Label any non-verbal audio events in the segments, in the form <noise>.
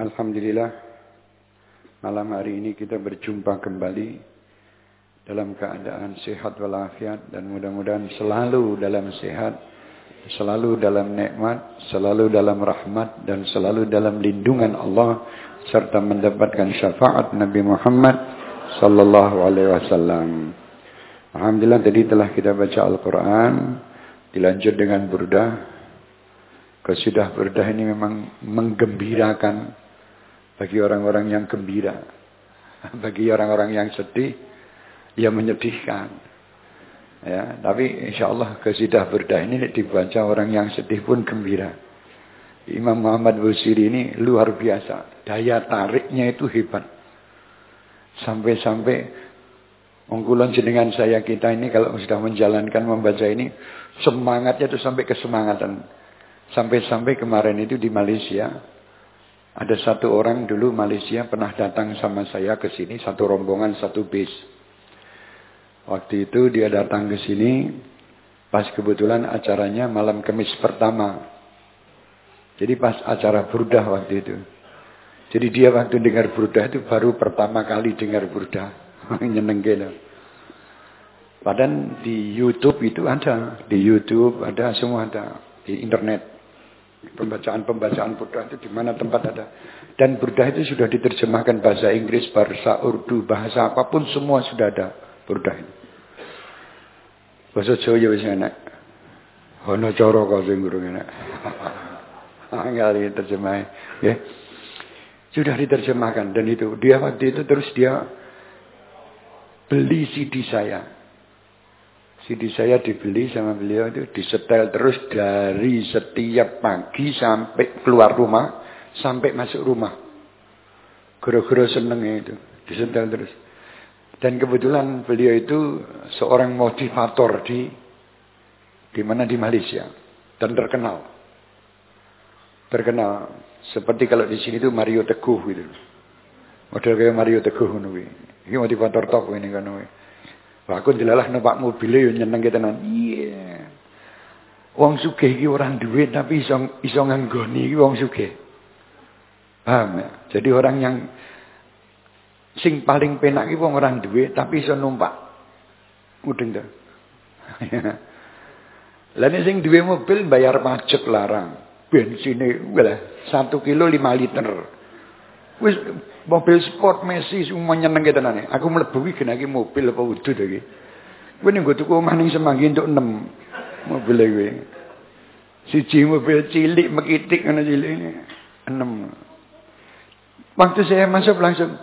Alhamdulillah malam hari ini kita berjumpa kembali dalam keadaan sehat walafiat dan mudah-mudahan selalu dalam sehat, selalu dalam nikmat, selalu dalam rahmat dan selalu dalam lindungan Allah serta mendapatkan syafaat Nabi Muhammad sallallahu alaihi wasallam. Alhamdulillah tadi telah kita baca Al-Qur'an, dilanjut dengan burdah. Kesudah burdah ini memang menggembirakan bagi orang-orang yang gembira. <laughs> Bagi orang-orang yang sedih, ya menyedihkan. Ya, tapi insya Allah kesidah berdah ini dibaca orang yang sedih pun gembira. Imam Muhammad Busiri ini luar biasa. Daya tariknya itu hebat. Sampai-sampai Unggulan jenengan saya kita ini kalau sudah menjalankan membaca ini semangatnya itu sampai kesemangatan. Sampai-sampai kemarin itu di Malaysia ada satu orang dulu Malaysia pernah datang sama saya ke sini, satu rombongan, satu bis. Waktu itu dia datang ke sini, pas kebetulan acaranya malam kemis pertama. Jadi pas acara burdah waktu itu. Jadi dia waktu dengar burdah itu baru pertama kali dengar burdah. <laughs> Nyeneng gitu. Padahal di YouTube itu ada. Di YouTube ada, semua ada. Di internet. Pembacaan-pembacaan Buddha itu di mana tempat ada. Dan Buddha itu sudah diterjemahkan bahasa Inggris, bahasa Urdu, bahasa apa pun semua sudah ada Buddha itu. Bahasa Jawa ya wis enak. Ono cara kok sing gurung enak. <laughs> Angel diterjemah. Ya. Sudah diterjemahkan dan itu dia waktu itu terus dia beli CD saya. CD saya dibeli sama beliau itu disetel terus dari setiap pagi sampai keluar rumah sampai masuk rumah. Gero-gero senengnya itu disetel terus. Dan kebetulan beliau itu seorang motivator di di mana di Malaysia dan terkenal. Terkenal seperti kalau di sini itu Mario Teguh gitu. Model kayak Mario Teguh ngono Ini motivator top ini kan. Aku dilalah numpak mobil yo nyeneng tenan. Iya. Wong sugih iki ora duit tapi iso iso nganggoni iki wong sugih. Paham ya? Jadi orang yang sing paling penak iki wong ora duit tapi iso numpak. Mudeng to. <laughs> Lah sing duwe mobil bayar pajak larang. Bensine wala 1 kilo 5 liter. Wis mobil sport Messi semua nyeneng gitu nane. Aku mlebu iki genake mobil apa wudhu to iki. Kowe ning tuku omah ning Semanggi entuk 6 mobil kowe. Siji mobil cilik mekitik ngono cilik ini. 6. Waktu saya masuk langsung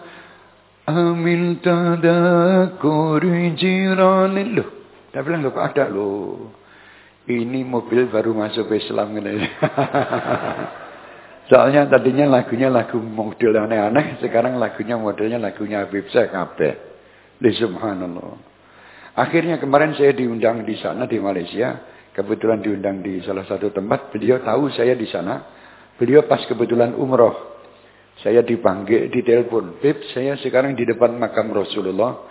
Amin tadakuri jiranin loh. Tapi bilang kok ada loh. Ini mobil baru masuk Islam <laughs> ini. Soalnya tadinya lagunya lagu model aneh-aneh, sekarang lagunya modelnya lagunya Habib Syekh kabeh. Di subhanallah. Akhirnya kemarin saya diundang di sana di Malaysia, kebetulan diundang di salah satu tempat, beliau tahu saya di sana. Beliau pas kebetulan umroh. Saya dipanggil, di telepon. Habib, saya sekarang di depan makam Rasulullah.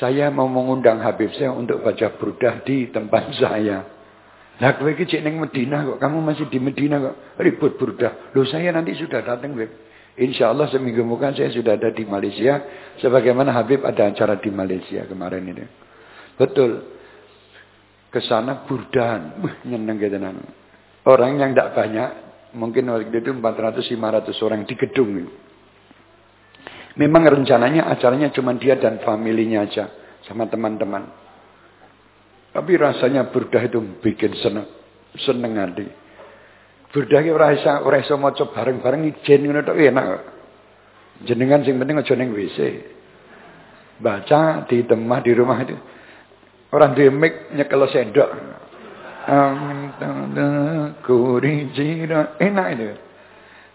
Saya mau mengundang Habib saya untuk baca burdah di tempat <laughs> saya. Lah kowe iki cek ning Medina kok, kamu masih di Medina kok. Ribut burdah. Loh saya nanti sudah datang, Beb. Insya Allah seminggu muka saya sudah ada di Malaysia. Sebagaimana Habib ada acara di Malaysia kemarin ini. Betul. Ke sana burdahan. Wah, nyeneng gitu Orang yang tidak banyak. Mungkin waktu itu 400-500 orang di gedung. Memang rencananya acaranya cuma dia dan familinya aja. Sama teman-teman. Tapi rasanya burdah itu bikin seneng, seneng hati. Burdah itu rasa ora iso maca bareng-bareng ijen ngono tok enak. Jenengan sing penting aja ning WC. Baca di temah di rumah itu. Orang duwe mic nyekel sendok. Enak itu.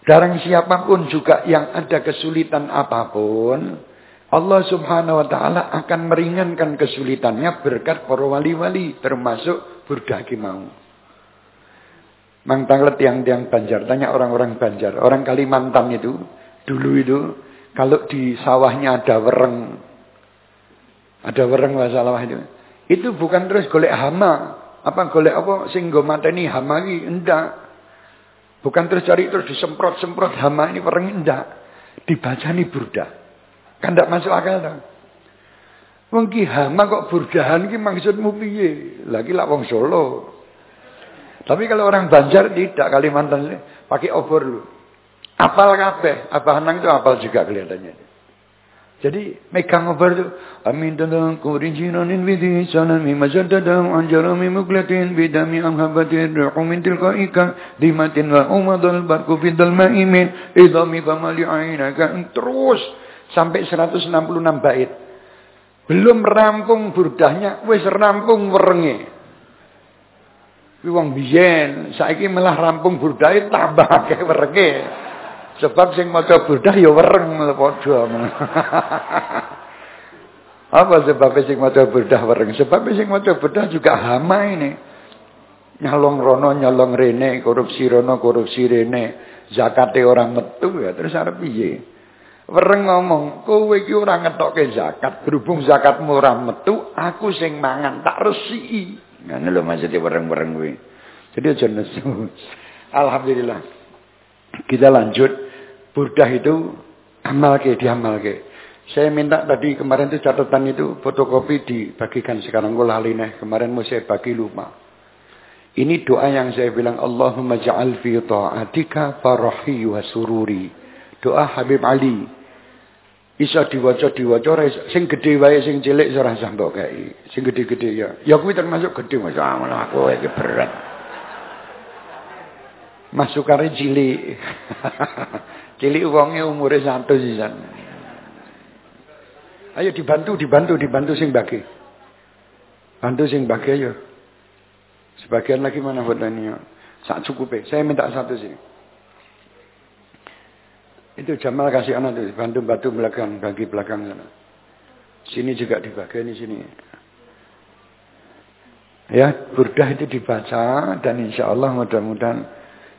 Darang siapa pun juga yang ada kesulitan apa pun, Allah subhanahu wa ta'ala akan meringankan kesulitannya berkat para wali-wali. Termasuk burdaki mau. Mang tanglet tiang-tiang Banjar. Tanya orang-orang Banjar. Orang Kalimantan itu. Dulu itu. Kalau di sawahnya ada wereng. Ada wereng masalah itu. Itu bukan terus golek hama. Apa golek apa sehingga mata ini hama ini. Enggak. Bukan terus cari terus disemprot-semprot hama ini perang enggak. Dibaca nih burda. Kan enggak masuk akal dong. Wong ki hama kok burdahan ki maksudmu piye? Lagi lah wong Solo. Tapi kalau orang Banjar tidak Kalimantan pakai obor lu. Apal kabeh, Abah Hanang itu apal juga kelihatannya. Jadi megang obar itu amin tadang kurijinanin widhi sanami majaddadam anjarami muklatin bidami amhabatin ruhu min tilkaika dimatin wa umadal barku fidal ma'imin idami famali ainaka terus sampai 166 bait belum rampung burdahnya wis rampung werenge wong biyen saiki malah rampung burdahe tambah akeh werenge Sebab sing maca burdah ya wereng padha. <laughs> Apa sebab sing maca burdah wereng? Sebab sing maca burdah juga hama ini. Nyalong rono, nyalong rene, korupsi rono, korupsi rene. Zakate orang metu ya terus arep piye? Wereng ngomong, kowe iki ora ngetokke zakat, berhubung zakatmu ora metu, aku sing mangan tak resiki. Ngene lho maksudnya wereng-wereng kuwi. Jadi aja nesu. Alhamdulillah. Kita lanjut burdah itu amal ke diamal ke. Saya minta tadi kemarin itu catatan itu fotokopi dibagikan sekarang gue lali. Kemarin mau saya bagi lupa. Ini doa yang saya bilang Allahumma ja'al fi ta'atika farahi wa sururi. Doa Habib Ali. Isa diwaca diwaca sing gede wae sing cilik ora sambok kae. Sing gede-gede ya. Ya kuwi termasuk gede Mas. Ah, aku iki berat. Masukare cilik. <laughs> Cilik wonge umure satu sisan. Ayo dibantu, dibantu, dibantu sing bagi. Bantu sing bagi ayo. Sebagian lagi mana fotonya? Sak cukup Saya minta satu sini. Itu Jamal kasih anak itu. Bantu-bantu belakang, bagi belakang sana. Sini juga dibagi, ini sini. Ya, burdah itu dibaca dan insya Allah mudah-mudahan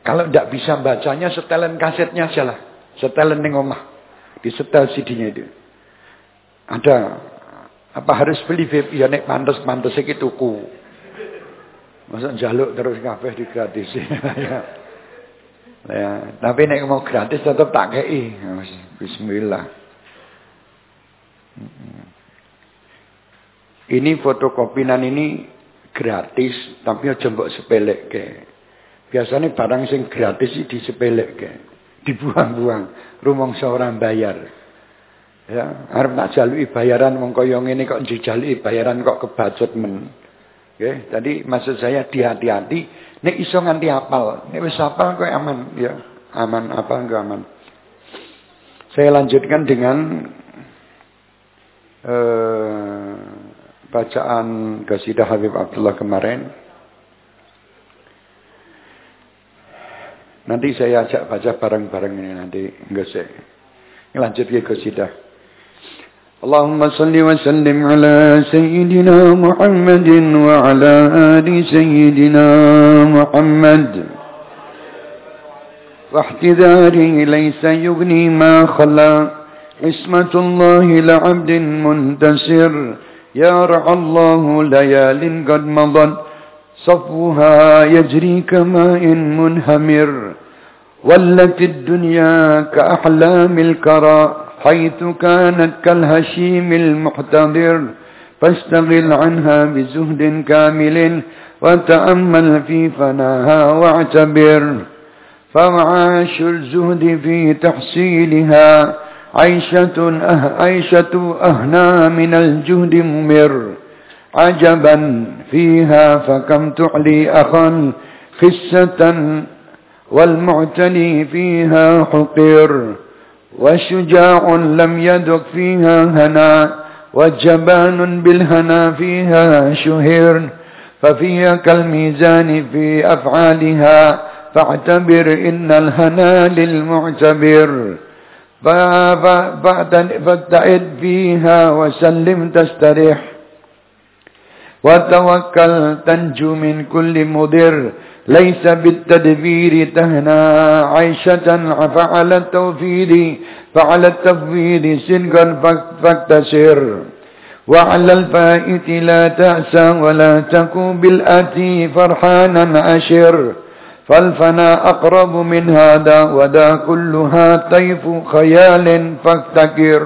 kalau tidak bisa bacanya setelan kasetnya saja lah. Setelan ning omah. Disetel CD-nya itu. Ada apa harus beli vape ya nek pantes-pantes iki tuku. Masa jaluk terus kabeh digratis. <laughs> ya. Ya, tapi nek mau gratis tetap tak kei. Bismillah. Ini fotokopinan ini gratis, tapi aja mbok sepelek ke. Biasanya barang sing gratis di disepelek ke dibuang-buang. Rumong seorang bayar. Ya, arep tak bayaran wong kaya ngene kok dijalui bayaran kok kebacut men. Oke, tadi maksud saya hati-hati. Nek iso nganti apal, nek wis apal kok aman ya. Aman apa enggak aman. Saya lanjutkan dengan eh, bacaan Qasidah Habib Abdullah kemarin. Nanti saya ajak baca bareng-bareng ini nanti. Enggak saya. Lanjut ke qasidah. اللهم صل وسلم على سيدنا محمد وعلى آل سيدنا محمد. واحتذاره ليس يغني ما خلا. عصمة الله لعبد منتصر. يا رعى الله ليال قد مضت. صفوها يجري كماء منهمر. ولت الدنيا كأحلام الكرى. حيث كانت كالهشيم المحتضر فاستغل عنها بزهد كامل وتأمل في فناها واعتبر. فمعاش الزهد في تحصيلها عيشة أه عيشة أهنى من الجهد ممر. عجبا فيها فكم تعلي أخا خسة والمعتني فيها حقير. وشجاع لم يدق فيها هنا وجبان بالهنا فيها شهير ففيها كالميزان في أفعالها فاعتبر إن الهنا للمعتبر. فابتعد فيها وسلم تستريح. وتوكل تنجو من كل مضر. ليس بالتدبير تهنى عيشة فعلى التوفير فعلى التفويض سنقا فاكتسر. وعلى الفائت لا تأسى ولا تكو بالآتي فرحانا أشر فالفنا أقرب من هذا وذا كلها طيف خيال فافتكر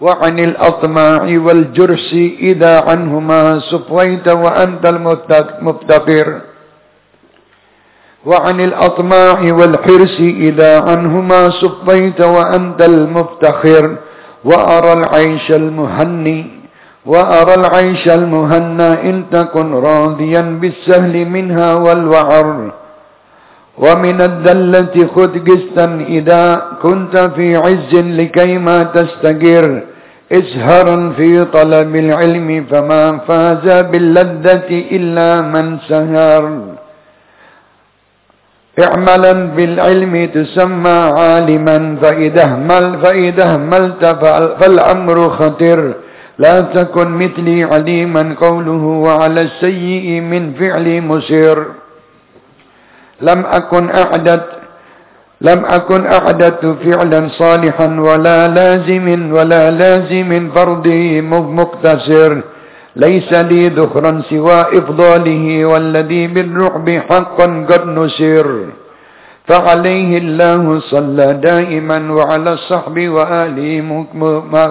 وعن الأطماع والجرس إذا عنهما سفويت وأنت المفتقر وعن الأطماع والحرص إذا عنهما سفيت وأنت المفتخر وأرى العيش المهني وأرى العيش المهنى إن تكن راضيا بالسهل منها والوعر. ومن الذلة خذ قسطا إذا كنت في عز لكيما تستقر. اسهرا في طلب العلم فما فاز باللذة إلا من سهر. اعملا بالعلم تسمى عالما فإذا اهمل فإذا اهملت فالأمر خطر. لا تكن مثلي عليما قوله وعلى السيء من فعل مسير لم أكن أعدت لم أكن أعددت فعلا صالحا ولا لازم ولا لازم فرضه مقتصر. ليس لي ذخرا سوى إفضاله والذي بالرعب حقا قد نسر. فعليه الله صلى دائما وعلى الصحب وآله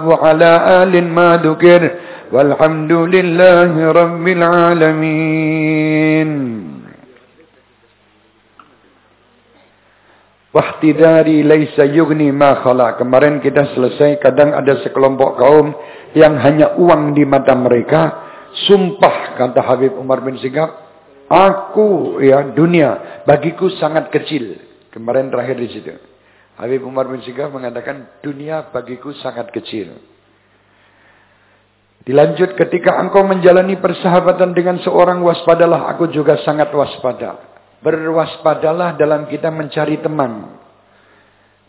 وعلى آل ما ذكر. والحمد لله رب العالمين. Wahtidari laisa yugni ma khala. Kemarin kita selesai kadang ada sekelompok kaum yang hanya uang di mata mereka. Sumpah kata Habib Umar bin Sigap. Aku ya dunia bagiku sangat kecil. Kemarin terakhir di situ. Habib Umar bin Sigap mengatakan dunia bagiku sangat kecil. Dilanjut ketika engkau menjalani persahabatan dengan seorang waspadalah aku juga sangat waspada. Berwaspadalah dalam kita mencari teman.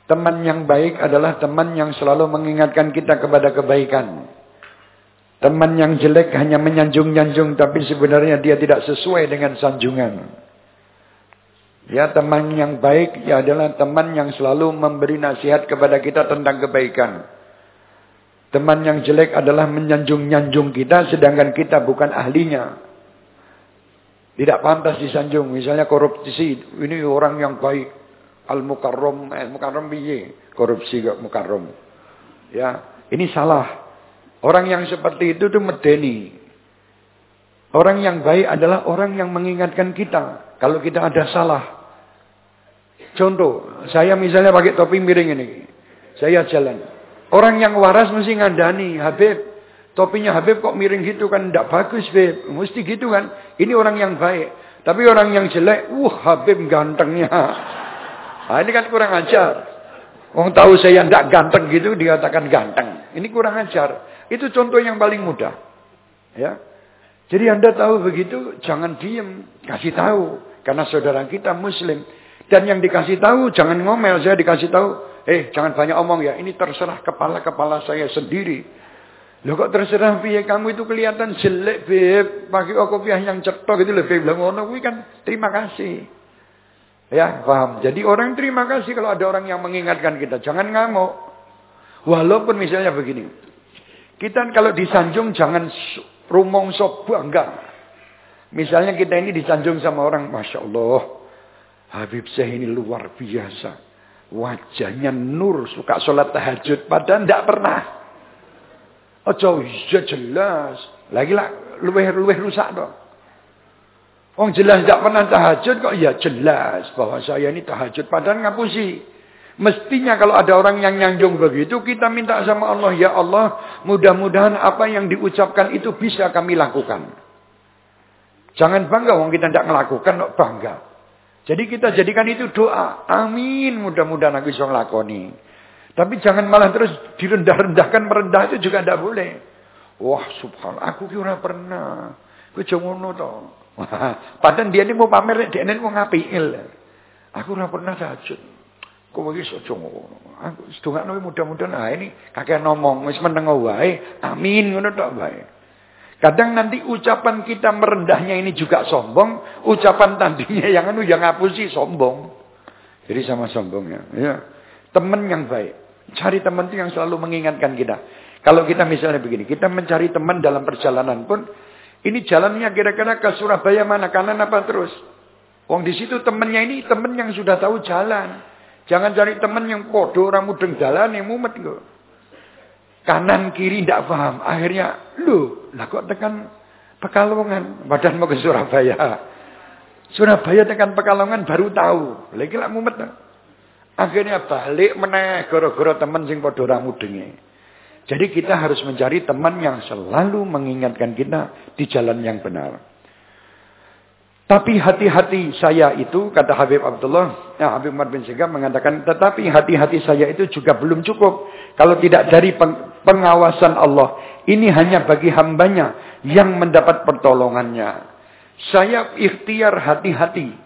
Teman yang baik adalah teman yang selalu mengingatkan kita kepada kebaikan. Teman yang jelek hanya menyanjung-nyanjung tapi sebenarnya dia tidak sesuai dengan sanjungan. Ya teman yang baik ya adalah teman yang selalu memberi nasihat kepada kita tentang kebaikan. Teman yang jelek adalah menyanjung-nyanjung kita sedangkan kita bukan ahlinya. Tidak pantas disanjung. Misalnya korupsi. Ini orang yang baik. Al-Mukarram. Eh, Mukarram biye. Korupsi kok Mukarram. Ya. Ini salah. Orang yang seperti itu tuh medeni. Orang yang baik adalah orang yang mengingatkan kita. Kalau kita ada salah. Contoh. Saya misalnya pakai topi miring ini. Saya jalan. Orang yang waras mesti ngandani. Habib. Topinya Habib kok miring gitu kan. Tidak bagus Habib. Mesti gitu kan. Ini orang yang baik. Tapi orang yang jelek. Wah Habib gantengnya. <laughs> Nah, ini kan kurang ajar. Orang tahu saya tidak ganteng gitu. Dikatakan ganteng. Ini kurang ajar. Itu contoh yang paling mudah. Ya. Jadi anda tahu begitu. Jangan diem. Kasih tahu. Karena saudara kita muslim. Dan yang dikasih tahu. Jangan ngomel. Saya dikasih tahu. Eh jangan banyak omong ya. Ini terserah kepala-kepala saya sendiri. Loh kok terserah piye kamu itu kelihatan jelek beb, pakai kopiah yang cetok gitu lebih bilang ngono kuwi kan terima kasih. Ya, paham. Jadi orang terima kasih kalau ada orang yang mengingatkan kita, jangan ngamuk. Walaupun misalnya begini. Kita kalau disanjung jangan rumong sok bangga. Misalnya kita ini disanjung sama orang, Masya Allah. Habib Syekh ini luar biasa. Wajahnya nur, suka sholat tahajud. Padahal tidak pernah. Aja iya jelas. Lagi lah luweh-luweh rusak dong. Wong jelas tidak pernah tahajud kok ya jelas bahwa saya ini tahajud padahal ngapusi. Mestinya kalau ada orang yang nyanjung begitu kita minta sama Allah ya Allah mudah-mudahan apa yang diucapkan itu bisa kami lakukan. Jangan bangga wong kita tidak melakukan kok bangga. Jadi kita jadikan itu doa. Amin mudah-mudahan aku bisa ngelakoni. Tapi jangan malah terus direndah-rendahkan, merendah itu juga tidak boleh. Wah subhanallah, aku kira pernah. Aku ngono to. Padahal dia ini mau pamer, dia ini mau ngapil. Aku ora pernah tahajud. Kok iki aja ngono. Aku sedongakno mudah-mudahan ah ini kakek ngomong wis meneng wae. Amin ngono tok wae. Kadang nanti ucapan kita merendahnya ini juga sombong, ucapan tadinya yang anu yang ngapusi sombong. Jadi sama sombongnya, ya. Teman yang baik. Cari teman itu yang selalu mengingatkan kita. Kalau kita misalnya begini, kita mencari teman dalam perjalanan pun, ini jalannya kira-kira ke Surabaya mana, kanan apa terus? Wong di situ temennya ini temen yang sudah tahu jalan. Jangan cari temen yang podo orang mudeng jalan yang mumet kok. Kanan kiri tidak paham. Akhirnya, lu, lah kok tekan Pekalongan. Padahal mau ke Surabaya. Surabaya tekan Pekalongan baru tahu. Lagi lah mumet. Akhirnya balik meneh gara-gara teman sing padha ora mudenge. Jadi kita harus mencari teman yang selalu mengingatkan kita di jalan yang benar. Tapi hati-hati saya itu, kata Habib Abdullah, ya Habib Umar bin Sigam mengatakan, tetapi hati-hati saya itu juga belum cukup. Kalau tidak dari pengawasan Allah. Ini hanya bagi hambanya yang mendapat pertolongannya. Saya ikhtiar hati-hati.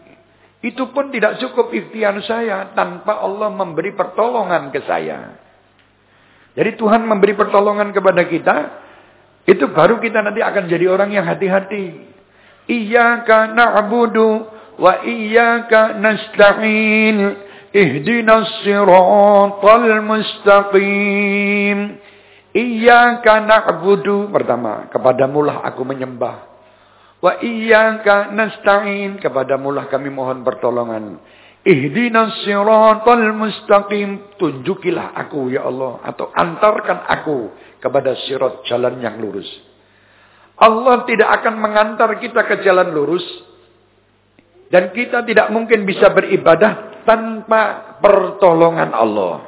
Itu pun tidak cukup ikhtiar saya tanpa Allah memberi pertolongan ke saya. Jadi Tuhan memberi pertolongan kepada kita, itu baru kita nanti akan jadi orang yang hati-hati. Iyyaka na'budu wa iyyaka nasta'in. Ihdinas siratal mustaqim. Iyyaka na'budu. Pertama, kepadamulah aku menyembah. Wa iyyaka nasta'in. Kepadamulah kami mohon pertolongan. Ihdinas siratal mustaqim. Tunjukilah aku ya Allah. Atau antarkan aku kepada sirat jalan yang lurus. Allah tidak akan mengantar kita ke jalan lurus. Dan kita tidak mungkin bisa beribadah tanpa pertolongan Allah.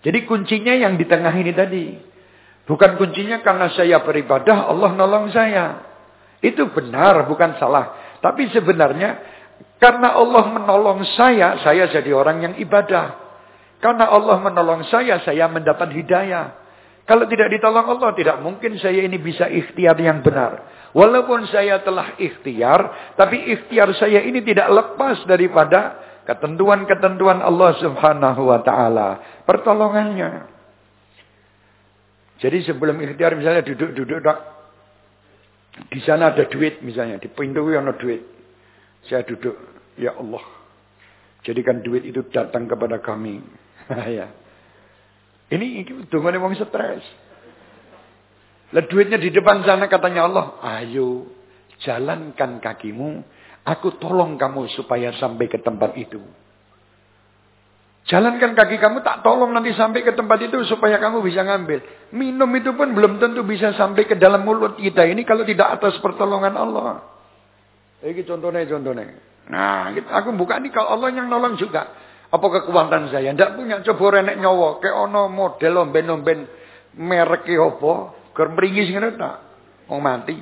Jadi kuncinya yang di tengah ini tadi. Bukan kuncinya karena saya beribadah, Allah nolong saya. Itu benar, bukan salah. Tapi sebenarnya, karena Allah menolong saya, saya jadi orang yang ibadah. Karena Allah menolong saya, saya mendapat hidayah. Kalau tidak ditolong Allah, tidak mungkin saya ini bisa ikhtiar yang benar. Walaupun saya telah ikhtiar, tapi ikhtiar saya ini tidak lepas daripada ketentuan-ketentuan Allah subhanahu wa ta'ala. Pertolongannya. Jadi sebelum ikhtiar misalnya duduk-duduk, di sana ada duit misalnya, di pintu ada duit. Saya duduk, ya Allah, jadikan duit itu datang kepada kami. <laughs> ya. Ini dengan wong stres. Lah duitnya di depan sana katanya Allah, ayo jalankan kakimu, aku tolong kamu supaya sampai ke tempat itu. Jalankan kaki kamu tak tolong nanti sampai ke tempat itu supaya kamu bisa ngambil. Minum itu pun belum tentu bisa sampai ke dalam mulut kita ini kalau tidak atas pertolongan Allah. Ini contohnya contohnya. Nah, aku buka ini kalau Allah yang nolong juga. Apa kekuatan saya? Tidak punya coba renek nyawa. Kayak ono model lomben-lomben merek apa. Kermeringis ngene tak. Mau mati.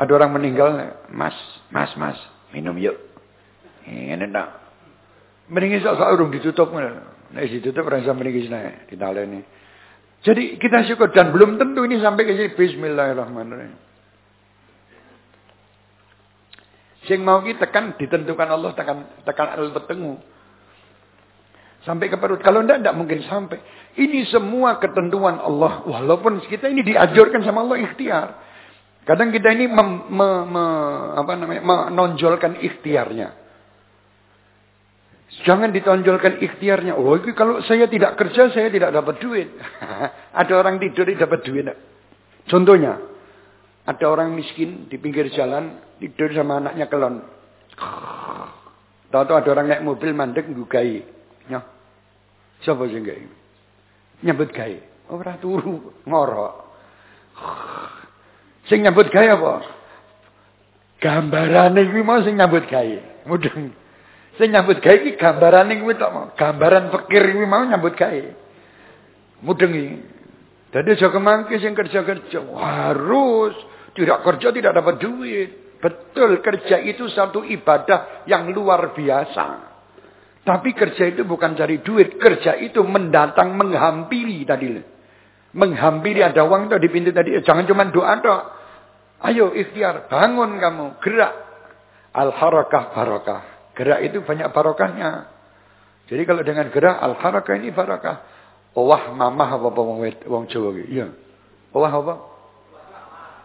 Ada orang meninggal. Mas, mas, mas. Minum yuk. Ini tak. Meringis tak urung ditutup. Nah, ditutup sama meringis naik. ini. Jadi kita syukur. Dan belum tentu ini sampai ke sini. Bismillahirrahmanirrahim. Sing mau kita tekan ditentukan Allah tekan tekan al bertemu. Sampai ke perut. Kalau tidak, tidak mungkin sampai. Ini semua ketentuan Allah. Walaupun kita ini diajarkan sama Allah ikhtiar. Kadang kita ini mem, me, me, apa namanya, menonjolkan ikhtiarnya. Jangan ditonjolkan ikhtiarnya. Oh, kalau saya tidak kerja, saya tidak dapat duit. <laughs> ada orang tidur dapat duit. Contohnya, ada orang miskin di pinggir jalan, tidur sama anaknya kelon. Tahu-tahu ada orang naik mobil mandek gugai. Ya. Siapa sing gawe? Nyambut gawe. Ora turu, ngorok. Sing nyambut gawe apa? Gambarane kuwi mau sing nyambut gawe. Mudeng. Sing nyambut gawe iki gambarane kuwi tok mau. Gambaran pikir kuwi mau nyambut gawe. Mudeng iki. Dadi aja kemangke sing kerja-kerja harus tidak kerja tidak dapat duit. Betul kerja itu satu ibadah yang luar biasa. Tapi kerja itu bukan cari duit. Kerja itu mendatang menghampiri tadi. Menghampiri ada uang itu di pintu tadi. Jangan cuma doa doa. Ayo ikhtiar. Bangun kamu. Gerak. Al-harakah barakah. Gerak itu banyak barokahnya. Jadi kalau dengan gerak al-harakah ini barakah. Owah mamah apa apa wong Jawa iki. Iya. Owah apa?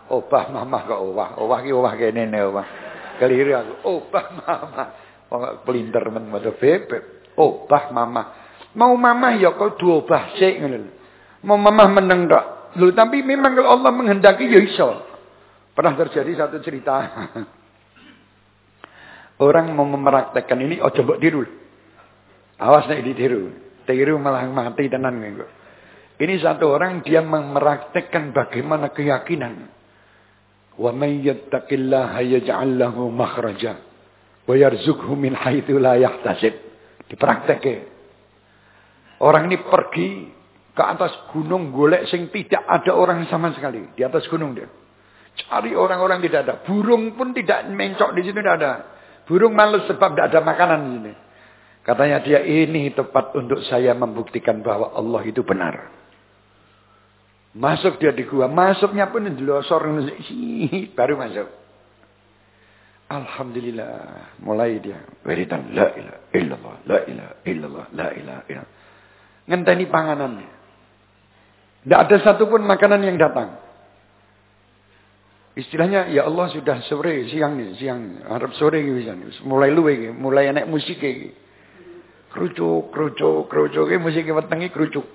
Obah mamah kok owah. Owah ki owah kene owah. Keliru aku. Obah mamah. Wong pelinter men maca bebek. Obah mamah. Mau mamah ya kau dua sik ngono Mau mamah meneng tok. Lho tapi memang kalau Allah menghendaki ya iso. Pernah terjadi satu cerita. <laughs> Orang mau mempraktekkan ini, oh coba tiru. Awas nih ditiru. Tiru malah mati tenan. Ini satu orang dia mempraktekkan bagaimana keyakinan. Wa may yattaqillaha yaj'al lahu makhraja wa yarzuqhu min haitsu la yahtasib. Dipraktekke. Orang ini pergi ke atas gunung golek sing tidak ada orang sama sekali di atas gunung dia. Cari orang-orang tidak ada. Burung pun tidak mencok di situ tidak ada. Burung males sebab tidak ada makanan di sini. Katanya dia ini tepat untuk saya membuktikan bahwa Allah itu benar. Masuk dia di gua. Masuknya pun dilosor. <laughs> Baru masuk. Alhamdulillah. Mulai dia. Wiridan. La ilaha illallah. La ilaha illallah. La ilaha illallah. Ngenteni panganannya. Tidak ada satupun makanan yang datang. Istilahnya ya Allah sudah sore siang nih, siang harap sore gitu Mulai luwe mulai naik musik iki. Kerucuk, kerucuk, kerucuk iki musik wetengi kerucuk.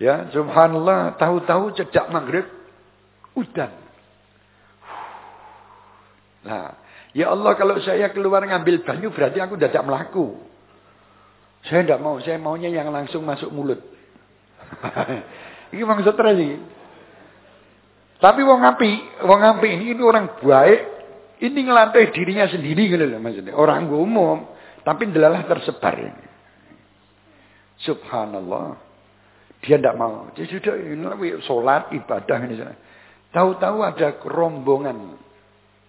Ya, subhanallah, tahu-tahu cedak maghrib udan. Nah, ya Allah kalau saya keluar ngambil banyu berarti aku tidak melaku. Saya tidak mau, saya maunya yang langsung masuk mulut. <laughs> ini stres ini. Tapi wong api, wong api ini, ini orang baik, ini ngelantai dirinya sendiri gitu loh maksudnya. Orang umum, tapi delalah tersebar ini. Subhanallah. Dia tidak mau. Dia sudah ini sholat, ibadah ini. Tahu-tahu ada rombongan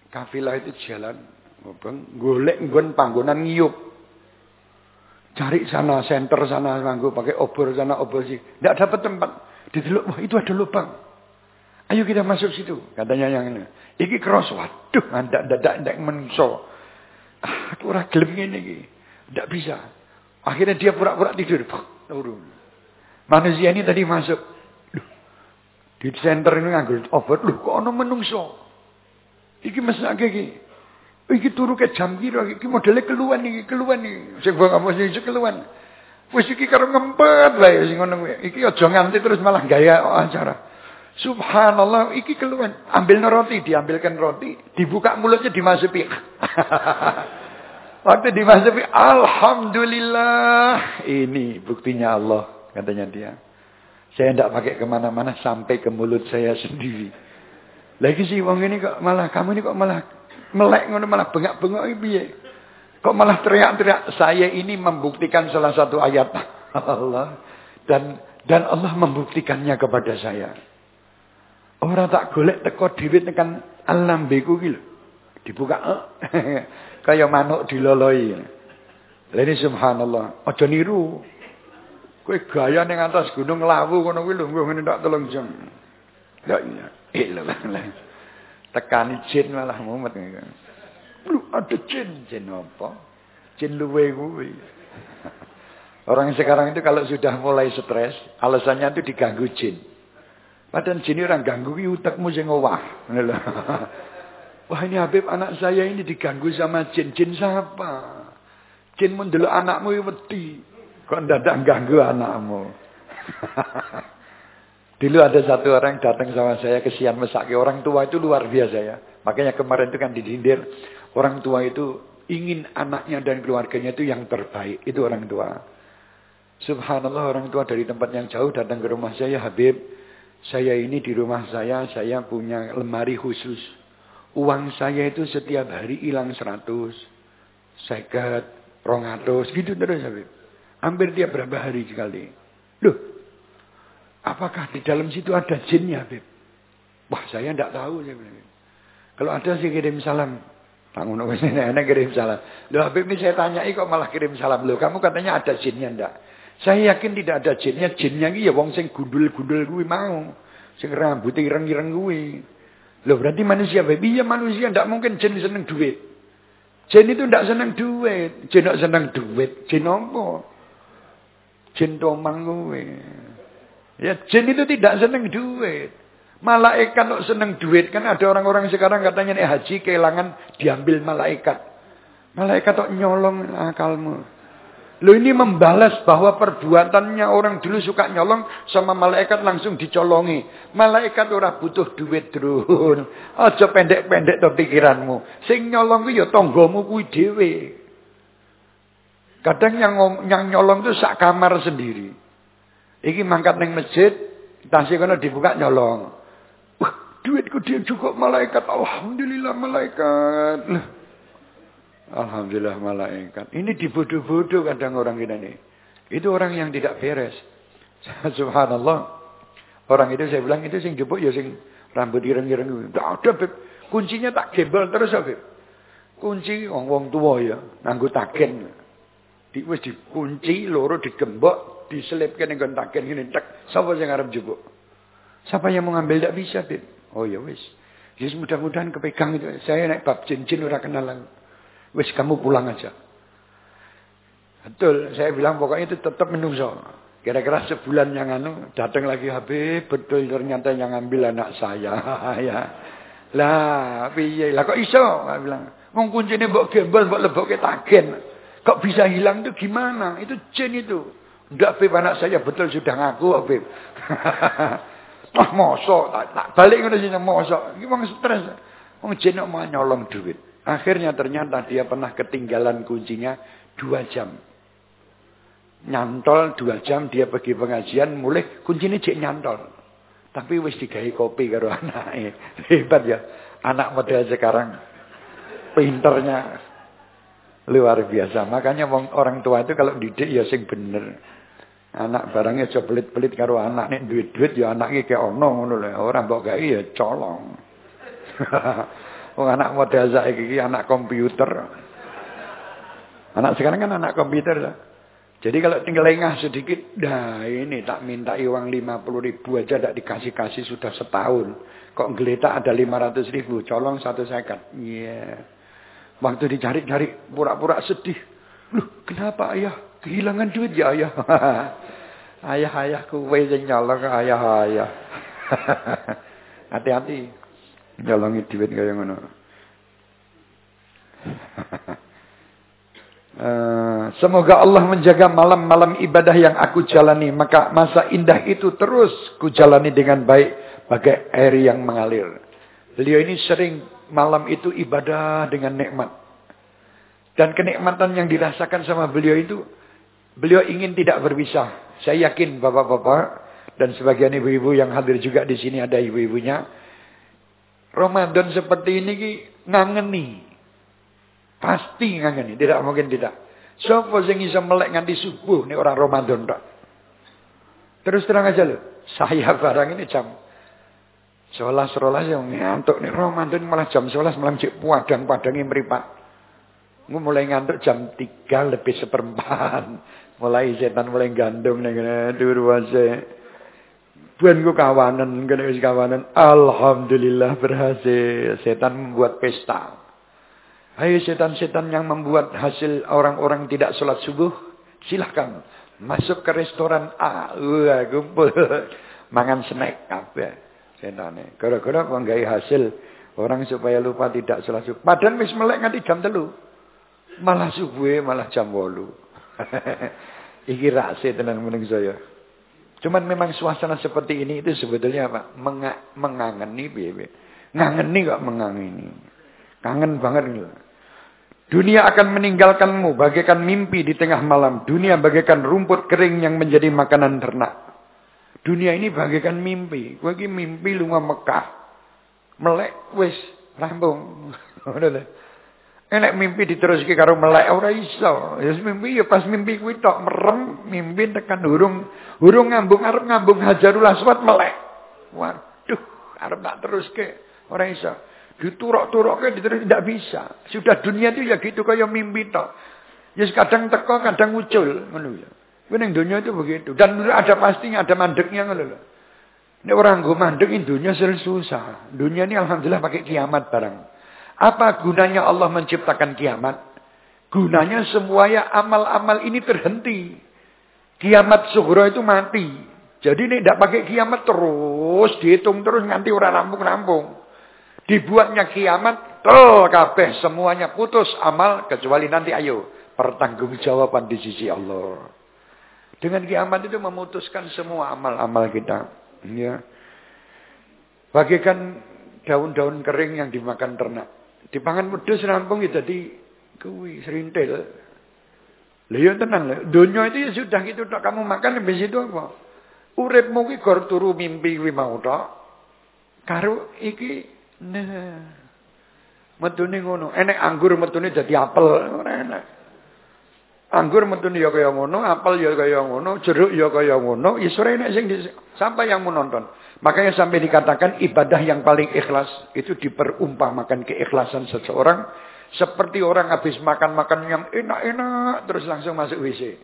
kafilah itu jalan, golek nggon panggonan ngiyup. Cari sana center sana nganggo pakai obor sana obor sih. Tidak dapat tempat. Didelok, wah itu ada lubang. Ayo kita masuk situ. Katanya yang ini. Iki cross. Waduh, anda dadak ndak menso. Ah, aku ora gelem ngene iki. Ndak bisa. Akhirnya dia pura-pura tidur. Turun. Manusia ini tadi masuk. Duh, di center ini nganggo obor. Loh, kok ono menungso? Iki mesake iki. Iki turu ke jam kira iki modele keluwan iki, keluwan iki. Sing bang apa sing keluwan. Wis iki karo ngempet wae sing ngono kuwi. Iki aja nganti terus malah gaya acara. Subhanallah, iki keluhan. Ambil roti, diambilkan roti, dibuka mulutnya dimasuki. <laughs> Waktu dimasuki, Alhamdulillah. Ini buktinya Allah, katanya dia. Saya tidak pakai ke mana-mana sampai ke mulut saya <laughs> sendiri. Lagi sih wong ini kok malah kamu ini kok malah melek ngono malah bengak-bengok piye? Kok malah teriak-teriak? Saya ini membuktikan salah satu ayat <laughs> Allah dan dan Allah membuktikannya kepada saya. Orang tak golek teko dhewe tekan alam beku gitu. Dibuka eh. <laughs> kayak manuk diloloi. Lha subhanallah, aja niru. Kowe gaya ning atas gunung lawu ngono kuwi lho ngene tak telung jam. Ya iya. Ilah. Tekani jin malah mumet. Lu ada jin. Jin apa? Jin luwe kuwi. <laughs> Orang sekarang itu kalau sudah mulai stres, alasannya itu diganggu jin. Padahal jin orang ganggu kuwi utekmu sing owah. <laughs> Wah ini Habib anak saya ini diganggu sama jin. Jin siapa? Jin mendelok anakmu wedi. Kok ndadak ganggu anakmu? <laughs> Dulu ada satu orang datang sama saya kesian mesake orang tua itu luar biasa ya. Makanya kemarin itu kan disindir orang tua itu ingin anaknya dan keluarganya itu yang terbaik. Itu orang tua. Subhanallah orang tua dari tempat yang jauh datang ke rumah saya, Habib. Saya ini di rumah saya, saya punya lemari khusus. Uang saya itu setiap hari hilang 100, seket, rongatus, gitu terus Habib. Hampir tiap berapa hari sekali. Loh, Apakah di dalam situ ada jinnya, Beb? Wah, saya tidak tahu. Saya. Kalau ada sih kirim salam. Bangun <laughs> enak kirim salam. Loh, Habib ini saya tanyai kok malah kirim salam. Loh, kamu katanya ada jinnya enggak? Saya yakin tidak ada jinnya. Jinnya ini ya wong sing gundul-gundul gue mau. Sing rambut ireng-ireng gue. Loh, berarti manusia, Beb. Iya manusia tidak mungkin jin seneng duit. Jin itu tidak seneng duit. Jin tidak seneng duit. Jin apa? Jin tomang gue. Ya, jin itu tidak senang duit. Malaikat kok senang duit. Kan ada orang-orang sekarang katanya nih haji kehilangan diambil malaikat. Malaikat kok nyolong akalmu. Lo ini membalas bahwa perbuatannya orang dulu suka nyolong sama malaikat langsung dicolongi. Malaikat ora butuh duit drun. Aja pendek-pendek to pikiranmu. Sing nyolong ku ya tanggamu kuwi dhewe. Kadang yang yang nyolong itu sak kamar sendiri. Iki mangkat neng masjid, tasih kono dibuka nyolong. Wah, duitku dia cukup malaikat. Alhamdulillah malaikat. Alhamdulillah malaikat. Ini dibodoh-bodoh kadang orang kita ini. Itu orang yang tidak beres. <laughs> Subhanallah. Orang itu saya bilang itu sing jebuk ya sing rambut ireng-ireng. Tidak ada Beb. Kuncinya tak gembel terus Beb. Kunci wong-wong tua ya. Nganggo taken. Di wis dikunci loro digembok, diselipkan dengan taken ini tak. Siapa yang ngarep jebuk? Siapa yang mau ngambil bisa Beb. Oh ya wis. Yes, mudah-mudahan kepegang itu. Saya naik bab cincin udah kenalan. Wis kamu pulang aja. Betul, saya bilang pokoknya itu tetap menungso. Kira-kira sebulan yang anu datang lagi Habib, betul ternyata yang ambil anak saya <laughs> ya. Lah, piye? Lah kok iso? Saya bilang, wong kuncine mbok gembel mbok lebokke tagen. Kok bisa hilang itu gimana? Itu jin itu. Ndak Habib anak saya betul sudah ngaku Habib. <laughs> Ah mosok tak, tak balik ngono sih mosok. Iki wong stres. Wong jin mau nyolong duit. Akhirnya ternyata dia pernah ketinggalan kuncinya dua jam. Nyantol dua jam dia pergi pengajian mulai kuncinya cek nyantol. Tapi wis digawe kopi karo <laughs> anaknya. Hebat ya. Anak model sekarang. Pinternya. Luar biasa. Makanya orang tua itu kalau didik ya sing bener. Anak barangnya coba pelit-pelit karo anak. Nek duit-duit ya anaknya kayak ono ngono Orang mbok gawe ya colong. <laughs> Oh anak model iki anak komputer. Anak sekarang kan anak komputer lah. Jadi kalau tinggal lengah sedikit, dah ini tak minta uang 50 ribu aja tak dikasih-kasih sudah setahun. Kok geletak ada 500 ribu, colong satu sekat. Iya. Yeah. Waktu dicari-cari pura-pura sedih. Loh kenapa ayah? Kehilangan duit ya ayah. <laughs> Ayah-ayahku yang nyolong ayah-ayah. <laughs> Hati-hati. Nyolongi duit kaya ngono. Uh, <laughs> semoga Allah menjaga malam-malam ibadah yang aku jalani. Maka masa indah itu terus ku jalani dengan baik. Bagai air yang mengalir. Beliau ini sering malam itu ibadah dengan nikmat. Dan kenikmatan yang dirasakan sama beliau itu. Beliau ingin tidak berpisah. Saya yakin bapak-bapak. Dan sebagian ibu-ibu yang hadir juga di sini ada ibu-ibunya. Ramadan seperti ini ki ngangeni. Pasti ngangeni, tidak mungkin tidak. Sopo sing iso melek nganti subuh nih orang Ramadan tok. Terus terang aja loh, saya barang ini jam sebelas sebelas yang ngantuk nih Ramadan malah jam sebelas malam cek padang padangnya meripat. Gue mulai ngantuk jam tiga lebih seperempat. <laughs> Mulai setan mulai gandung nih kena durwase. Buan ku kawanan, kena wis kawanan. Alhamdulillah berhasil. Setan membuat pesta. Ayo setan-setan yang membuat hasil orang-orang tidak sholat subuh. Silahkan. Masuk ke restoran A. Wah, kumpul. Mangan snack. Apa? Setannya. Gara-gara menggai hasil. Orang supaya lupa tidak sholat subuh. Padahal wis melek nganti jam telu. Malah subuh malah jam walu. <laughs> Iki rasa tenang meneng saya. Cuman memang suasana seperti ini itu sebetulnya apa? Menga mengangeni bebe. Ngangeni kok mengangeni. Kangen banget gitu. Dunia akan meninggalkanmu bagaikan mimpi di tengah malam. Dunia bagaikan rumput kering yang menjadi makanan ternak. Dunia ini bagaikan mimpi. Gue mimpi lunga Mekah. Melek wis rambung. <laughs> Enak mimpi diteruski karo melek ora iso. Ya mimpi ya pas mimpi kuwi tok merem, mimpi tekan hurung hurung ngambung arep ngambung Hajarul Aswad melek. Waduh, arep tak teruske. Ora iso. Diturok-turokke diterus tidak bisa. Sudah dunia itu ya gitu kaya mimpi tok. Ya kadang teko, kadang muncul ngono ya. Dunia itu begitu. Dan ada pastinya ada mandeknya ngono lho. Orang gue mandek dunia susah. Dunia ini alhamdulillah pakai kiamat barang. Apa gunanya Allah menciptakan kiamat? Gunanya semuanya amal-amal ini terhenti. Kiamat suhro itu mati. Jadi ini tidak pakai kiamat terus, dihitung terus nanti orang rampung-rampung. Dibuatnya kiamat, tol kabeh semuanya putus amal kecuali nanti ayo pertanggungjawaban di sisi Allah. Dengan kiamat itu memutuskan semua amal-amal kita. Ya. Bagikan daun-daun kering yang dimakan ternak. Dipangan wedhus rampung ya jadi kuwi serintil. Lha tenang lho. Dunia itu ya sudah gitu tok kamu makan habis itu apa? Uripmu ki gor turu mimpi kuwi mau tok. Karo iki nah metune ngono. Enek anggur metune dadi apel ora enak. Anggur metune ya kaya ngono, apel ya kaya ngono, jeruk ya kaya ngono, ya sore nek sing sampai yang menonton. Makanya sampai dikatakan ibadah yang paling ikhlas itu diperumpamakan keikhlasan seseorang seperti orang habis makan-makan yang enak-enak terus langsung masuk WC.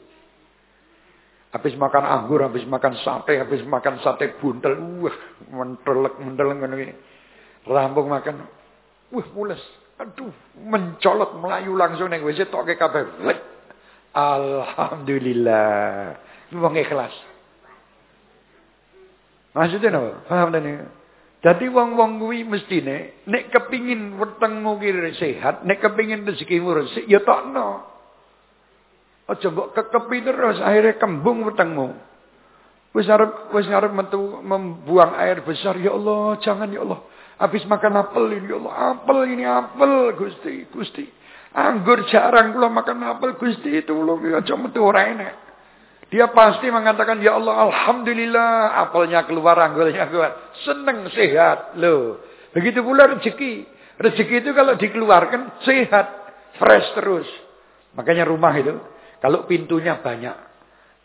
Habis makan anggur, habis makan sate, habis makan sate buntel, wah mentelek mentelek ngono Rampung makan. Wah mules. Aduh, mencolot melayu langsung neng WC toke kabeh. Alhamdulillah. Wong ikhlas. Maksudnya apa? Paham tadi? Jadi wong-wong kuwi mestine nek kepingin wetengmu ki sehat, nek kepingin rezekimu resik ya tokno. Aja mbok kekepi terus akhirnya kembung wetengmu. Wis arep wis metu membuang air besar ya Allah, jangan ya Allah. Habis makan apel ini ya Allah, apel ini apel Gusti, Gusti. Anggur jarang kula makan apel Gusti itu lho aja metu ora enak. Dia pasti mengatakan ya Allah alhamdulillah apelnya keluar anggurnya kuat. Seneng sehat loh. Begitu pula rezeki. Rezeki itu kalau dikeluarkan sehat, fresh terus. Makanya rumah itu kalau pintunya banyak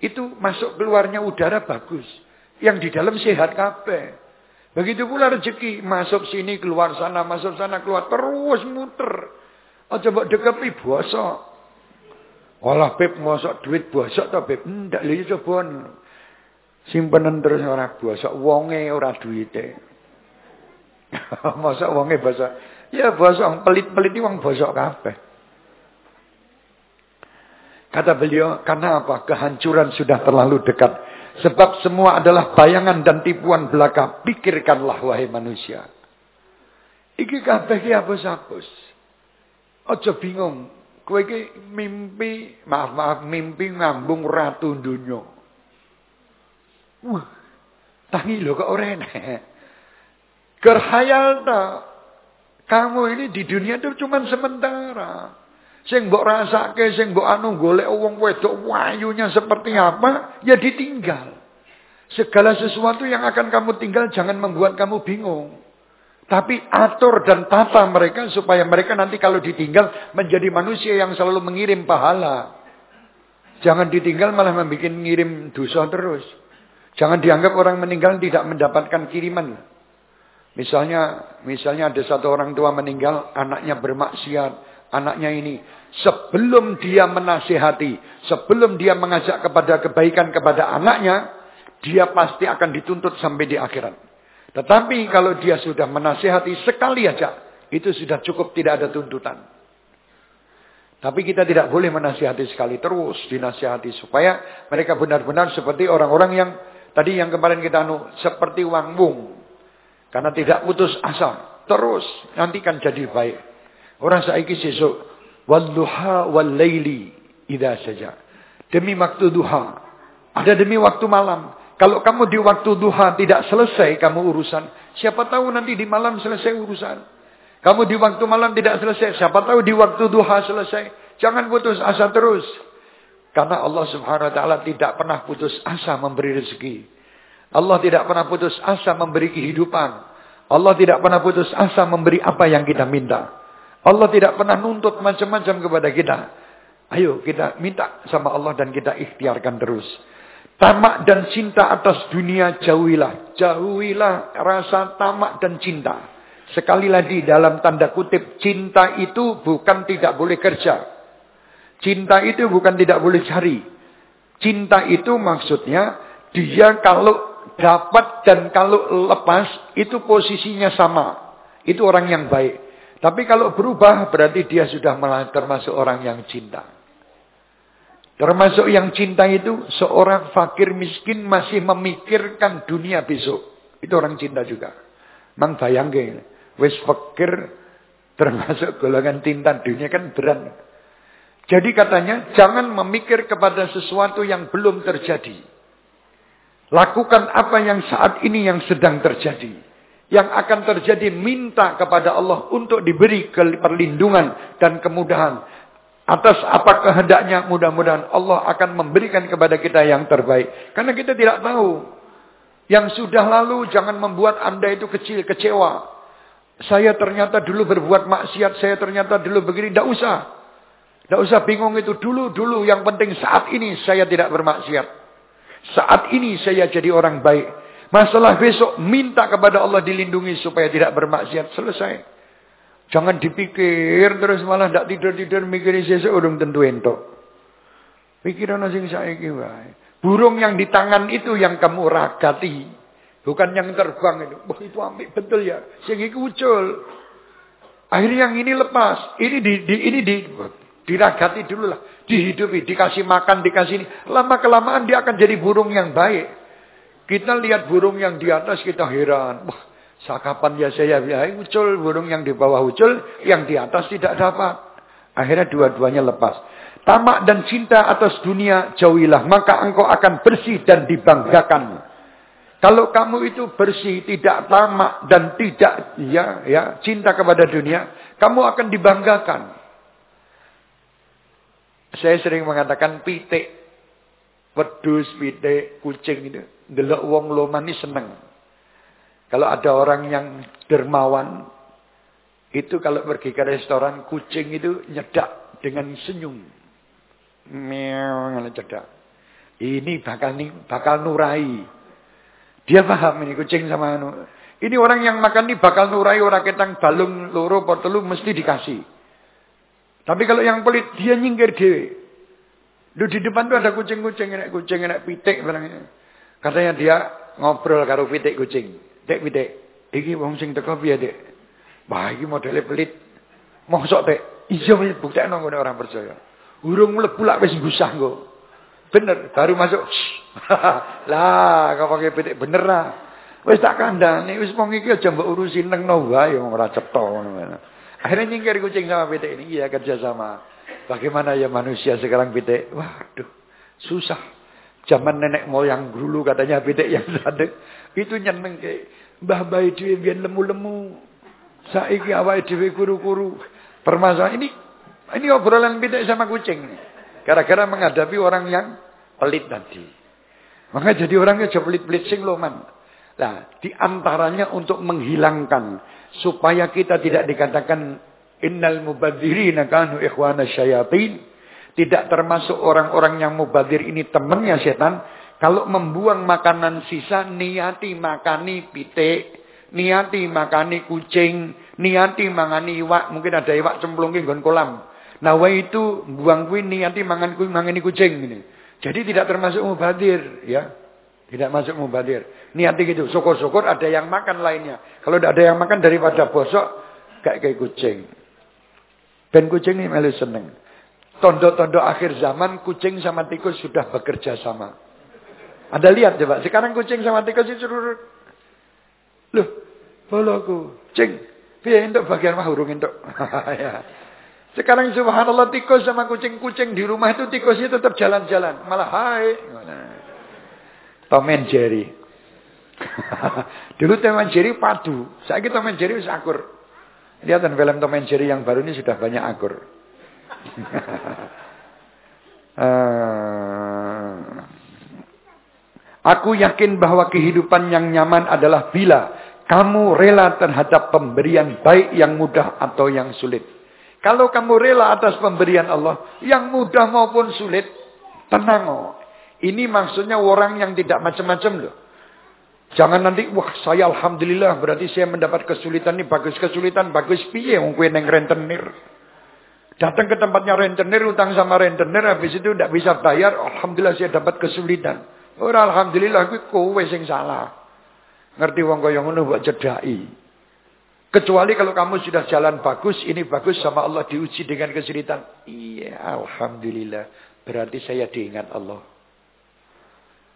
itu masuk keluarnya udara bagus. Yang di dalam sehat kabeh. Begitu pula rezeki masuk sini keluar sana masuk sana keluar terus muter. Aja mbok dekepi bosok. Olah Beb mosok duit bosok to Beb. Ndak lho coba. Simpenan terus ora bosok wonge ora duite. <laughs> mosok wonge bosok. Ya bosok pelit-pelit wong bosok kabeh. Kata beliau, karena apa? Kehancuran sudah terlalu dekat. Sebab semua adalah bayangan dan tipuan belaka. Pikirkanlah wahai manusia. Iki kabeh ki hapus-hapus. Aja bingung. Kowe iki mimpi, maaf maaf mimpi ngambung ratu dunya. Wah. Tangi lho kok ora enak. Gerhayal ta. Kamu ini di dunia itu cuma sementara. Sing mbok rasake, sing mbok anu golek wong wedok wayunya seperti apa, ya ditinggal. Segala sesuatu yang akan kamu tinggal jangan membuat kamu bingung. Tapi atur dan tata mereka supaya mereka nanti kalau ditinggal menjadi manusia yang selalu mengirim pahala. Jangan ditinggal malah membuat ngirim dosa terus. Jangan dianggap orang meninggal tidak mendapatkan kiriman. Misalnya, misalnya ada satu orang tua meninggal, anaknya bermaksiat, anaknya ini. Sebelum dia menasihati, sebelum dia mengajak kepada kebaikan kepada anaknya, dia pasti akan dituntut sampai di akhirat. Tetapi kalau dia sudah menasihati sekali aja, itu sudah cukup tidak ada tuntutan. Tapi kita tidak boleh menasihati sekali terus dinasihati supaya mereka benar-benar seperti orang-orang yang tadi yang kemarin kita anu seperti wang bung. Karena tidak putus asa, terus nanti kan jadi baik. Orang saiki sesuk wadduha wal laili idza saja. Demi waktu duha, ada demi waktu malam. Kalau kamu di waktu duha tidak selesai kamu urusan, siapa tahu nanti di malam selesai urusan. Kamu di waktu malam tidak selesai, siapa tahu di waktu duha selesai. Jangan putus asa terus. Karena Allah subhanahu wa ta'ala tidak pernah putus asa memberi rezeki. Allah tidak pernah putus asa memberi kehidupan. Allah tidak pernah putus asa memberi apa yang kita minta. Allah tidak pernah nuntut macam-macam kepada kita. Ayo kita minta sama Allah dan kita ikhtiarkan terus. Tamak dan cinta atas dunia jauhilah. Jauhilah rasa tamak dan cinta. Sekali lagi dalam tanda kutip, cinta itu bukan tidak boleh kerja. Cinta itu bukan tidak boleh cari. Cinta itu maksudnya dia kalau dapat dan kalau lepas itu posisinya sama. Itu orang yang baik. Tapi kalau berubah berarti dia sudah termasuk orang yang cinta. Termasuk yang cinta itu seorang fakir miskin masih memikirkan dunia besok. Itu orang cinta juga. Mang bayangke, wis fakir termasuk golongan cinta dunia kan berat. Jadi katanya, jangan memikir kepada sesuatu yang belum terjadi. Lakukan apa yang saat ini yang sedang terjadi. Yang akan terjadi, minta kepada Allah untuk diberi perlindungan dan kemudahan. Atas apa kehendaknya, mudah-mudahan Allah akan memberikan kepada kita yang terbaik. Karena kita tidak tahu. Yang sudah lalu, jangan membuat anda itu kecil, kecewa. Saya ternyata dulu berbuat maksiat, saya ternyata dulu begini. Tidak usah. Tidak usah bingung itu dulu-dulu. Yang penting saat ini saya tidak bermaksiat. Saat ini saya jadi orang baik. Masalah besok minta kepada Allah dilindungi supaya tidak bermaksiat. Selesai. Jangan dipikir terus malah tidak tidur-tidur mikirin sesuk urung tentu entok. Pikiran sing saiki wae. Burung yang di tangan itu yang kamu ragati. Bukan yang terbang itu. Wah itu ambil betul ya. Sehingga ucul. Akhirnya yang ini lepas. Ini di, di ini di Diragati dulu lah. Dihidupi, dikasih makan, dikasih ini. Lama kelamaan dia akan jadi burung yang baik. Kita lihat burung yang di atas kita heran. Wah, sakapan ya saya ya, ucul burung yang di bawah ucul, yang di atas tidak dapat. Akhirnya dua-duanya lepas. Tamak dan cinta atas dunia jauhilah, maka engkau akan bersih dan dibanggakan. Kalau kamu itu bersih, tidak tamak dan tidak ya ya cinta kepada dunia, kamu akan dibanggakan. Saya sering mengatakan pitik. Wedus, pitik, kucing itu. Delok wong loman ini seneng. Kalau ada orang yang dermawan. Itu kalau pergi ke restoran kucing itu nyedak dengan senyum. Meow, cedak. Ini bakal nih, bakal nurai. Dia paham ini kucing sama anu. Ini orang yang makan ini bakal nurai orang ketang balung loro portelu mesti dikasih. Tapi kalau yang pelit, dia nyingkir dewe. Lu di depan tuh ada kucing-kucing, enak kucing, enak pitik. Barangnya. Katanya dia ngobrol karo pitik kucing. Dek pitik, iki wong sing teko piye dek? Wah iki modele pelit. Mosok dek, iya buktekno ngene orang percaya. Urung mlebu lak wis gusah nggo. Bener, baru masuk. <laughs> lah, kau pakai pitik bener lah. Wis tak kandhani, wis wong iki aja mbok urusi nengno wae ora cetha ngono. Akhirnya nyingkir kucing sama pitik ini. Iya kerjasama. Bagaimana ya manusia sekarang pitik? Waduh. Susah. Zaman nenek moyang dulu katanya pitik yang <laughs> sadek. Itu nyeneng ke. Mbah bayi dewi biar lemu-lemu. Saiki awal dewi kuru-kuru. Permasalahan ini. Ini obrolan pitik sama kucing. Gara-gara menghadapi orang yang pelit tadi. Maka jadi orangnya jauh pelit-pelit sing loman. Nah, di antaranya untuk menghilangkan supaya kita tidak dikatakan innal mubadzirina kanu ikhwana syayatin, tidak termasuk orang-orang yang mubadir ini temannya setan. Kalau membuang makanan sisa, niati makani pitik, niati makani kucing, niati mangani iwak, mungkin ada iwak cemplungin gon kolam. Nah, itu buang kuwi niati mangan kuwi mangani kucing ini. Jadi tidak termasuk mubadir, ya. Tidak masuk mubadir. Niati gitu. Syukur-syukur ada yang makan lainnya. Kalau tidak ada yang makan daripada bosok. Kayak kayak kucing. Dan kucing ini malah seneng. Tondo-tondo akhir zaman kucing sama tikus sudah bekerja sama. Anda lihat coba. Sekarang kucing sama tikus itu curut. Loh. Boloku. Cing. Biar untuk bagian mah hurung untuk. <laughs> ya. Sekarang subhanallah tikus sama kucing-kucing di rumah itu tikusnya tetap jalan-jalan. Malah hai. Tom and Jerry. <laughs> Dulu Tom and Jerry padu. Saya kita Tom and Jerry akur. Lihat film Tom and Jerry yang baru ini sudah banyak akur. uh, <laughs> aku yakin bahwa kehidupan yang nyaman adalah bila kamu rela terhadap pemberian baik yang mudah atau yang sulit. Kalau kamu rela atas pemberian Allah, yang mudah maupun sulit, tenang. Oh. Ini maksudnya orang yang tidak macam-macam loh. Jangan nanti, wah saya Alhamdulillah berarti saya mendapat kesulitan ini. Bagus kesulitan, bagus piye wong neng rentenir. Datang ke tempatnya rentenir, utang sama rentenir, habis itu tidak bisa bayar. Alhamdulillah saya dapat kesulitan. Ora alhamdulillah kuwi kowe sing salah. Ngerti wong kaya ngono buat cedai. Kecuali kalau kamu sudah jalan bagus, ini bagus sama Allah diuji dengan kesulitan. Iya, alhamdulillah. Berarti saya diingat Allah.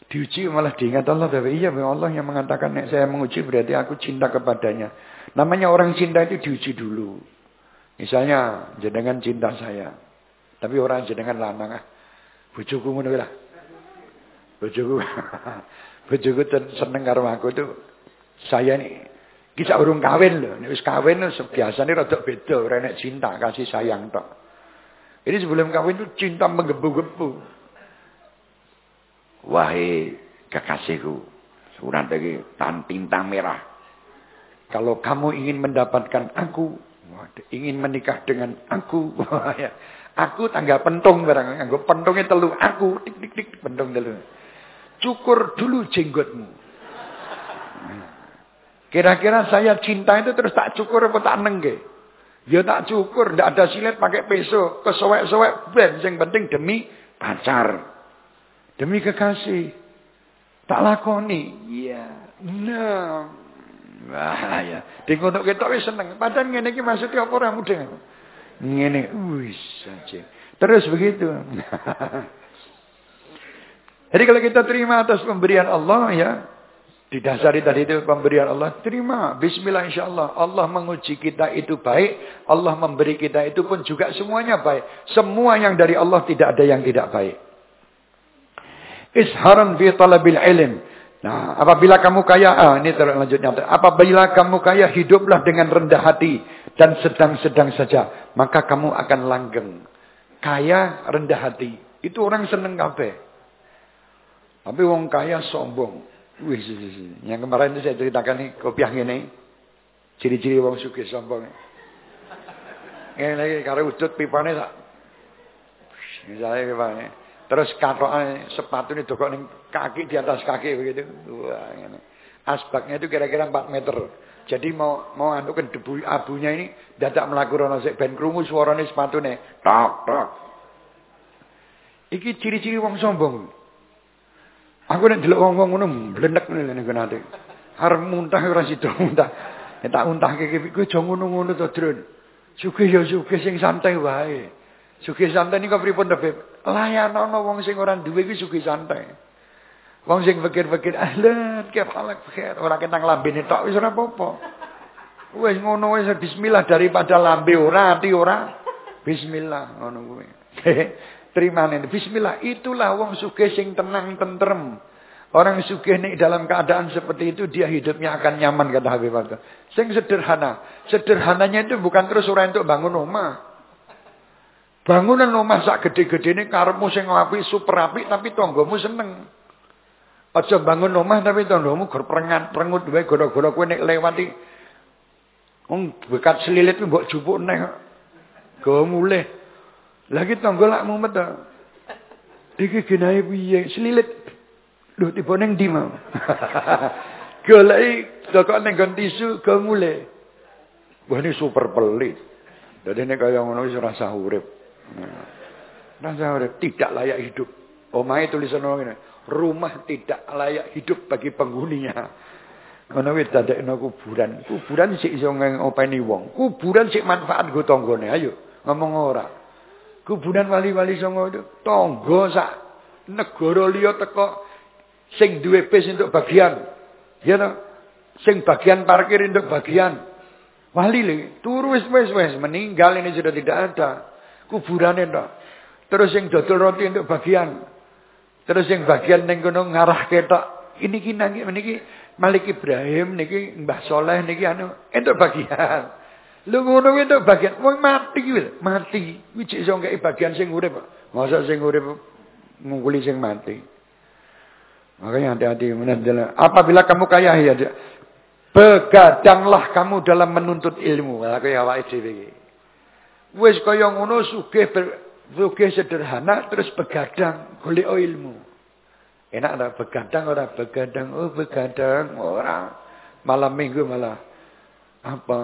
Diuji malah diingat Allah. Tapi iya Allah yang mengatakan nek saya menguji berarti aku cinta kepadanya. Namanya orang cinta itu diuji dulu. Misalnya jenengan cinta saya. Tapi orang jenengan lanang ah. Bojoku. Bojoku. <laughs> Bojoku seneng karo aku tuh. Saya nih kisah urung kawin loh. Nek wis kawin biasane rada beda, ora cinta, kasih sayang tok. Ini sebelum kawin tuh cinta menggebu-gebu. Wahai kekasihku, surat lagi tan tinta merah. Kalau kamu ingin mendapatkan aku, ingin menikah dengan aku, <laughs> aku tangga pentung barang, anggo pentungnya telu aku, tik tik tik pentung telu. Cukur dulu jenggotmu. Kira-kira saya cinta itu terus tak cukur apa tak nengge? Ya tak cukur, ndak ada silet pakai peso, kesowek-sowek ben yang penting demi pacar. Demi kekasih. Tak lakoni. Iya. Nah. Wah ya. Di ngono ketok wis seneng. Padahal ngene iki maksudnya apa ora mudeng. Ngene wis saja. Terus begitu. <laughs> Jadi kalau kita terima atas pemberian Allah ya, Didasari tadi itu pemberian Allah. Terima. Bismillah insya Allah. Allah menguji kita itu baik. Allah memberi kita itu pun juga semuanya baik. Semua yang dari Allah tidak ada yang tidak baik. Isharan fi talabil ilm. Nah, apabila kamu kaya, ah, ini terlanjutnya. Apabila kamu kaya, hiduplah dengan rendah hati. Dan sedang-sedang saja. Maka kamu akan langgeng. Kaya, rendah hati. Itu orang seneng kafe. Tapi wong kaya sombong. Wih, yang kemarin itu saya ceritakan nih kopiah ini. Ciri-ciri wong sugih sombong. Ini lagi karo udut pipane tak. Misalnya pipane. Terus katokane sepatu ini dokok ning kaki di atas kaki begitu. Wah, ini. Asbaknya itu kira-kira 4 meter. Jadi mau mau anukan debu abunya ini dadak melakukan sik ben krungu suarane sepatune. Tok tok. Iki ciri-ciri wong sombong. Aku nek delok wong-wong ngono blendek ngene nek nate. Arep muntah ora sida muntah. Nek tak untahke kuwi aja ngono-ngono to, Drun. Sugih ya sugih sing santai wae. Sugih santai niku pripun to, Beb? Layanono wong sing ora duwe kuwi sugih santai. Wong sing pikir-pikir ahlan ke halak pikir ora ketang lambene tok wis ora apa-apa. Wis ngono wis bismillah daripada lambe ora ati ora. Bismillah ngono kuwi. <laughs> Terima nih. Bismillah. Itulah wong sugih sing tenang tentrem. Orang sugih nih dalam keadaan seperti itu dia hidupnya akan nyaman kata Habib Abdul. Sing sederhana. Sederhananya itu bukan terus orang untuk bangun rumah. Bangunan rumah sak gede-gede ini karmu sing api super api tapi tonggomu seneng. Aja bangun rumah tapi tonggomu gerprengat prengut wae goro-goro kowe nek lewati wong bekat selilit mbok jupuk neh. Go mulih. Lagi tangga lak mumet ta. Iki genahe piye? Selilit. Lho tiba ning ndi mau? <laughs> Goleki kok ning gon tisu go mule. Wah ini super pelit. Jadi ini kaya ngono wis rasa urip. Rasa urip tidak layak hidup. Omahe tulisan ngene. Rumah tidak layak hidup bagi penghuninya. Ngono wis dadekno kuburan. Kuburan sik iso ngopeni wong. Kuburan sik manfaat go tanggane. Ayo ngomong ora. Kuburan wali-wali songo itu tonggo sak negara liya teko sing duwe bis untuk bagian. Ya toh? Sing bagian parkir untuk bagian. Wali le, turu wis wis wis meninggal ini sudah tidak ada. Kuburane toh. Terus sing dodol roti untuk bagian. Terus sing bagian ning kono ngarah ketok. Ini ki nang niki Malik Ibrahim niki Mbah Soleh niki anu entuk bagian. Lu ngono kuwi tok bagian wong mati kuwi mati. Kuwi cek iso ngeki bagian sing urip. Masa sing urip ngungkuli sing mati. Makanya hati-hati apabila kamu kaya ya begadanglah kamu dalam menuntut ilmu. Lah kaya awake dhewe iki. Wis kaya ngono sugih sugih sederhana terus begadang golek ilmu. Enak tak begadang ora begadang oh begadang ora malam minggu malah apa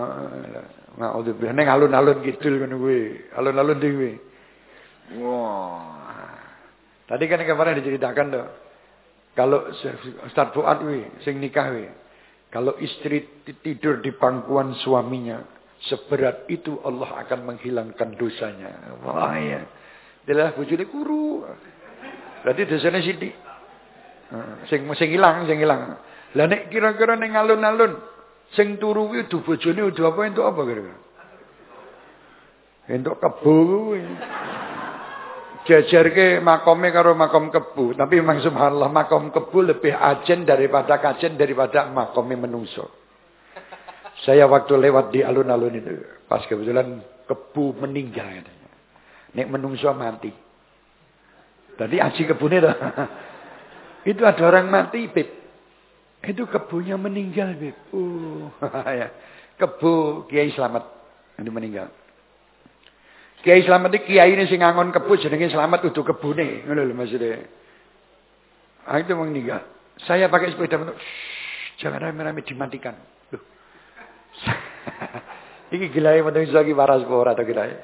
Naudzubillah ning alun-alun kidul ngono kuwi. Alun-alun dhewe. Wah. Tadi kan kemarin diceritakan tuh. Kalau Ustaz Fuad kuwi sing nikah kuwi. Kalau istri tidur di pangkuan suaminya, seberat itu Allah akan menghilangkan dosanya. Wah ya. Delah bojone kuru. Berarti dosane sithik. Sing sing ilang, sing ilang. Lah nek kira-kira ning alun-alun Sing turu kuwi udu bojone udu apa entuk apa kira-kira? Entuk kebo kuwi. Jajarke makome karo makom kebu, tapi memang subhanallah makom kebu lebih ajen daripada kajen daripada makome menungso. Saya waktu lewat di alun-alun itu, pas kebetulan kebu meninggal katanya. Nek menungso mati. Tadi aji kebune dah. <laughs> Itu ada orang mati, Bib. Itu kebunya meninggal, Bib. Uh, <laughs> ya. Kebu Kiai Slamet. Ini meninggal. Kiai Slamet iki kiai ini sing ngangon kebun jenenge Slamet udu kebune, ngono lho maksudnya. Ah itu meninggal. Saya pakai sepeda motor. Jangan rame-rame dimatikan. Loh. <laughs> iki gilai menungso iki waras ora to gilai.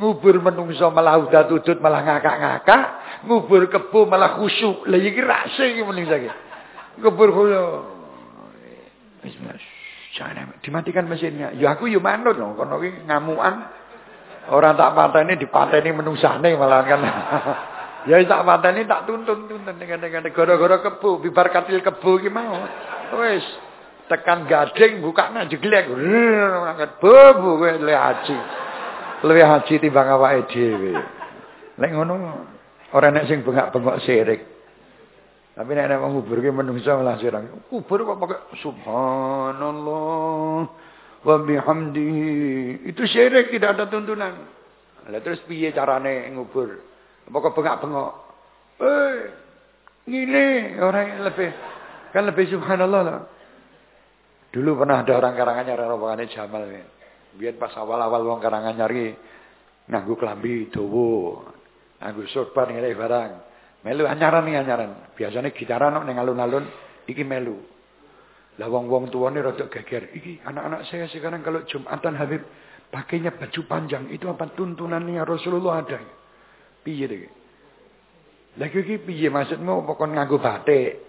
Ngubur menungso malah udah tutut malah ngakak-ngakak, ngubur kebu malah khusyuk. Lah iki rase iki menungso. Ngubur khusyuk. Bismillah. Jangan dimatikan mesinnya. Ya aku yo manut loh, kono iki ngamukan. Orang tak pateni dipateni menusane malah kan. <laughs> ya tak pateni tak tuntun tuntun dengan dengan gara-gara kebu bibar katil kebu ki mau. Wis tekan gading buka nang jeglek. Bobu kowe le haji. Luwih haji timbang awake dhewe. Lek ngono ora nek sing bengak-bengok sirik. Tapi nek nek ngubur ki menungso malah sirang. Kubur kok pakai subhanallah wa bihamdihi. Itu syirik tidak ada tuntunan. Lah terus piye carane ngubur? Apa bengak-bengok? Eh, ngene orang lebih kan lebih subhanallah lah. Dulu pernah ada orang karangannya rombongannya Jamal ya. Biar pas awal-awal wong karangan nyari nganggo klambi dawa. Nganggo sorban ngene barang. Melu anyaran nih anyaran. Biasanya gitaran ning alun-alun iki melu. Lah wong-wong tuane rada geger. Iki anak-anak saya sekarang kalau Jumatan Habib pakainya baju panjang. Itu apa tuntunannya Rasulullah ada. Piye deh. Lagi iki piye maksudmu pokok nganggo batik.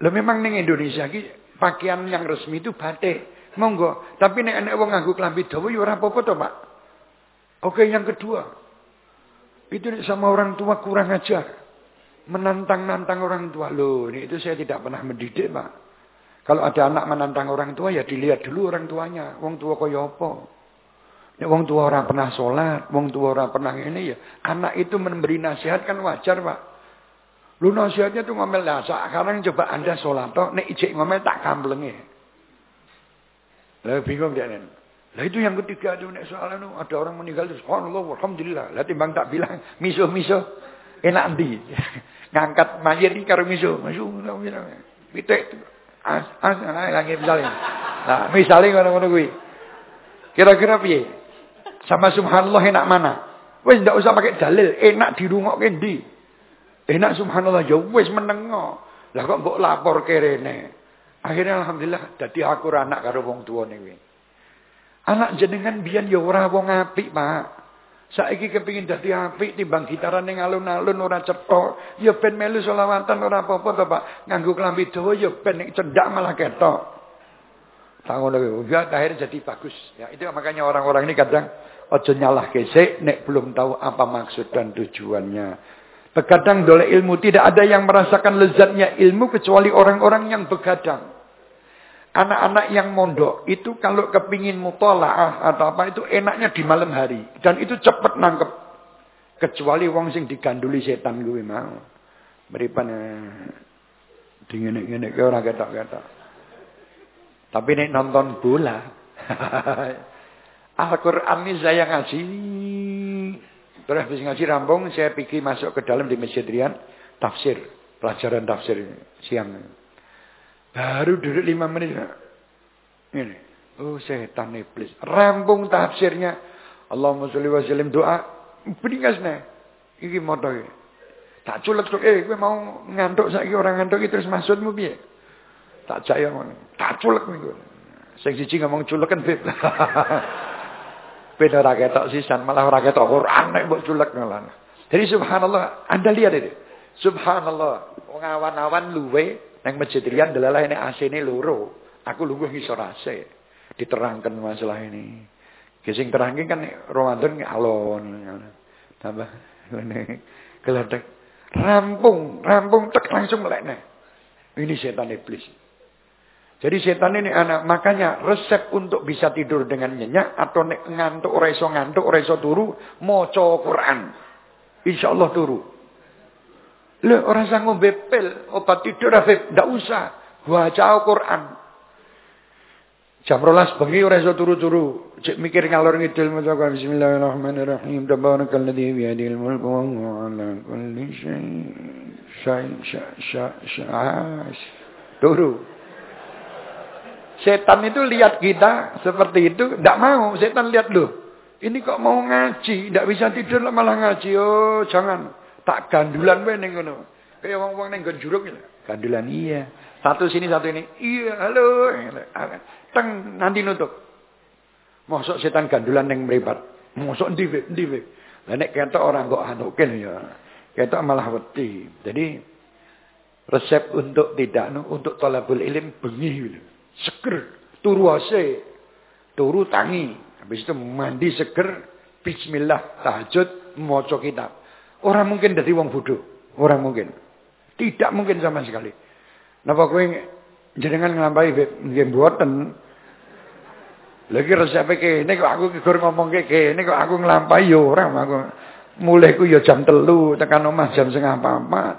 Lah memang ning Indonesia iki pakaian yang resmi itu batik. Monggo, tapi nek enek wong nganggo klambi dawa ya ora to, Pak. Oke, yang kedua. Itu sama orang tua kurang ajar. Menantang-nantang orang tua. Loh, ini itu saya tidak pernah mendidik, Pak. Kalau ada anak menantang orang tua ya dilihat dulu orang tuanya. Wong tua kaya apa? Ya wong tua orang pernah sholat, wong tua orang pernah ini ya. Anak itu memberi nasihat kan wajar pak. Lu nasihatnya tuh ngomel lah. Sekarang coba anda sholat toh, nek ijek ngomel tak kamblengnya. Lah bingung dia. Lah itu yang ketiga tuh nek soal itu ada orang meninggal terus subhanallah alhamdulillah. Lah timbang tak bilang miso-miso enak di. <laughs> Ngangkat mayat iki karo miso. Miso pitik As, as, lagi misalnya. Nah, misalnya ngono-ngono kuwi. Kira-kira piye? Sama subhanallah enak mana? Wis ndak usah pakai dalil, enak dirungokke ndi? Enak subhanallah ya wis menengo. Lah kok mbok lapor kerene. Akhirnya alhamdulillah dadi aku anak karo wong tuane kuwi. Anak jenengan biyen ya ora wong apik, Pak. Saiki kepingin dadi apik timbang gitaran ning alun-alun ora cetok. Ya ben melu selawatan ora apa-apa to, Pak. Nganggo klambi dawa ya ben nek cendak malah ketok. Tangon lagi, ya akhirnya jadi bagus. Ya, itu makanya orang-orang ini kadang ojo nyalah kesek nek belum tahu apa maksud dan tujuannya. Begadang doleh ilmu tidak ada yang merasakan lezatnya ilmu kecuali orang-orang yang begadang. Anak-anak yang mondok itu kalau kepingin mutolaah atau apa itu enaknya di malam hari. Dan itu cepat nangkep. Kecuali wong sing diganduli setan gue mau. Beripan dingin-dingin ke orang ketok-ketok. Tapi nek nonton bola. <laughs> Al-Quran ini saya ngaji. Terus habis ngaji rampung, saya pikir masuk ke dalam di Masjid Rian. Tafsir. Pelajaran tafsir siang. Baru duduk lima menit. Ini. Oh setan iblis. Rampung tafsirnya. Allahumma sholli wa sallim doa. Beringas nih. Iki moto Tak culek tuh. Eh gue mau ngantuk saiki orang ngantuk terus maksudmu piye? Tak jaya ngono. Tak culek gue. Sing siji ngomong culek kan beb. <laughs> Ben ora ketok sisan, malah ora ketok Quran nek mbok culek malah. Jadi subhanallah, Anda lihat itu. Subhanallah, wong awan-awan luwe Neng masjid rian delalah ini AC ini loro. Aku lugu ngisor AC. Diterangkan masalah ini. Kising terangin kan Ramadan alon. Tambah ini geledek. Rampung, rampung tek langsung melekne. Ini setan iblis. Jadi setan ini anak makanya resep untuk bisa tidur dengan nyenyak atau ngantuk ora iso ngantuk ora iso turu maca Quran. Insya Allah turu. Le orang sanggup bepel, obat tidur Habib, ndak usah. Baca Al-Quran. Jam rolas bengi ora iso turu-turu. Cek mikir ngalor ngidul maca Bismillahirrahmanirrahim. Tabarakalladzi bi yadil mulku wa huwa ala kulli syai'in syai Turu. Setan itu lihat kita seperti itu, tidak mau. Setan lihat loh. Ini kok mau ngaji, tidak bisa tidur malah ngaji. Oh, jangan. Tak gandulan wae ning ngono. Kayak wong-wong ning juruk gitu. Gandulan iya. Satu sini satu ini. Iya, halo. Teng nanti nutup. Mosok setan gandulan ning mripat. Mosok ndi wae, ndi wae. Lah nek ketok orang kok anuken ya. Ketok malah wedi. Jadi resep untuk tidak untuk tolabul ilim bengi gitu. Seger, turu ase, turu tangi. Habis itu mandi seger, bismillah, tahajud, maca kitab. Orang mungkin dari wong bodoh. Orang mungkin. Tidak mungkin sama sekali. Napa kowe jenengan nglampahi nggih mboten. Lagi resep kene kok aku gur ngomong kene kok aku nglampahi yo ora aku. Mulai ku yo jam telu tekan omah jam setengah papat.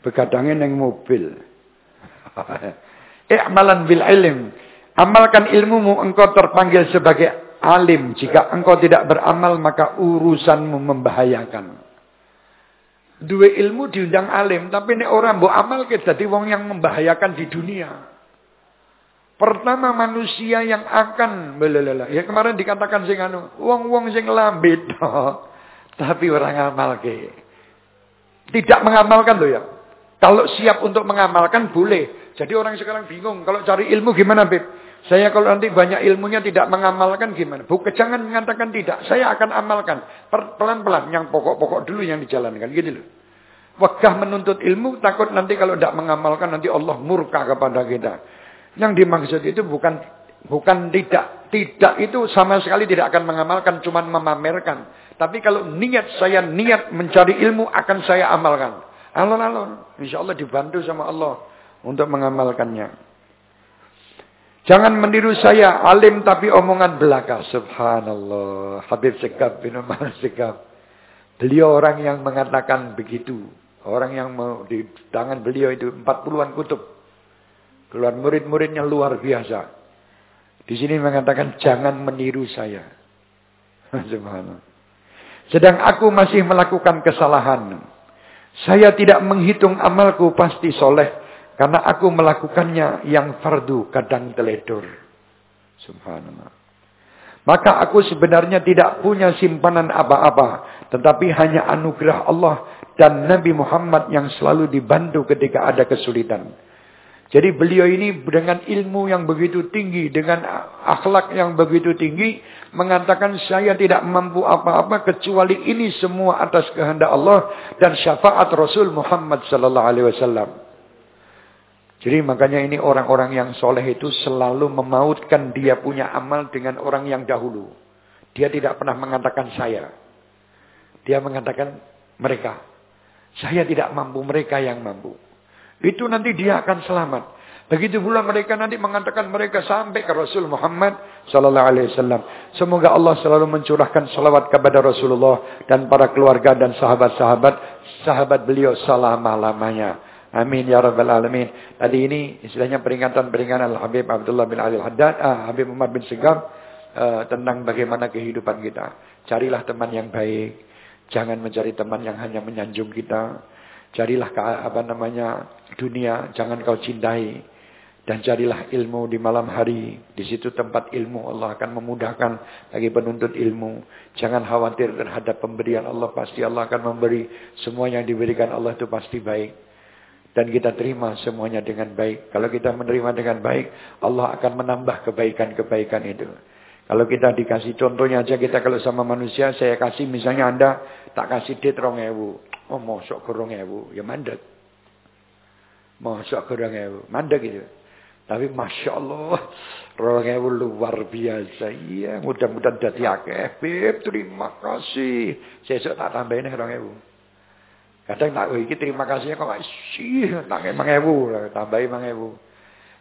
Begadangnya neng mobil. <laughs> I'malan bil ilm. Amalkan ilmumu engkau terpanggil sebagai alim. Jika engkau tidak beramal maka urusanmu membahayakan. Dua ilmu diundang alim, tapi ini orang mau amal ke jadi wong yang membahayakan di dunia. Pertama manusia yang akan belalala. Ya kemarin dikatakan sing anu, wong-wong sing lambit. <laughs> tapi orang amal ke. Tidak mengamalkan loh ya. Kalau siap untuk mengamalkan boleh. Jadi orang sekarang bingung. Kalau cari ilmu gimana Beb? Saya kalau nanti banyak ilmunya tidak mengamalkan gimana? Bukan jangan mengatakan tidak. Saya akan amalkan. Pelan-pelan. Yang pokok-pokok dulu yang dijalankan. Gitu loh. Wegah menuntut ilmu. Takut nanti kalau tidak mengamalkan. Nanti Allah murka kepada kita. Yang dimaksud itu bukan bukan tidak. Tidak itu sama sekali tidak akan mengamalkan. Cuma memamerkan. Tapi kalau niat saya niat mencari ilmu akan saya amalkan. Alon-alon. Insya Allah dibantu sama Allah. Untuk mengamalkannya. Jangan meniru saya, alim tapi omongan belaka. Subhanallah. Habib Sekab bin Umar <laughs> Sekab. Beliau orang yang mengatakan begitu. Orang yang mau di tangan beliau itu 40-an kutub. Keluar murid-muridnya luar biasa. Di sini mengatakan jangan meniru saya. <laughs> Subhanallah. Sedang aku masih melakukan kesalahan. Saya tidak menghitung amalku pasti soleh. Karena aku melakukannya yang fardu kadang teledor. Subhanallah. Maka aku sebenarnya tidak punya simpanan apa-apa. Tetapi hanya anugerah Allah dan Nabi Muhammad yang selalu dibantu ketika ada kesulitan. Jadi beliau ini dengan ilmu yang begitu tinggi, dengan akhlak yang begitu tinggi, mengatakan saya tidak mampu apa-apa kecuali ini semua atas kehendak Allah dan syafaat Rasul Muhammad sallallahu alaihi wasallam. Jadi makanya ini orang-orang yang soleh itu selalu memautkan dia punya amal dengan orang yang dahulu. Dia tidak pernah mengatakan saya. Dia mengatakan mereka. Saya tidak mampu, mereka yang mampu. Itu nanti dia akan selamat. Begitu pula mereka nanti mengatakan mereka sampai ke Rasul Muhammad sallallahu alaihi wasallam. Semoga Allah selalu mencurahkan salawat kepada Rasulullah dan para keluarga dan sahabat-sahabat sahabat beliau selama-lamanya. Amin ya rabbal alamin. Tadi ini istilahnya peringatan-peringatan Al-Habib Abdullah bin Ali Haddad, ah, Habib Muhammad bin Segam uh, tentang bagaimana kehidupan kita. Carilah teman yang baik. Jangan mencari teman yang hanya menyanjung kita. Carilah ke, apa namanya dunia, jangan kau cintai. Dan carilah ilmu di malam hari. Di situ tempat ilmu Allah akan memudahkan bagi penuntut ilmu. Jangan khawatir terhadap pemberian Allah. Pasti Allah akan memberi. Semua yang diberikan Allah itu pasti baik dan kita terima semuanya dengan baik. Kalau kita menerima dengan baik, Allah akan menambah kebaikan-kebaikan itu. Kalau kita dikasih contohnya aja kita kalau sama manusia, saya kasih misalnya Anda tak kasih dit rong ewu. Oh mosok rong ewu, ya mandek. Mosok rong ewu, mandek gitu. Tapi Masya Allah, rong ewu luar biasa. Iya, mudah-mudahan jadi akeh. Beb, terima kasih. Saya tak tambahin rong ewu. Kadang tak iki terima kasihnya kok sih tak emang ewu tambahin emang.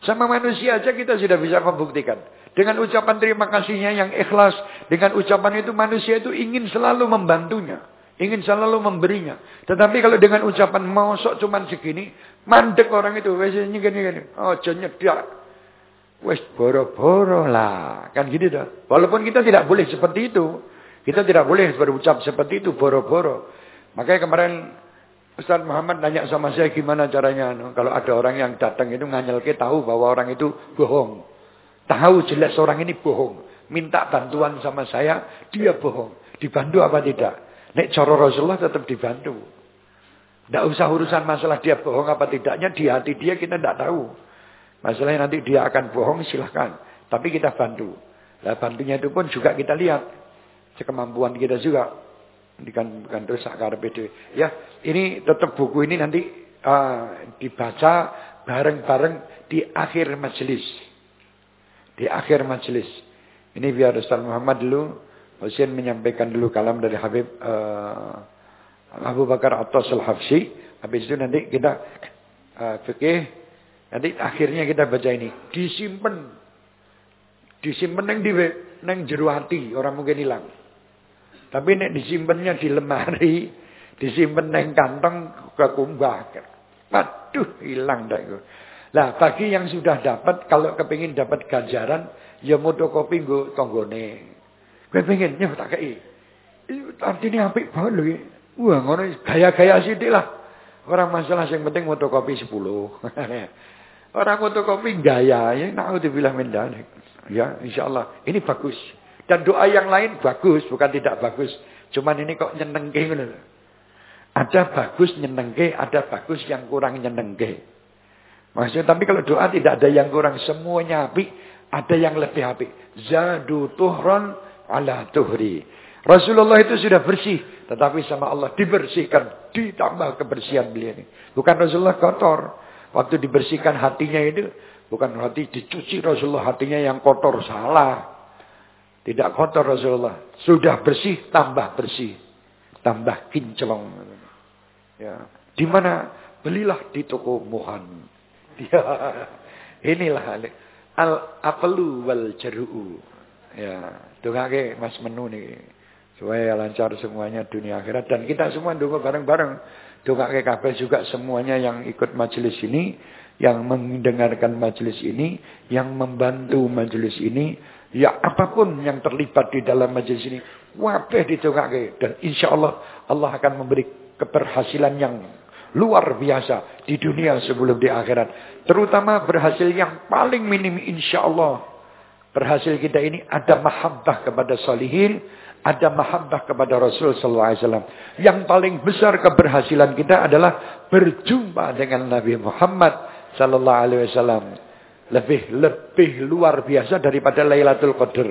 Sama manusia aja kita sudah bisa membuktikan. Dengan ucapan terima kasihnya yang ikhlas. Dengan ucapan itu manusia itu ingin selalu membantunya. Ingin selalu memberinya. Tetapi kalau dengan ucapan mau sok cuman segini, mandek orang itu. Wes gini gini. Oh, nyedak. Wes boro-boro lah. Kan gitu dah. Walaupun kita tidak boleh seperti itu. Kita tidak boleh berucap seperti itu boro-boro. Makanya kemarin Ustaz Muhammad nanya sama saya gimana caranya. Kalau ada orang yang datang itu nganyelke tahu bahwa orang itu bohong. Tahu jelas orang ini bohong minta bantuan sama saya, dia bohong. Dibantu apa tidak? Nek coro Rasulullah tetap dibantu. Tidak usah urusan masalah dia bohong apa tidaknya, di hati dia kita tidak tahu. Masalahnya nanti dia akan bohong silahkan. Tapi kita bantu. Nah bantunya itu pun juga kita lihat. Sekemampuan kita juga. Ini kan bukan terus akar PD. Ya, ini tetap buku ini nanti uh, dibaca bareng-bareng di akhir majelis. Di akhir majelis. Ini biar Ustaz Muhammad dulu, Husain menyampaikan dulu kalam dari Habib uh, Abu Bakar Atas Al-Hafsi. Habis itu nanti kita uh, fikih. Nanti akhirnya kita baca ini. Disimpan. Disimpan yang di neng jeru hati. Orang mungkin hilang. Tapi nek disimpannya di lemari. <laughs> Disimpan neng kantong ke kumbah. Waduh hilang dah itu. Lah bagi yang sudah dapat. Kalau kepingin dapat ganjaran ya motokopi nggo tanggane. Kowe pengen nyah tak kei. Artine apik banget lho. Wah, ngono gaya-gaya sithik lah. Orang masalah yang penting motokopi 10. <laughs> Orang motokopi gaya, ya naudzubillah min dzalik. Ya, insyaallah. Ini bagus. Dan doa yang lain bagus, bukan tidak bagus. Cuman ini kok nyenengke ngono Ada bagus nyenengke, ada bagus yang kurang nyenengke. Maksudnya tapi kalau doa tidak ada yang kurang, semuanya api, ada yang lebih apik. Zadu tuhran ala tuhri. Rasulullah itu sudah bersih. Tetapi sama Allah dibersihkan. Ditambah kebersihan beliau ini. Bukan Rasulullah kotor. Waktu dibersihkan hatinya itu. Bukan hati dicuci Rasulullah. Hatinya yang kotor. Salah. Tidak kotor Rasulullah. Sudah bersih. Tambah bersih. Tambah kinclong. Ya. Di mana? Belilah di toko Muhan. Ya. Inilah al apelu wal jeruu. Ya, dongake Mas Menu nih. Supaya lancar semuanya dunia akhirat dan kita semua donga bareng-bareng. Dongake kabeh juga semuanya yang ikut majelis ini, yang mendengarkan majelis ini, yang membantu majelis ini, ya apa pun yang terlibat di dalam majelis ini, wabeh ditongake dan insya Allah Allah akan memberi keberhasilan yang luar biasa di dunia sebelum di akhirat. Terutama berhasil yang paling minim insya Allah. Berhasil kita ini ada mahabbah kepada salihin, ada mahabbah kepada Rasul sallallahu alaihi wasallam. Yang paling besar keberhasilan kita adalah berjumpa dengan Nabi Muhammad sallallahu alaihi wasallam. Lebih lebih luar biasa daripada Lailatul Qadar.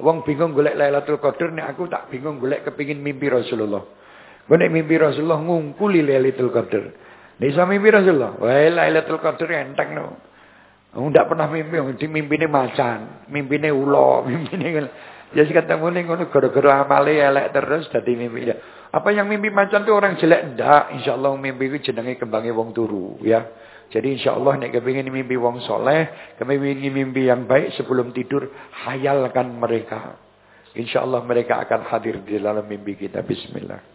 Wong bingung golek Lailatul Qadar nek aku tak bingung golek kepingin mimpi Rasulullah. Gue mimpi Rasulullah ngungkuli Lailatul Qadar. Nisa mimpi Rasulullah. Wah, Lailatul Qadar enteng no. Enggak pernah mimpi, di mimpine macan, mimpine ulo, <laughs> mimpine Ya sih ketemu nih ngono gara-gara amale elek terus dadi mimpi. Apa yang mimpi macan itu orang jelek ndak? Insyaallah mimpi itu jenenge kembange wong turu ya. Jadi insyaallah nek kepengin mimpi wong soleh, kepengin mimpi yang baik sebelum tidur, hayalkan mereka. Insyaallah mereka akan hadir di dalam mimpi kita. Bismillah.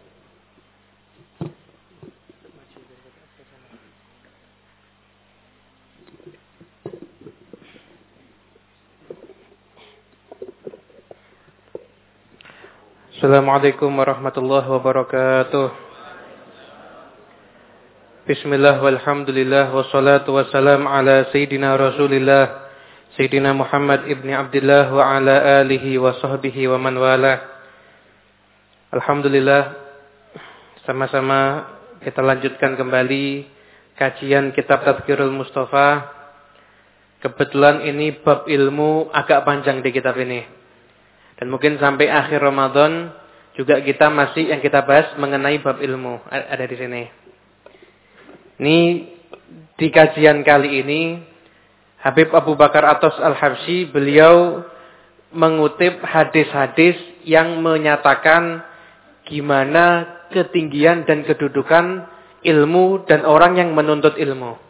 Assalamualaikum warahmatullahi wabarakatuh Bismillah walhamdulillah wassalatu wassalam ala Sayyidina Rasulillah Sayyidina Muhammad ibni Abdullah wa ala alihi wa sahbihi wa man wala Alhamdulillah Sama-sama kita lanjutkan kembali Kajian kitab Tadkirul Mustafa. Kebetulan ini bab ilmu agak panjang di kitab ini. Dan mungkin sampai akhir Ramadan juga kita masih yang kita bahas mengenai bab ilmu ada di sini. Ini di kajian kali ini Habib Abu Bakar Atos Al-Habsyi beliau mengutip hadis-hadis yang menyatakan gimana ketinggian dan kedudukan ilmu dan orang yang menuntut ilmu.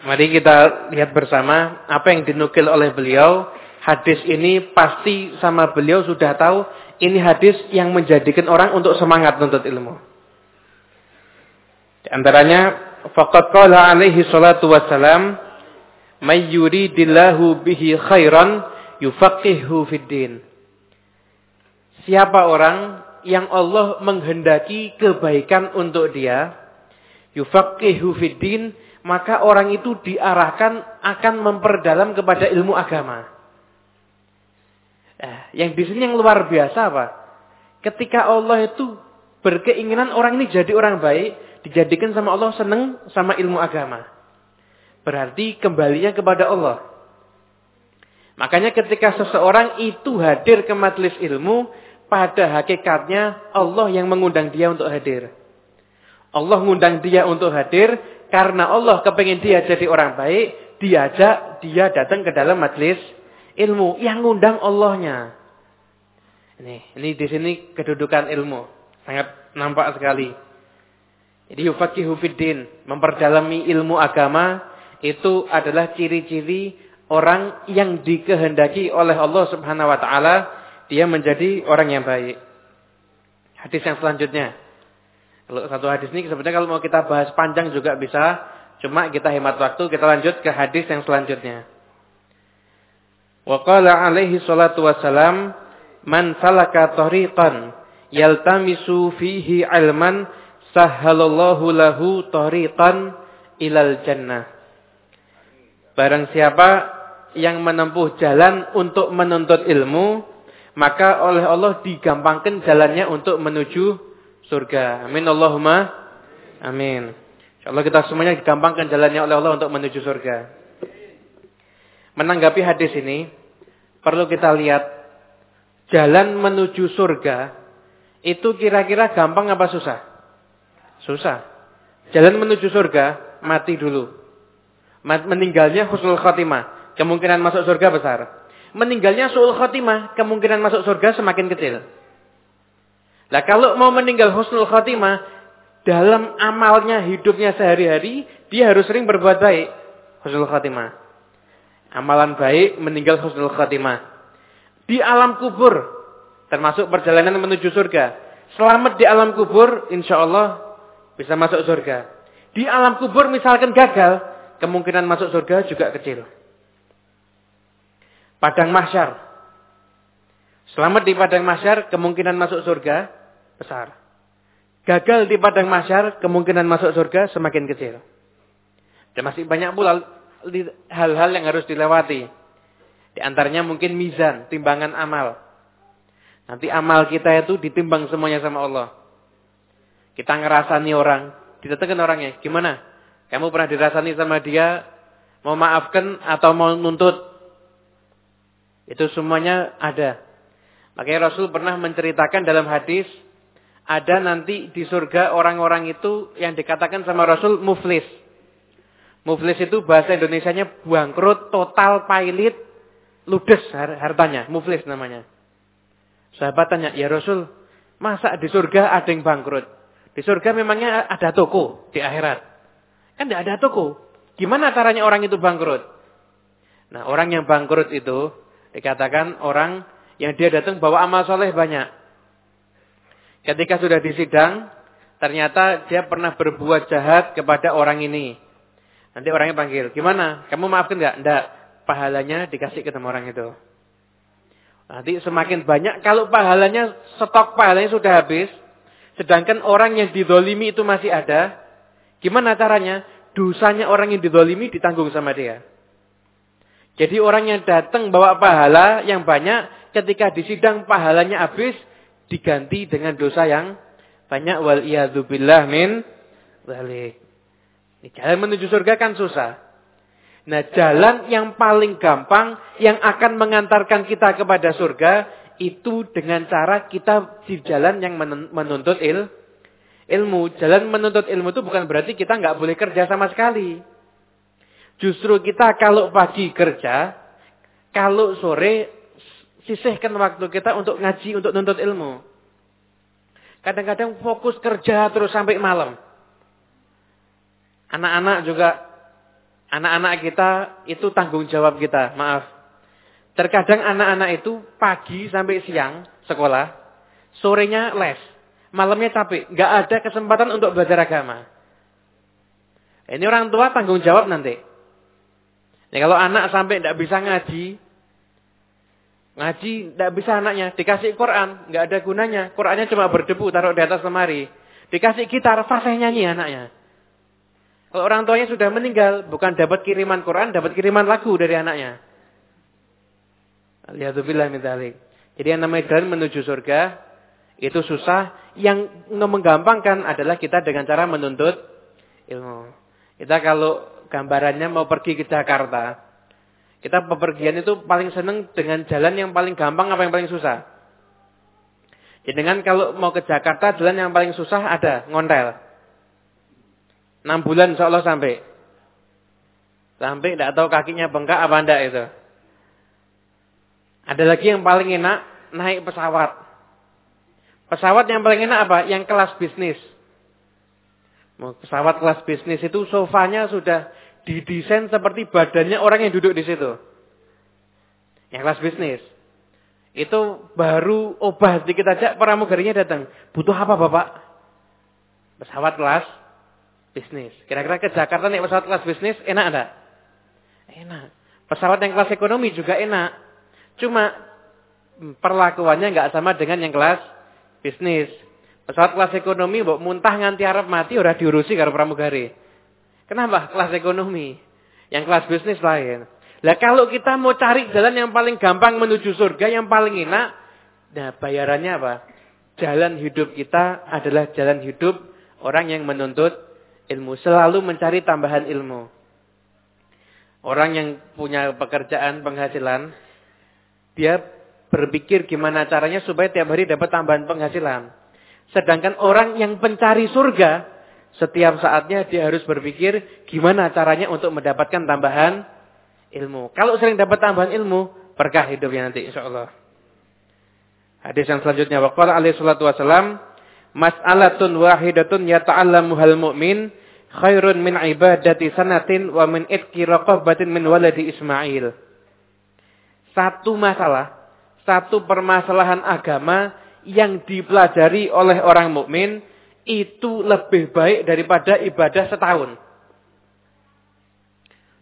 Mari kita lihat bersama apa yang dinukil oleh beliau hadis ini pasti sama beliau sudah tahu ini hadis yang menjadikan orang untuk semangat menuntut ilmu. Di antaranya faqad qala alaihi salatu wassalam may yuridillahu bihi khairan yufaqihu fid din. Siapa orang yang Allah menghendaki kebaikan untuk dia, yufaqihu fid din, maka orang itu diarahkan akan memperdalam kepada ilmu agama. Nah, yang di sini yang luar biasa apa? Ketika Allah itu berkeinginan orang ini jadi orang baik, dijadikan sama Allah senang sama ilmu agama. Berarti kembalinya kepada Allah. Makanya ketika seseorang itu hadir ke majelis ilmu, pada hakikatnya Allah yang mengundang dia untuk hadir. Allah mengundang dia untuk hadir karena Allah kepengen dia jadi orang baik, diajak dia datang ke dalam majelis ilmu yang ngundang Allahnya. Ini, ini di sini kedudukan ilmu sangat nampak sekali. Jadi yufaqihu fiddin, memperdalami ilmu agama itu adalah ciri-ciri orang yang dikehendaki oleh Allah Subhanahu wa taala dia menjadi orang yang baik. Hadis yang selanjutnya. Kalau satu hadis ini sebenarnya kalau mau kita bahas panjang juga bisa. Cuma kita hemat waktu, kita lanjut ke hadis yang selanjutnya. Wa qala alaihi salatu wassalam, Man salaka tariqan yaltamisu fihi ilman sahhalallahu lahu tariqan ilal jannah. Barang siapa yang menempuh jalan untuk menuntut ilmu, maka oleh Allah digampangkan jalannya untuk menuju surga. Amin Allahumma amin. Insyaallah kita semuanya digampangkan jalannya oleh Allah untuk menuju surga. Menanggapi hadis ini, perlu kita lihat jalan menuju surga itu kira-kira gampang apa susah? Susah. Jalan menuju surga mati dulu. Meninggalnya husnul khatimah. Kemungkinan masuk surga besar meninggalnya su'ul khatimah, kemungkinan masuk surga semakin kecil. Nah kalau mau meninggal husnul khatimah, dalam amalnya, hidupnya sehari-hari, dia harus sering berbuat baik. Husnul khatimah. Amalan baik, meninggal husnul khatimah. Di alam kubur, termasuk perjalanan menuju surga. Selamat di alam kubur, insya Allah bisa masuk surga. Di alam kubur misalkan gagal, kemungkinan masuk surga juga kecil padang mahsyar. Selamat di padang mahsyar, kemungkinan masuk surga besar. Gagal di padang mahsyar, kemungkinan masuk surga semakin kecil. Dan masih banyak pula hal-hal yang harus dilewati. Di antaranya mungkin mizan, timbangan amal. Nanti amal kita itu ditimbang semuanya sama Allah. Kita ngerasani orang, ditetapkan orangnya. Gimana? Kamu pernah dirasani sama dia, mau maafkan atau mau nuntut? Itu semuanya ada. Makanya Rasul pernah menceritakan dalam hadis, ada nanti di surga orang-orang itu yang dikatakan sama Rasul muflis. Muflis itu bahasa Indonesianya bangkrut, total, pailit, ludes hartanya. Muflis namanya. Sahabat tanya, ya Rasul, masa di surga ada yang bangkrut? Di surga memangnya ada toko di akhirat. Kan tidak ada toko. Gimana caranya orang itu bangkrut? Nah orang yang bangkrut itu Dikatakan orang yang dia datang bawa amal soleh banyak. Ketika sudah disidang, ternyata dia pernah berbuat jahat kepada orang ini. Nanti orangnya panggil, gimana? Kamu maafkan nggak? Enggak. Pahalanya dikasih ke orang itu. Nanti semakin banyak, kalau pahalanya, stok pahalanya sudah habis, sedangkan orang yang didolimi itu masih ada, gimana caranya? Dosanya orang yang didolimi ditanggung sama dia. Jadi orang yang datang bawa pahala yang banyak, ketika disidang pahalanya habis, diganti dengan dosa yang banyak. Wal billah min zalik. Jalan menuju surga kan susah. Nah jalan yang paling gampang, yang akan mengantarkan kita kepada surga, itu dengan cara kita di jalan yang menuntut il, ilmu. Jalan menuntut ilmu itu bukan berarti kita nggak boleh kerja sama sekali. Justru kita kalau pagi kerja, kalau sore sisihkan waktu kita untuk ngaji, untuk nuntut ilmu. Kadang-kadang fokus kerja terus sampai malam. Anak-anak juga, anak-anak kita itu tanggung jawab kita, maaf. Terkadang anak-anak itu pagi sampai siang sekolah, sorenya les, malamnya capek, nggak ada kesempatan untuk belajar agama. Ini orang tua tanggung jawab nanti. Ya, kalau anak sampai tidak bisa ngaji, ngaji tidak bisa anaknya, dikasih Quran, nggak ada gunanya. Qurannya cuma berdebu, taruh di atas lemari. Dikasih gitar, fasih nyanyi anaknya. Kalau orang tuanya sudah meninggal, bukan dapat kiriman Quran, dapat kiriman lagu dari anaknya. Alhamdulillah mitalik. Jadi yang namanya jalan menuju surga, itu susah. Yang menggampangkan adalah kita dengan cara menuntut ilmu. Kita kalau gambarannya mau pergi ke Jakarta, kita bepergian itu paling seneng dengan jalan yang paling gampang apa yang paling susah? Jadi dengan kalau mau ke Jakarta, jalan yang paling susah ada, ngontel. 6 bulan insya Allah sampai. Sampai tidak tahu kakinya bengkak apa enggak itu. Ada lagi yang paling enak, naik pesawat. Pesawat yang paling enak apa? Yang kelas bisnis. Pesawat kelas bisnis itu sofanya sudah didesain seperti badannya orang yang duduk di situ. Yang kelas bisnis. Itu baru obah sedikit aja pramugarinya datang. Butuh apa Bapak? Pesawat kelas bisnis. Kira-kira ke Jakarta naik pesawat kelas bisnis enak enggak? Enak. Pesawat yang kelas ekonomi juga enak. Cuma perlakuannya nggak sama dengan yang kelas bisnis. Pesawat kelas ekonomi mbok muntah nganti Arab mati udah diurusi karo pramugari. Kenapa? Kelas ekonomi. Yang kelas bisnis lain. Lah kalau kita mau cari jalan yang paling gampang menuju surga yang paling enak, nah bayarannya apa? Jalan hidup kita adalah jalan hidup orang yang menuntut ilmu, selalu mencari tambahan ilmu. Orang yang punya pekerjaan penghasilan, dia berpikir gimana caranya supaya tiap hari dapat tambahan penghasilan. Sedangkan orang yang pencari surga, setiap saatnya dia harus berpikir gimana caranya untuk mendapatkan tambahan ilmu. Kalau sering dapat tambahan ilmu, berkah hidupnya nanti insya Allah. Hadis yang selanjutnya waqala alaihi salatu wasalam, mas'alatun wahidatun yata'allamu hal mu'min khairun min ibadati sanatin wa min itqi raqabatin min waladi Ismail. Satu masalah satu permasalahan agama yang dipelajari oleh orang mukmin itu lebih baik daripada ibadah setahun.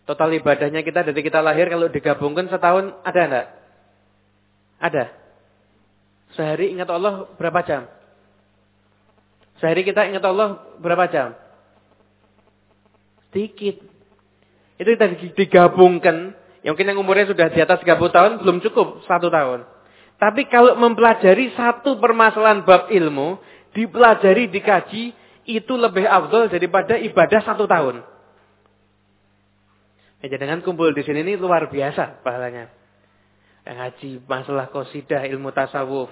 Total ibadahnya kita dari kita lahir kalau digabungkan setahun ada enggak? Ada. Sehari ingat Allah berapa jam? Sehari kita ingat Allah berapa jam? Sedikit. Itu kita digabungkan. Yang mungkin yang umurnya sudah di atas 30 tahun belum cukup satu tahun. Tapi kalau mempelajari satu permasalahan bab ilmu, dipelajari, dikaji, itu lebih afdol daripada ibadah satu tahun. Ya, dengan kumpul di sini ini luar biasa pahalanya. Yang ngaji masalah kosidah, ilmu tasawuf.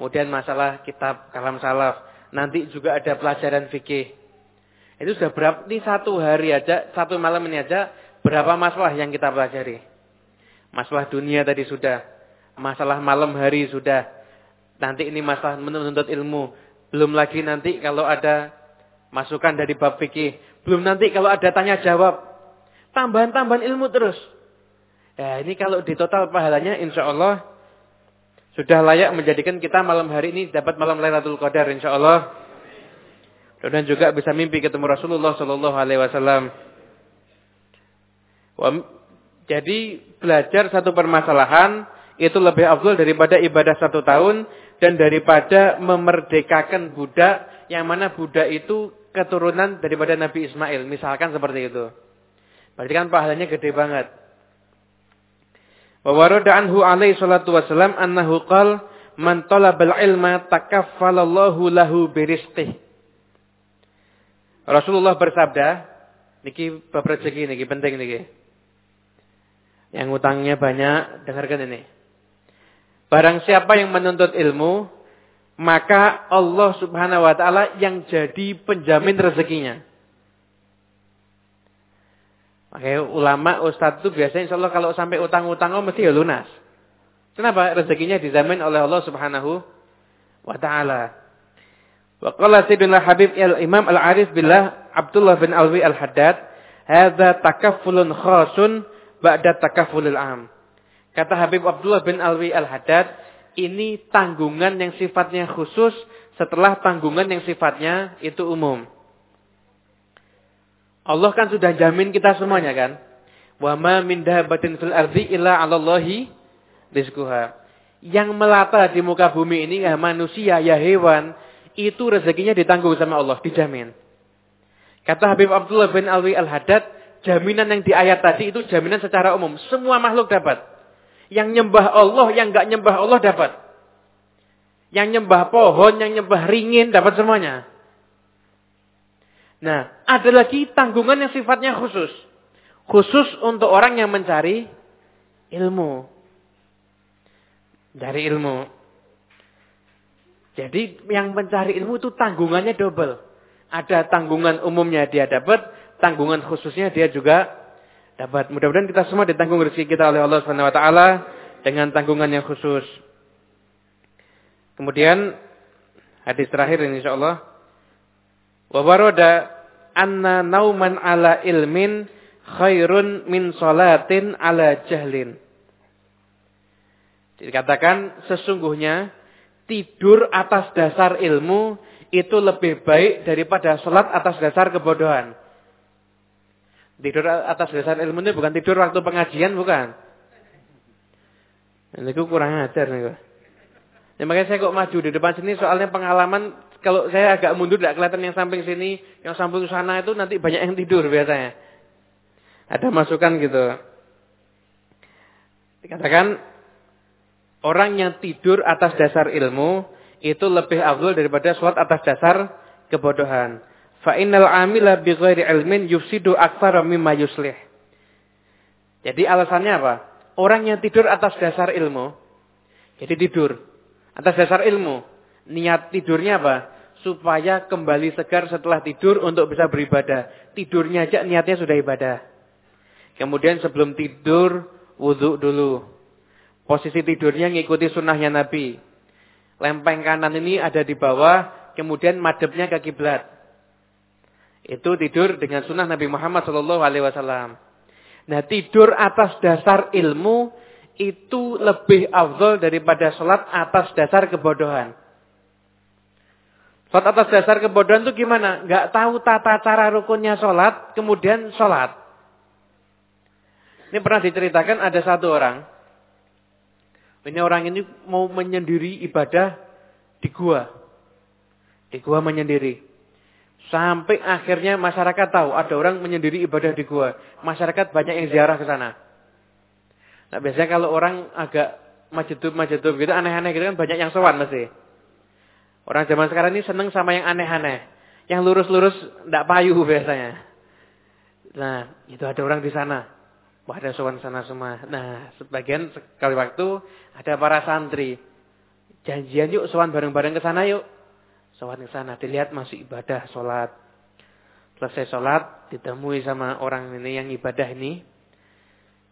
Kemudian masalah kitab kalam salaf. Nanti juga ada pelajaran fikih. Itu sudah berapa, ini satu hari aja, satu malam ini aja, berapa masalah yang kita pelajari. Masalah dunia tadi sudah, masalah malam hari sudah. Nanti ini masalah menuntut ilmu. Belum lagi nanti kalau ada masukan dari bab fikih. Belum nanti kalau ada tanya jawab. Tambahan-tambahan ilmu terus. Ya ini kalau di total pahalanya insya Allah sudah layak menjadikan kita malam hari ini dapat malam Lailatul Qadar insya Allah. Dan juga bisa mimpi ketemu Rasulullah Shallallahu Alaihi Wasallam. Jadi belajar satu permasalahan itu lebih afdol daripada ibadah satu tahun dan daripada memerdekakan budak yang mana budak itu keturunan daripada Nabi Ismail. Misalkan seperti itu. Berarti kan pahalanya gede banget. Wa warada anhu alaihi salatu wasalam annahu qal man talabal ilma takaffalallahu lahu birizqih. Rasulullah bersabda, niki bab rezeki niki penting niki. Yang utangnya banyak, dengarkan ini. Barang siapa yang menuntut ilmu, maka Allah subhanahu wa ta'ala yang jadi penjamin rezekinya. Makanya ulama, ustadz itu biasanya insya Allah kalau sampai utang-utang oh, mesti ya lunas. Kenapa? Rezekinya dijamin oleh Allah subhanahu wa ta'ala. Wa qala Sayyidina Habib al-Imam al-Arif billah Abdullah bin Alwi al-Haddad, "Hadza takaffulun khasun ba'da takaffulil am." Kata Habib Abdullah bin Alwi Al-Haddad, ini tanggungan yang sifatnya khusus setelah tanggungan yang sifatnya itu umum. Allah kan sudah jamin kita semuanya kan. Wa ma min dahabatin fil ardi illa 'alallahi rizquha. Yang melata di muka bumi ini ya manusia, ya hewan, itu rezekinya ditanggung sama Allah, dijamin. Kata Habib Abdullah bin Alwi Al-Haddad, jaminan yang di ayat tadi itu jaminan secara umum. Semua makhluk dapat. Yang nyembah Allah, yang enggak nyembah Allah dapat. Yang nyembah pohon, yang nyembah ringin dapat semuanya. Nah, ada lagi tanggungan yang sifatnya khusus. Khusus untuk orang yang mencari ilmu. Dari ilmu. Jadi yang mencari ilmu itu tanggungannya double. Ada tanggungan umumnya dia dapat, tanggungan khususnya dia juga dapat. Mudah-mudahan kita semua ditanggung rezeki kita oleh Allah Subhanahu wa taala dengan tanggungan yang khusus. Kemudian hadis terakhir ini insyaallah Wa warada anna nauman ala ilmin khairun min salatin ala jahlin. Dikatakan sesungguhnya tidur atas dasar ilmu itu lebih baik daripada sholat atas dasar kebodohan. Tidur atas dasar ilmu ini bukan tidur waktu pengajian, bukan. Ini kurang ajar nih. Ya, makanya saya kok maju di depan sini soalnya pengalaman kalau saya agak mundur tidak kelihatan yang samping sini, yang samping sana itu nanti banyak yang tidur biasanya. Ada masukan gitu. Dikatakan orang yang tidur atas dasar ilmu itu lebih afdal daripada sholat atas dasar kebodohan. Fa innal amila bi ghairi ilmin yufsidu aktsara mimma yuslih. Jadi alasannya apa? Orang yang tidur atas dasar ilmu, jadi tidur atas dasar ilmu, Niat tidurnya apa? Supaya kembali segar setelah tidur untuk bisa beribadah. Tidurnya aja niatnya sudah ibadah. Kemudian sebelum tidur, wudhu dulu. Posisi tidurnya ngikuti sunnahnya Nabi. Lempeng kanan ini ada di bawah, kemudian madepnya ke kiblat. Itu tidur dengan sunnah Nabi Muhammad SAW. Nah tidur atas dasar ilmu itu lebih afdol daripada sholat atas dasar kebodohan. Sholat atas dasar kebodohan itu gimana? Gak tahu tata cara rukunnya sholat, kemudian sholat. Ini pernah diceritakan ada satu orang. Ini orang ini mau menyendiri ibadah di gua. Di gua menyendiri. Sampai akhirnya masyarakat tahu ada orang menyendiri ibadah di gua. Masyarakat banyak yang ziarah ke sana. Nah biasanya kalau orang agak majedub-majedub gitu, aneh-aneh gitu kan banyak yang sowan mesti. Orang zaman sekarang ini seneng sama yang aneh-aneh. Yang lurus-lurus tidak payu biasanya. Nah, itu ada orang di sana. Wah, ada sowan sana semua. Nah, sebagian sekali waktu ada para santri. Janjian yuk sowan bareng-bareng ke sana yuk. Sowan ke sana, dilihat masih ibadah, sholat. Selesai sholat, ditemui sama orang ini yang ibadah ini.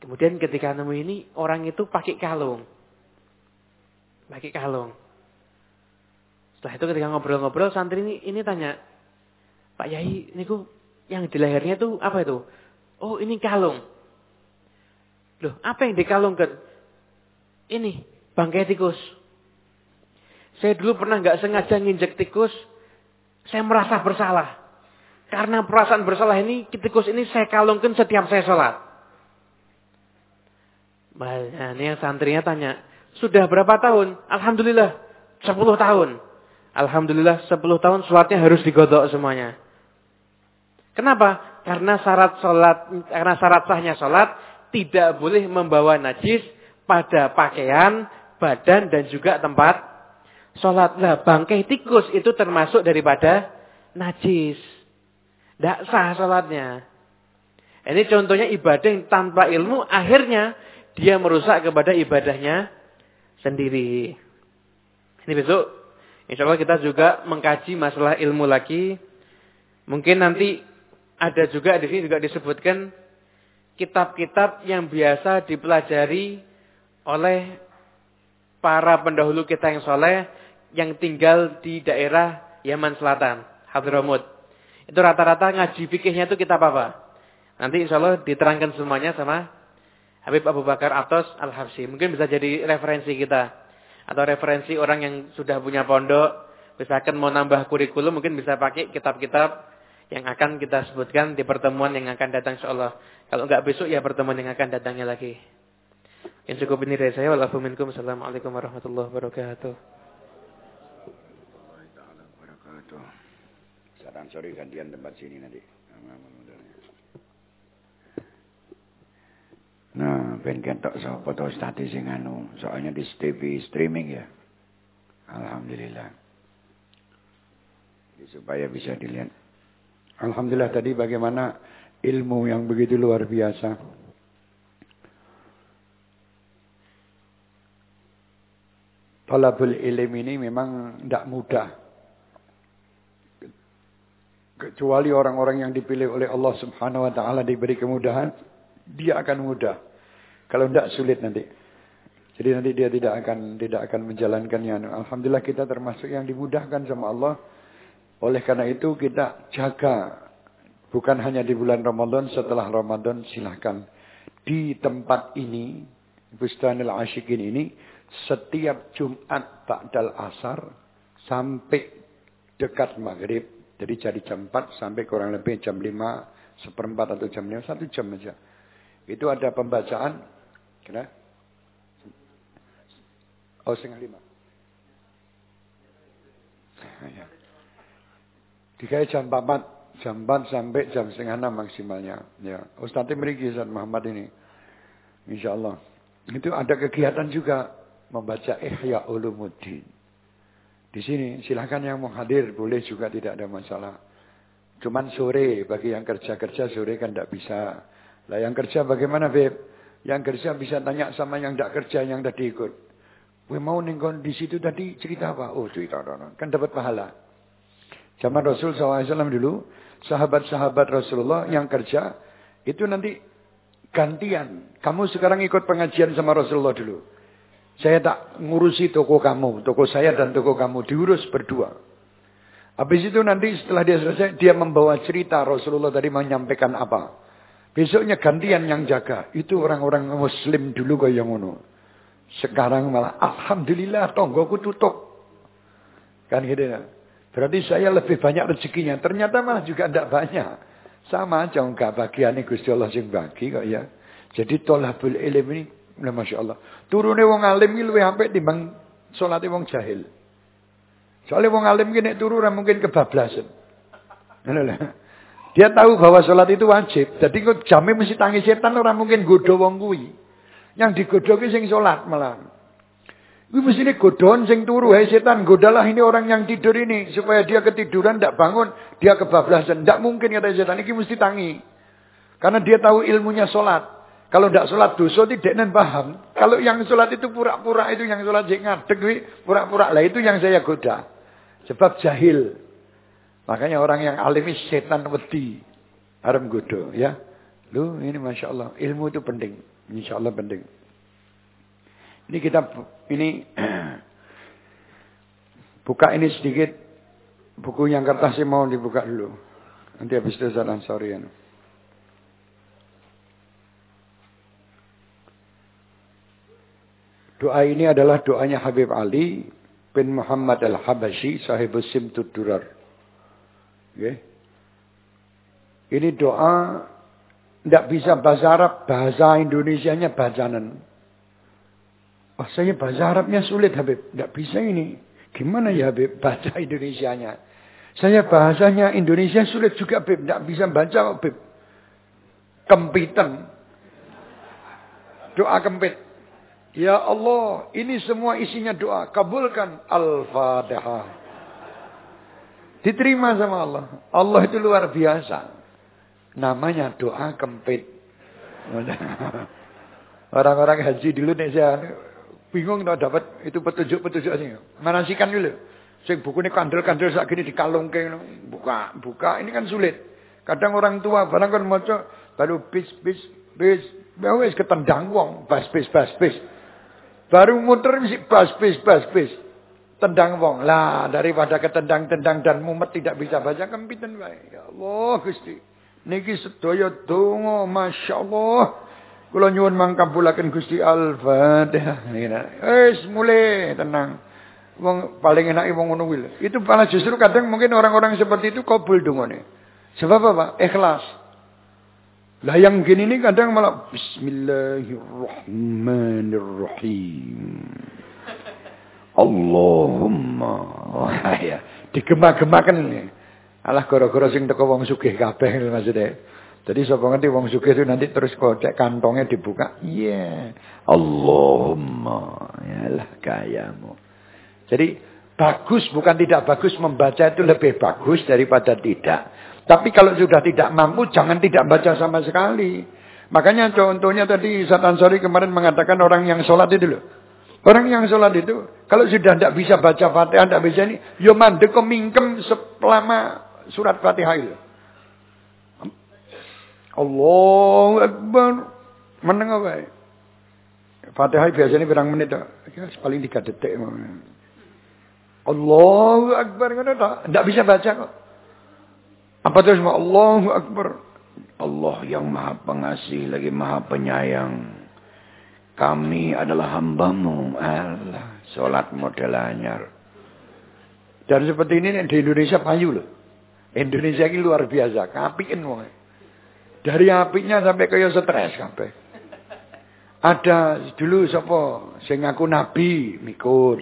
Kemudian ketika nemu ini, orang itu pakai kalung. Pakai kalung. Setelah itu ketika ngobrol-ngobrol, santri ini, ini tanya, Pak Yai, ini ku yang di lehernya itu apa itu? Oh ini kalung. Loh, apa yang dikalungkan? Ini, bangkai tikus. Saya dulu pernah nggak sengaja nginjek tikus, saya merasa bersalah. Karena perasaan bersalah ini, tikus ini saya kalungkan setiap saya sholat. Ini yang santrinya tanya, sudah berapa tahun? Alhamdulillah, 10 tahun. Alhamdulillah 10 tahun sholatnya harus digodok semuanya. Kenapa? Karena syarat sholat, karena syarat sahnya sholat tidak boleh membawa najis pada pakaian, badan dan juga tempat sholat. Nah, bangkai tikus itu termasuk daripada najis. Tidak sah sholatnya. Ini contohnya ibadah yang tanpa ilmu akhirnya dia merusak kepada ibadahnya sendiri. Ini besok Insya Allah kita juga mengkaji masalah ilmu lagi. Mungkin nanti ada juga di sini juga disebutkan kitab-kitab yang biasa dipelajari oleh para pendahulu kita yang soleh yang tinggal di daerah Yaman Selatan, Hadramut. Itu rata-rata ngaji fikihnya itu kitab apa? Nanti insya Allah diterangkan semuanya sama Habib Abu Bakar Atos Al-Habsi. Mungkin bisa jadi referensi kita. Atau referensi orang yang sudah punya pondok. Misalkan mau nambah kurikulum mungkin bisa pakai kitab-kitab yang akan kita sebutkan di pertemuan yang akan datang insyaallah. Kalau enggak besok ya pertemuan yang akan datangnya lagi. Yang cukup ini dari saya. Wassalamualaikum warahmatullahi wabarakatuh. Saran sore gantian tempat sini nanti. Nah, ben ketok sapa to stati sing anu, soalnya di TV streaming ya. Alhamdulillah. Supaya bisa dilihat. Alhamdulillah tadi bagaimana ilmu yang begitu luar biasa. Talabul ilm ini memang tidak mudah. Kecuali orang-orang yang dipilih oleh Allah subhanahu wa ta'ala diberi kemudahan. Dia akan mudah. Kalau tidak sulit nanti. Jadi nanti dia tidak akan tidak akan menjalankannya. Alhamdulillah kita termasuk yang dimudahkan sama Allah. Oleh karena itu kita jaga. Bukan hanya di bulan Ramadan. Setelah Ramadan silahkan. Di tempat ini. Bustanil Ashikin ini. Setiap Jumat Ba'dal Asar. Sampai dekat maghrib jadi jadi jam 4 sampai kurang lebih jam 5, seperempat atau jam 5, satu jam aja. Itu ada pembacaan, kena? Oh, setengah lima. Ya. Dikai jam 4, jam 4 sampai jam setengah 6 maksimalnya. Ya. Ustaz Meriki Ustaz Muhammad ini. Insya Allah. Itu ada kegiatan juga membaca Ihya Ulumuddin. Di sini silahkan yang mau hadir boleh juga tidak ada masalah. Cuman sore bagi yang kerja-kerja sore kan tidak bisa. Lah yang kerja bagaimana Beb? Yang kerja bisa tanya sama yang tidak kerja yang tadi ikut. Gue mau nengkon di situ tadi cerita apa? Oh cerita kan dapat pahala. Zaman Rasul SAW dulu, sahabat-sahabat Rasulullah yang kerja itu nanti gantian. Kamu sekarang ikut pengajian sama Rasulullah dulu. Saya tak ngurusi toko kamu, toko saya dan toko kamu diurus berdua. Habis itu nanti setelah dia selesai, dia membawa cerita Rasulullah tadi menyampaikan apa. Besoknya gantian yang jaga. Itu orang-orang muslim dulu kok yang ngono. Sekarang malah Alhamdulillah tonggoku tutup. Kan gitu ya. Berarti saya lebih banyak rezekinya. Ternyata malah juga tidak banyak. Sama aja enggak bagian Gusti Allah sing bagi kok ya. Jadi tolabul ilm ini Nah, Masya Allah. Turune wong alim ini lebih sampai timbang sholatnya wong jahil. Soalnya wong alim ini turu mungkin kebablasan. Dia tahu bahwa sholat itu wajib. Jadi kok jamin mesti tangi setan orang mungkin godo wong kui. Yang digodo ki sing sholat malah. Kuwi mesti godon sing turu. Hei setan, godalah ini orang yang tidur ini. Supaya dia ketiduran, tidak bangun. Dia kebablasan. Tidak mungkin kata setan. Ini mesti tangi. Karena dia tahu ilmunya sholat. Kalau tidak sholat dosa tidak nan paham. Kalau yang sholat itu pura-pura itu yang sholat jeng ngadeg pura-pura lah itu yang saya goda. Sebab jahil. Makanya orang yang alimi setan wedi. Haram godo ya. Lu ini Masya Allah. Ilmu itu penting. Insya Allah penting. Ini kita ini <clears throat> buka ini sedikit. Buku yang kertasnya mau dibuka dulu. Nanti habis itu jalan sorry ya. Doa ini adalah doanya Habib Ali bin Muhammad al-Habashi sahibus simtud durar. Okay. Ini doa tidak bisa bahasa Arab, bahasa Indonesianya bacanan. Saya bahasa Arabnya sulit Habib, tidak bisa ini. Gimana ya Habib baca Indonesianya? Saya bahasanya Indonesia sulit juga Habib, tidak bisa baca Habib. Kempitan. Doa kempit. Ya Allah, ini semua isinya doa. Kabulkan Al-Fatihah. Diterima sama Allah. Allah itu luar biasa. Namanya doa kempit. <laughs> Orang-orang haji dulu nih saya bingung tak dapat itu petunjuk-petunjuk. Manasikan dulu. Sing bukunya kandel-kandel saat gini dikalungke buka buka ini kan sulit. Kadang orang tua barang kan baru bis bis bis wis ketendang wong bas bis bas bis. Baru muter mesti bas bis bas bis. Tendang wong. Lah daripada ketendang-tendang dan mumet tidak bisa baca kempitan wae. Ya Allah Gusti. Niki sedaya donga Masya Allah. Kula nyuwun mangkabulaken Gusti Al-Fatihah. Wis mulai tenang. Wong paling enak wong ngono. Itu malah justru kadang mungkin orang-orang seperti itu kabul dongane. Sebab apa? Ikhlas. Lah yang gini ini kadang malah Bismillahirrahmanirrahim. Allahumma. Oh, ya. Digema-gemaken. Alah gara-gara sing teko wong sugih kabeh maksudnya. Jadi sapa ngerti wong sugih itu nanti terus kocek kantongnya dibuka. Iya. Yeah. Allahumma. Yalah kayamu. Jadi bagus bukan tidak bagus membaca itu lebih bagus daripada tidak. Tapi kalau sudah tidak mampu jangan tidak baca sama sekali. Makanya contohnya tadi Satan Ansori kemarin mengatakan orang yang sholat itu loh. Orang yang sholat itu kalau sudah tidak bisa baca Fatihah, tidak bisa ini, yo ya mandek mingkem selama surat Fatihah itu. Allah Akbar. Meneng apa? Fatihah biasanya berang menit. Paling tiga detik. Allahu Akbar? Tidak bisa baca kok. Apa terus Allahu Akbar. Allah yang maha pengasih lagi maha penyayang. Kami adalah hambamu. Allah. Sholat model anyar. Dan seperti ini di Indonesia payu loh. Indonesia ini luar biasa. Kapiin wong. Dari apinya sampai kaya stres sampai. Ada dulu sapa sing ngaku nabi mikut.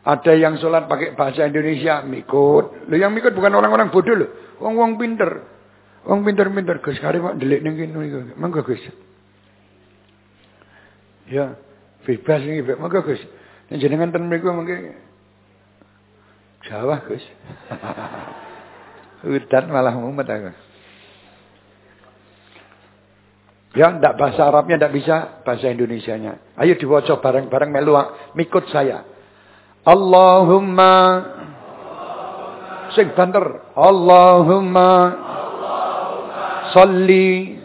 Ada yang sholat pakai bahasa Indonesia, mikut. Lo yang mikut bukan orang-orang bodoh loh. Wong-wong pinter. Wong pinter-pinter. Gus kari mak delik ning kene Mangga Gus. Ya, bebas ini. Mangga Gus. Nek jenengan ten mriku mengke Jawa Gus. <laughs> Udan malah mumet aku. Ya, ndak bahasa Arabnya ndak bisa, bahasa Indonesianya. Ayo diwaca bareng-bareng melu mikut saya. Allahumma sing bener. Allahumma, Allahumma salli,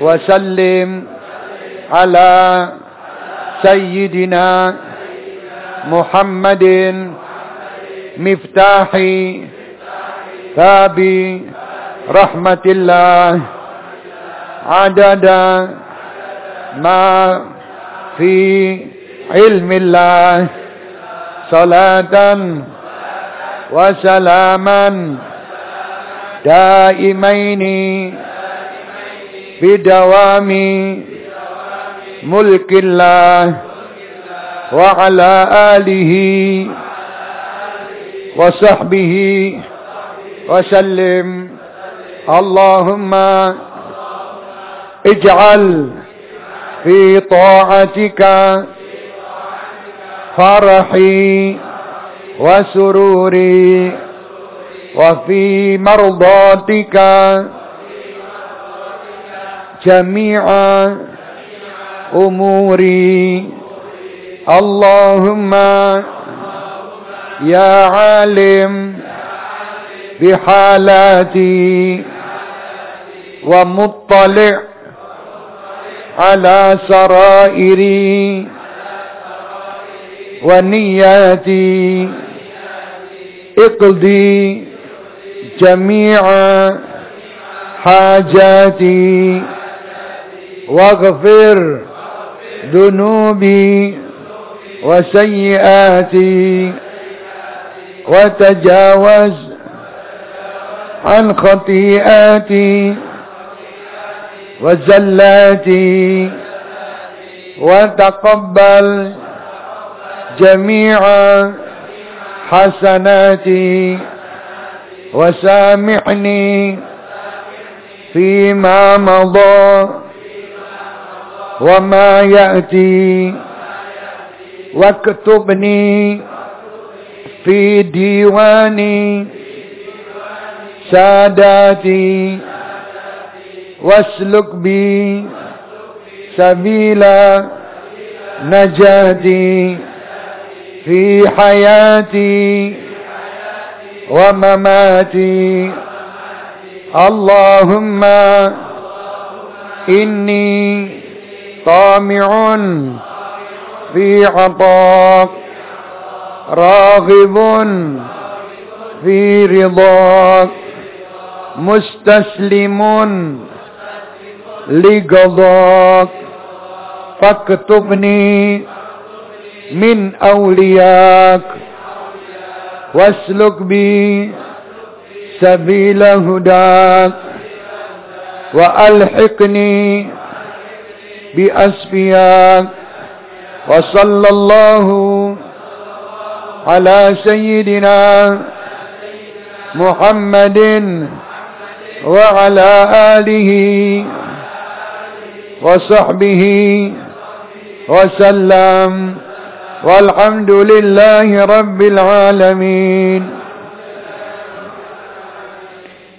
wa sallim ala, sayyidina, Muhammadin, miftahi, miftahi rahmatillah adada ma fi ilmillah salatan وسلاما دائمين بدوام ملك الله وعلى آله وصحبه وسلم. اللهم اجعل في طاعتك فرحي وسروري وفي مرضاتك جميع أموري. اللهم يا عالم بحالاتي ومطلع على سرائري. ونياتي اقضي جميع حاجاتي واغفر ذنوبي وسيئاتي وتجاوز عن خطيئاتي وزلاتي وتقبل جميع حسناتي وسامحني فيما مضى وما يأتي واكتبني في ديواني ساداتي واسلك بي سبيل نجاتي. في حياتي ومماتي. اللهم إني طامع في عطاك راغب في رضاك مستسلم لقضاك فاكتبني من أولياك. واسلك بي سبيل هداك. وألحقني بأسفياك. وصلى الله على سيدنا محمد وعلى آله وصحبه وسلم. والحمد لله رب العالمين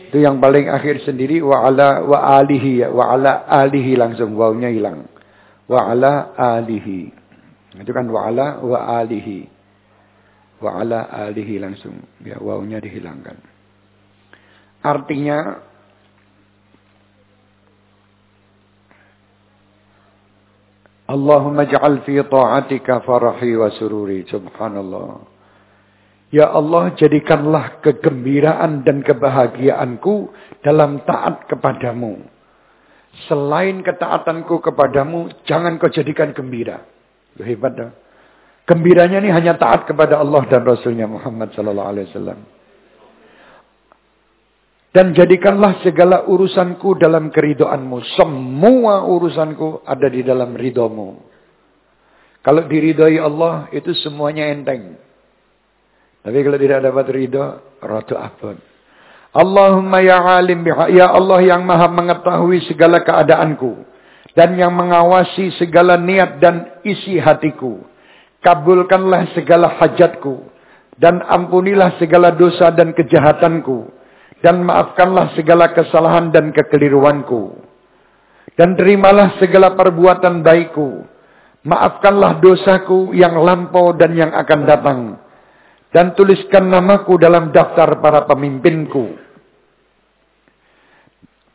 itu yang paling akhir sendiri wa ala wa alihi ya wa ala alihi langsung wawnya hilang wa ala alihi itu kan wa ala wa alihi wa ala alihi langsung ya wawnya dihilangkan artinya Allahumma ja'al fi ta'atika farahi wa sururi. Subhanallah. Ya Allah, jadikanlah kegembiraan dan kebahagiaanku dalam taat kepadamu. Selain ketaatanku kepadamu, jangan kau jadikan gembira. Hebat dah. Gembiranya ini hanya taat kepada Allah dan Rasulnya Muhammad sallallahu alaihi wasallam. Dan jadikanlah segala urusanku dalam keridoanmu. Semua urusanku ada di dalam ridomu. Kalau diridhoi Allah, itu semuanya enteng. Tapi kalau tidak dapat ridho, ratu abun. Allahumma ya alim ya Allah yang maha mengetahui segala keadaanku. Dan yang mengawasi segala niat dan isi hatiku. Kabulkanlah segala hajatku. Dan ampunilah segala dosa dan kejahatanku dan maafkanlah segala kesalahan dan kekeliruanku. Dan terimalah segala perbuatan baikku. Maafkanlah dosaku yang lampau dan yang akan datang. Dan tuliskan namaku dalam daftar para pemimpinku.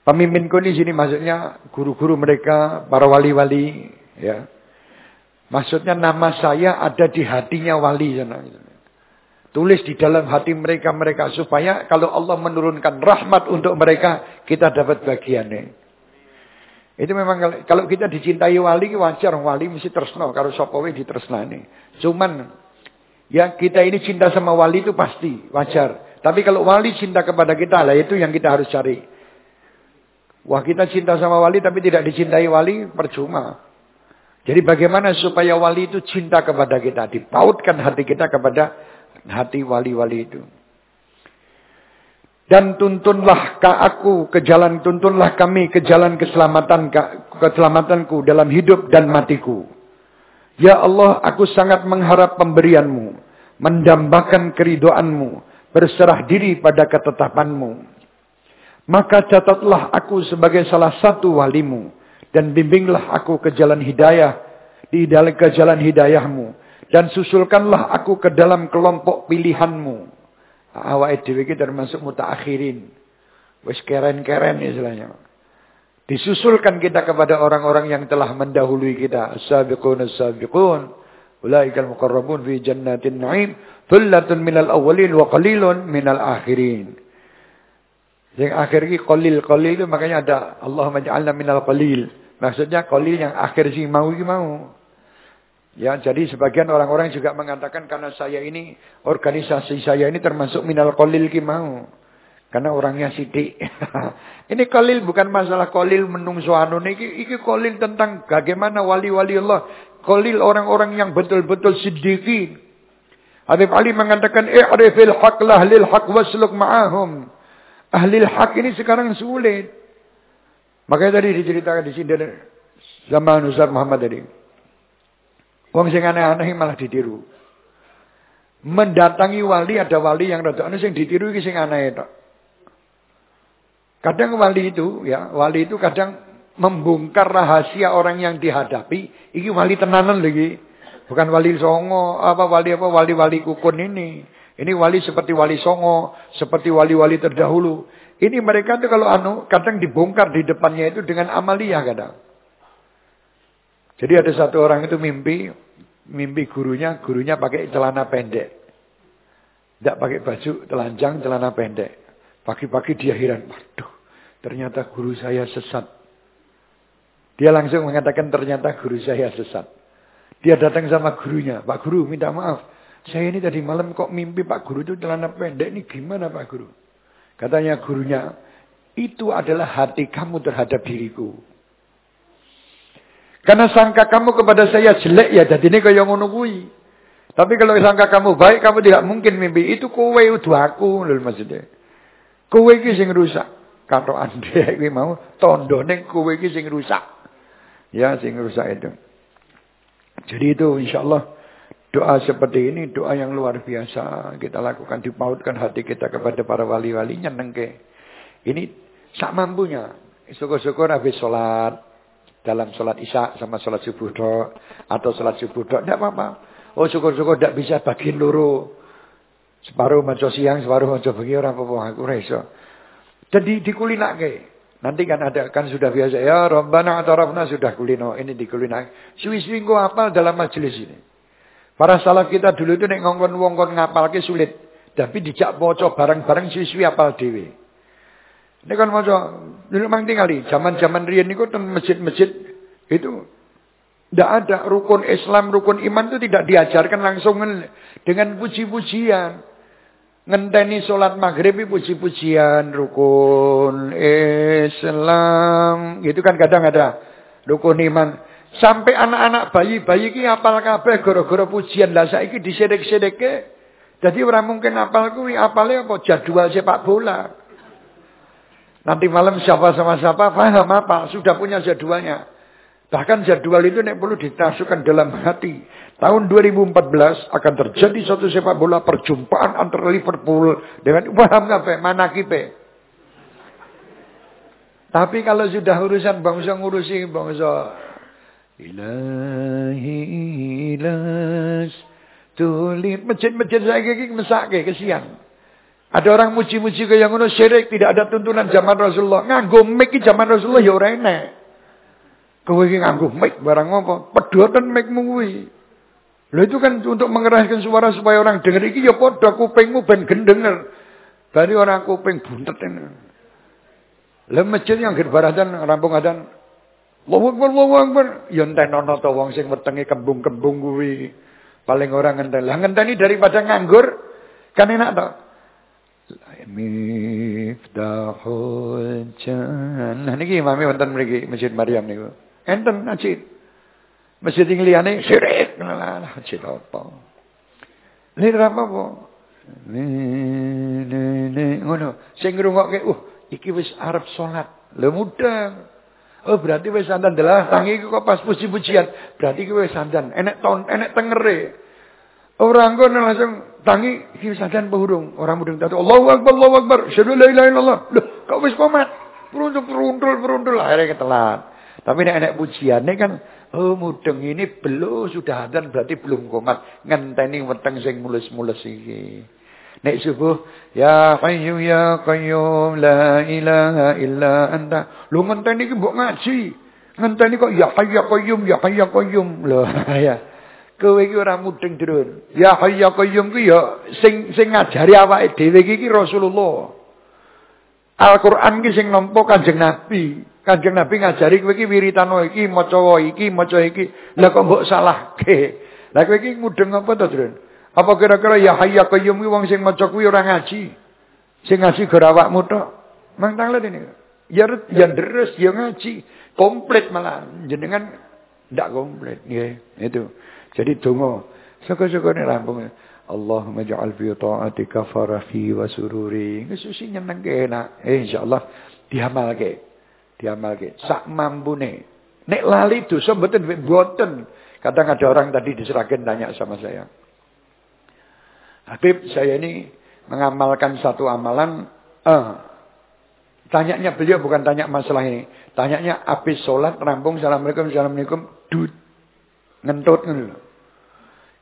Pemimpinku di sini maksudnya guru-guru mereka, para wali-wali. ya. Maksudnya nama saya ada di hatinya wali. Sana. Tulis di dalam hati mereka-mereka supaya kalau Allah menurunkan rahmat untuk mereka, kita dapat bagiannya. Itu memang kalau kita dicintai wali wajar wali mesti tersno kalau sopowe ditersnani. Cuman ya kita ini cinta sama wali itu pasti wajar. Tapi kalau wali cinta kepada kita lah itu yang kita harus cari. Wah kita cinta sama wali tapi tidak dicintai wali percuma. Jadi bagaimana supaya wali itu cinta kepada kita, dipautkan hati kita kepada hati wali-wali itu. Dan tuntunlah ka aku ke jalan, tuntunlah kami ke jalan keselamatan, keselamatanku dalam hidup dan matiku. Ya Allah, aku sangat mengharap pemberianmu, mendambakan keridoanmu, berserah diri pada ketetapanmu. Maka catatlah aku sebagai salah satu walimu, dan bimbinglah aku ke jalan hidayah, di dalam ke jalan hidayahmu dan susulkanlah aku ke dalam kelompok pilihanmu. Awak dhewe iki termasuk mutaakhirin. Wis keren-keren istilahnya. Disusulkan kita kepada orang-orang yang telah mendahului kita. As-sabiqun as-sabiqun. Ulaikal muqarrabun fi jannatin na'im. Thullatun minal awwalin wa qalilun minal akhirin. Yang akhir ini qalil-qalil itu makanya ada Allahumma ja'alna minal qalil. Maksudnya qalil yang akhir sih mau mau. Ya, jadi sebagian orang-orang juga mengatakan karena saya ini organisasi saya ini termasuk minal kolil ki mau. Karena orangnya sidik. <laughs> ini kolil bukan masalah kolil menungso anu iki iki kolil tentang bagaimana wali-wali Allah. Kolil orang-orang yang betul-betul siddiqin. Habib Ali mengatakan i'rifil haq lil haq wasluk ma'ahum. Ahli hak ini sekarang sulit. Makanya tadi diceritakan di sini zaman Ustaz Muhammad tadi. Wong sing aneh-aneh malah ditiru. Mendatangi wali ada wali yang rada aneh sing ditiru iki sing aneh tok. Kadang wali itu ya, wali itu kadang membongkar rahasia orang yang dihadapi, iki wali tenanan lagi. Bukan wali songo, apa wali apa wali-wali kukun ini. Ini wali seperti wali songo, seperti wali-wali terdahulu. Ini mereka tuh kalau anu kadang dibongkar di depannya itu dengan amalia kadang. Jadi ada satu orang itu mimpi, mimpi gurunya, gurunya pakai celana pendek. Tidak pakai baju, telanjang, celana pendek. Pagi-pagi dia heran, waduh, ternyata guru saya sesat. Dia langsung mengatakan ternyata guru saya sesat. Dia datang sama gurunya. Pak Guru minta maaf. Saya ini tadi malam kok mimpi Pak Guru itu celana pendek. Ini gimana Pak Guru? Katanya gurunya. Itu adalah hati kamu terhadap diriku. Karena sangka kamu kepada saya jelek ya. Jadi ini kaya ngono kuwi. Tapi kalau sangka kamu baik, kamu tidak mungkin mimpi. Itu kowe udah aku. Lho maksudnya. Kowe iki sing rusak. Kata anda <laughs> ini mau tondone kowe iki sing rusak. Ya, sing rusak itu. Jadi itu insya Allah doa seperti ini doa yang luar biasa kita lakukan dipautkan hati kita kepada para wali-walinya nengke. Ini sak mampunya. Syukur-syukur habis sholat dalam sholat isya sama sholat subuh do atau sholat subuh do tidak apa-apa. Oh syukur-syukur tidak bisa bagi luru. Separuh maco siang, separuh maco bengi orang apa-apa aku reso. Jadi dikulinake. Nanti kan ada kan sudah biasa ya Rabbana atarafna sudah kulino ini di kulino. Suwi-suwi engko apal dalam majelis ini. Para salaf kita dulu itu nek ngongkon-ngongkon ngapalke sulit. Tapi dijak maca bareng-bareng suwi-suwi apal dhewe. Ini kan maca dulu mang tingali zaman-zaman riyen niku ten masjid-masjid itu tidak ada rukun Islam, rukun iman itu tidak diajarkan langsung dengan puji-pujian. Ngenteni sholat maghrib puji-pujian rukun Islam. Gitu kan kadang ada rukun iman. Sampai anak-anak bayi-bayi ki apal kabeh gara-gara pujian lah saiki disedek-sedekke. Jadi orang mungkin apal kuwi apalnya apa jadwal sepak bola. Nanti malam siapa sama siapa paham apa sudah punya jadwalnya. Bahkan jadwal itu nek perlu ditasukkan dalam hati. Tahun 2014 akan terjadi suatu sepak bola perjumpaan antara Liverpool dengan paham apa? Mana kipe? Tapi kalau sudah urusan bangsa ngurusi bangsa ilahi ilas tulit masjid-masjid saya gigi mesake kesian. Ada orang muji-muji yang ngono syirik tidak ada tuntunan zaman Rasulullah. Nganggo mic zaman Rasulullah ya ora enak. Kowe iki nganggo mic barang apa? Pedotan micmu kuwi. Lha itu kan untuk mengeraskan suara supaya orang dengar iki ya padha kupingmu ben gendenger. Dari orang kuping buntet ini. Lah masjid yang gerbaratan rampung adan. Allahu Akbar, Allahu Akbar. Ya entenono to wong sing wetenge kembung-kembung kuwi. Paling orang ngenten. Lah ngenteni daripada nganggur kan enak. Niki mami wonten mriki Masjid Maryam niku. Enten masjid. Masjid yang liane syirik. Lah masjid apa? Ini apa apa? Ini, ini, ini. Ngono. Sing ngrungokke, uh, iki wis arep salat. Lho mudah. Oh berarti wis sandan delah tangi kok pas puji-pujian. Berarti iki wis sandan. Enek ton, enek tengere. Orang kono langsung tangi iki wis sandan pohurung. Orang mudeng tatu Allahu Akbar, Allahu Akbar. Syadu la ilaha illallah. Loh, kok wis komat? Peruntuk peruntul peruntul akhirnya ketelat. Tapi nek enek pujiane kan oh mudeng ini belum sudah adzan berarti belum komat. Ngenteni weteng sing mulus-mulus iki. Nek subuh ya qayyum ya qayyum la ilaha illa anta. Lu ngenteni iki mbok ngaji. Ngenteni kok ya hayy ya qayyum ya hayy <laughs> ya qayyum. Lho ya. Kowe iki ora mudeng durun. Ya hayy ya qayyum ku ya sing sing ngajari awake dhewe iki Rasulullah. Al-Qur'an ki sing nampa Kanjeng Nabi. Kanjeng Nabi ngajari kowe iki wiritan iki, maca iki, maca iki. Lah kok mbok salahke. Lah kowe iki mudeng apa to, Dren? Apa kira-kira ya hayya qayyum wong sing maca kuwi ora ngaji? Sing ngaji gara awakmu tok. Mang tanglet ini. Ya ya deres ya ngaji. Komplit malah jenengan ndak komplit nggih. Itu. Jadi donga. Syukur-syukure rampung. Allahumma ja'al fi ta'atika farahi wa sururi. Ngesusi nyeneng enak. Eh insyaallah diamalke diamalke sak mampune. Nek lali dosa mboten mboten. Kadang ada orang tadi diserahkan tanya sama saya. Habib, saya ini mengamalkan satu amalan. Eh, tanyanya beliau bukan tanya masalah ini. Tanyanya habis sholat, rampung, assalamualaikum, assalamualaikum, dud. Ngentut.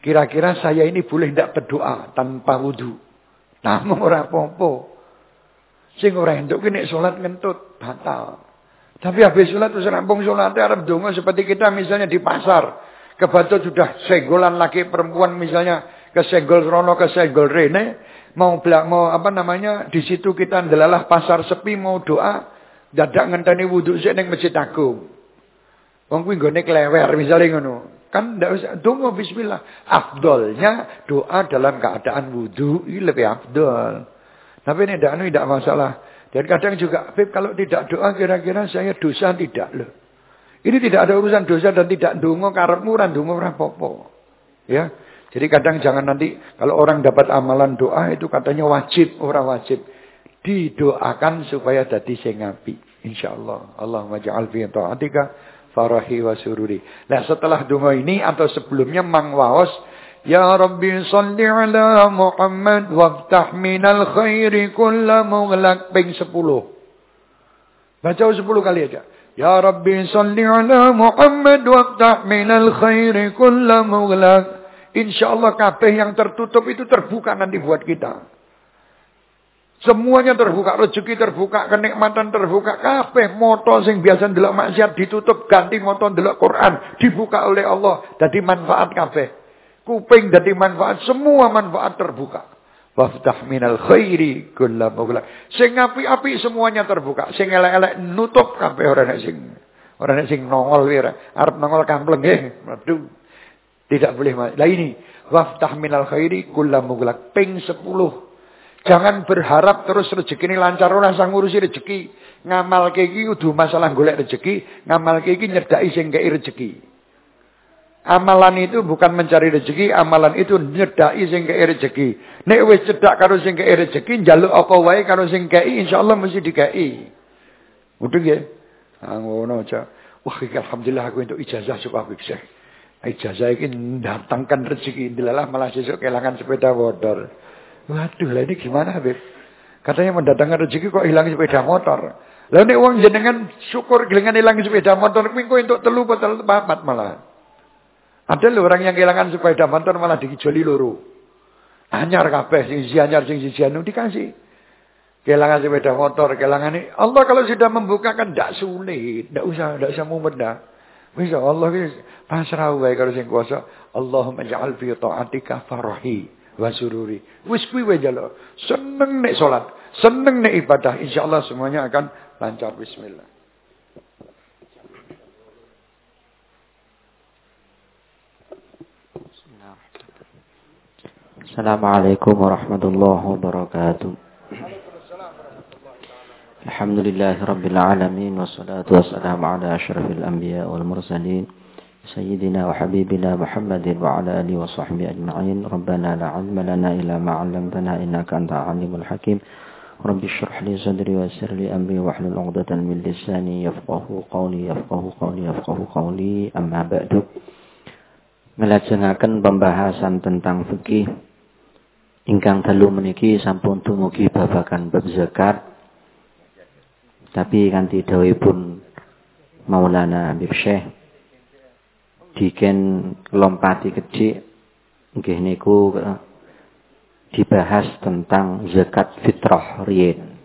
Kira-kira saya ini boleh tidak berdoa tanpa wudhu. Namun orang apa-apa. Sing ora entuk ki nek salat ngentut batal. Tapi habis sholat terus rampung sholat Arab dongo seperti kita misalnya di pasar. Kebetulan sudah segolan laki perempuan misalnya kesenggol rono kesenggol rene. Mau belak mau apa namanya di situ kita ndelalah pasar sepi mau doa. Dadak ngenteni wudhu sik ning masjid agung. Wong kuwi nggone klewer misalnya ngono. Kan ndak usah donga bismillah. Afdolnya doa dalam keadaan wudu ini lebih afdol. Tapi ini tidak anu tidak masalah. Dan kadang juga, Habib kalau tidak doa kira-kira saya dosa tidak loh. Ini tidak ada urusan dosa dan tidak dungo karepmu ora dungo ora popo. Ya. Jadi kadang jangan nanti kalau orang dapat amalan doa itu katanya wajib, ora wajib. Didoakan supaya jadi sing apik. Insyaallah. Allahumma ja'al fi ta'atika farahi wa sururi. Nah setelah dungo ini atau sebelumnya mangwaos Ya Rabbi salli ala Muhammad waftah minal khairi kulla mughlaq ping 10. Baca 10 kali aja. Ya Rabbi salli ala Muhammad waftah minal khairi kulla mughlaq. Insyaallah kabeh yang tertutup itu terbuka nanti buat kita. Semuanya terbuka, rezeki terbuka, kenikmatan terbuka, kabeh moto sing biasa ndelok maksiat ditutup ganti moto ndelok Quran dibuka oleh Allah jadi manfaat kabeh. Kuping jadi manfaat, semua manfaat terbuka. Waftah minal khairi kulla mughlaq. Sing api-api semuanya terbuka. Sing elek-elek nutup kabeh ora nek sing ora nongol ora. Arep nongol kampleng nggih. Waduh. Tidak boleh. Lah ini waftah minal khairi kulla mughlaq. Ping 10. Jangan berharap terus rezeki ini lancar ora sang ngurusi rezeki. Ngamal iki kudu masalah golek rezeki, ngamal iki nyedaki sing rezeki. Amalan itu bukan mencari rezeki, amalan itu nyedaki sing rezeki. Nek wis cedak karo sing rezeki, njaluk apa wae karo sing kei insyaallah mesti dikei. Mudah nggih? Ah ngono aja. Wah, alhamdulillah aku untuk ijazah cukup bisa. Ijazah ini datangkan rezeki dilalah malah sesuk kehilangan sepeda motor. Waduh, lah ini gimana, Habib? Katanya mendatangkan rezeki kok hilang sepeda motor. Lalu wong jenengan syukur kehilangan hilang sepeda motor, kuwi untuk telu atau papat malah. Ada loh orang yang kehilangan sepeda motor malah dijuali loro. Anyar kabeh sing siji anyar sing siji anu dikasih. Kehilangan sepeda motor, kehilangan ini. Allah kalau sudah membukakan tidak sulit, tidak usah, tidak usah mumet dah. Bisa Allah pasrah wae kalau sing kuasa. Allahumma ja'al fi ta'atika farahi wa sururi. Wis kuwi wae jalo. Seneng nek salat, seneng nek ibadah, insyaallah semuanya akan lancar bismillah. Assalamualaikum warahmatullahi wabarakatuh. Alhamdulillah alamin wassalatu wassalamu ala asyrafil anbiya wal mursalin ala alihi wa sahbihi ajma'in. Rabbana la 'ilma lana illa ma 'allamtana innaka antal alimul hakim. Rabbi shrah li sadri wa yassir li amri wa hlul 'uqdatan min lisani yafqahu qawli yafqahu qawli yafqahu qawli amma ba'du. Melajengaken pembahasan tentang fikih ingkang dalu meniki sampun dumugi babakan bab zakat tapi kanthi dawuhipun Maulana Habib Syekh diken lompati kecil nggih niku eh, dibahas tentang zakat fitrah riyen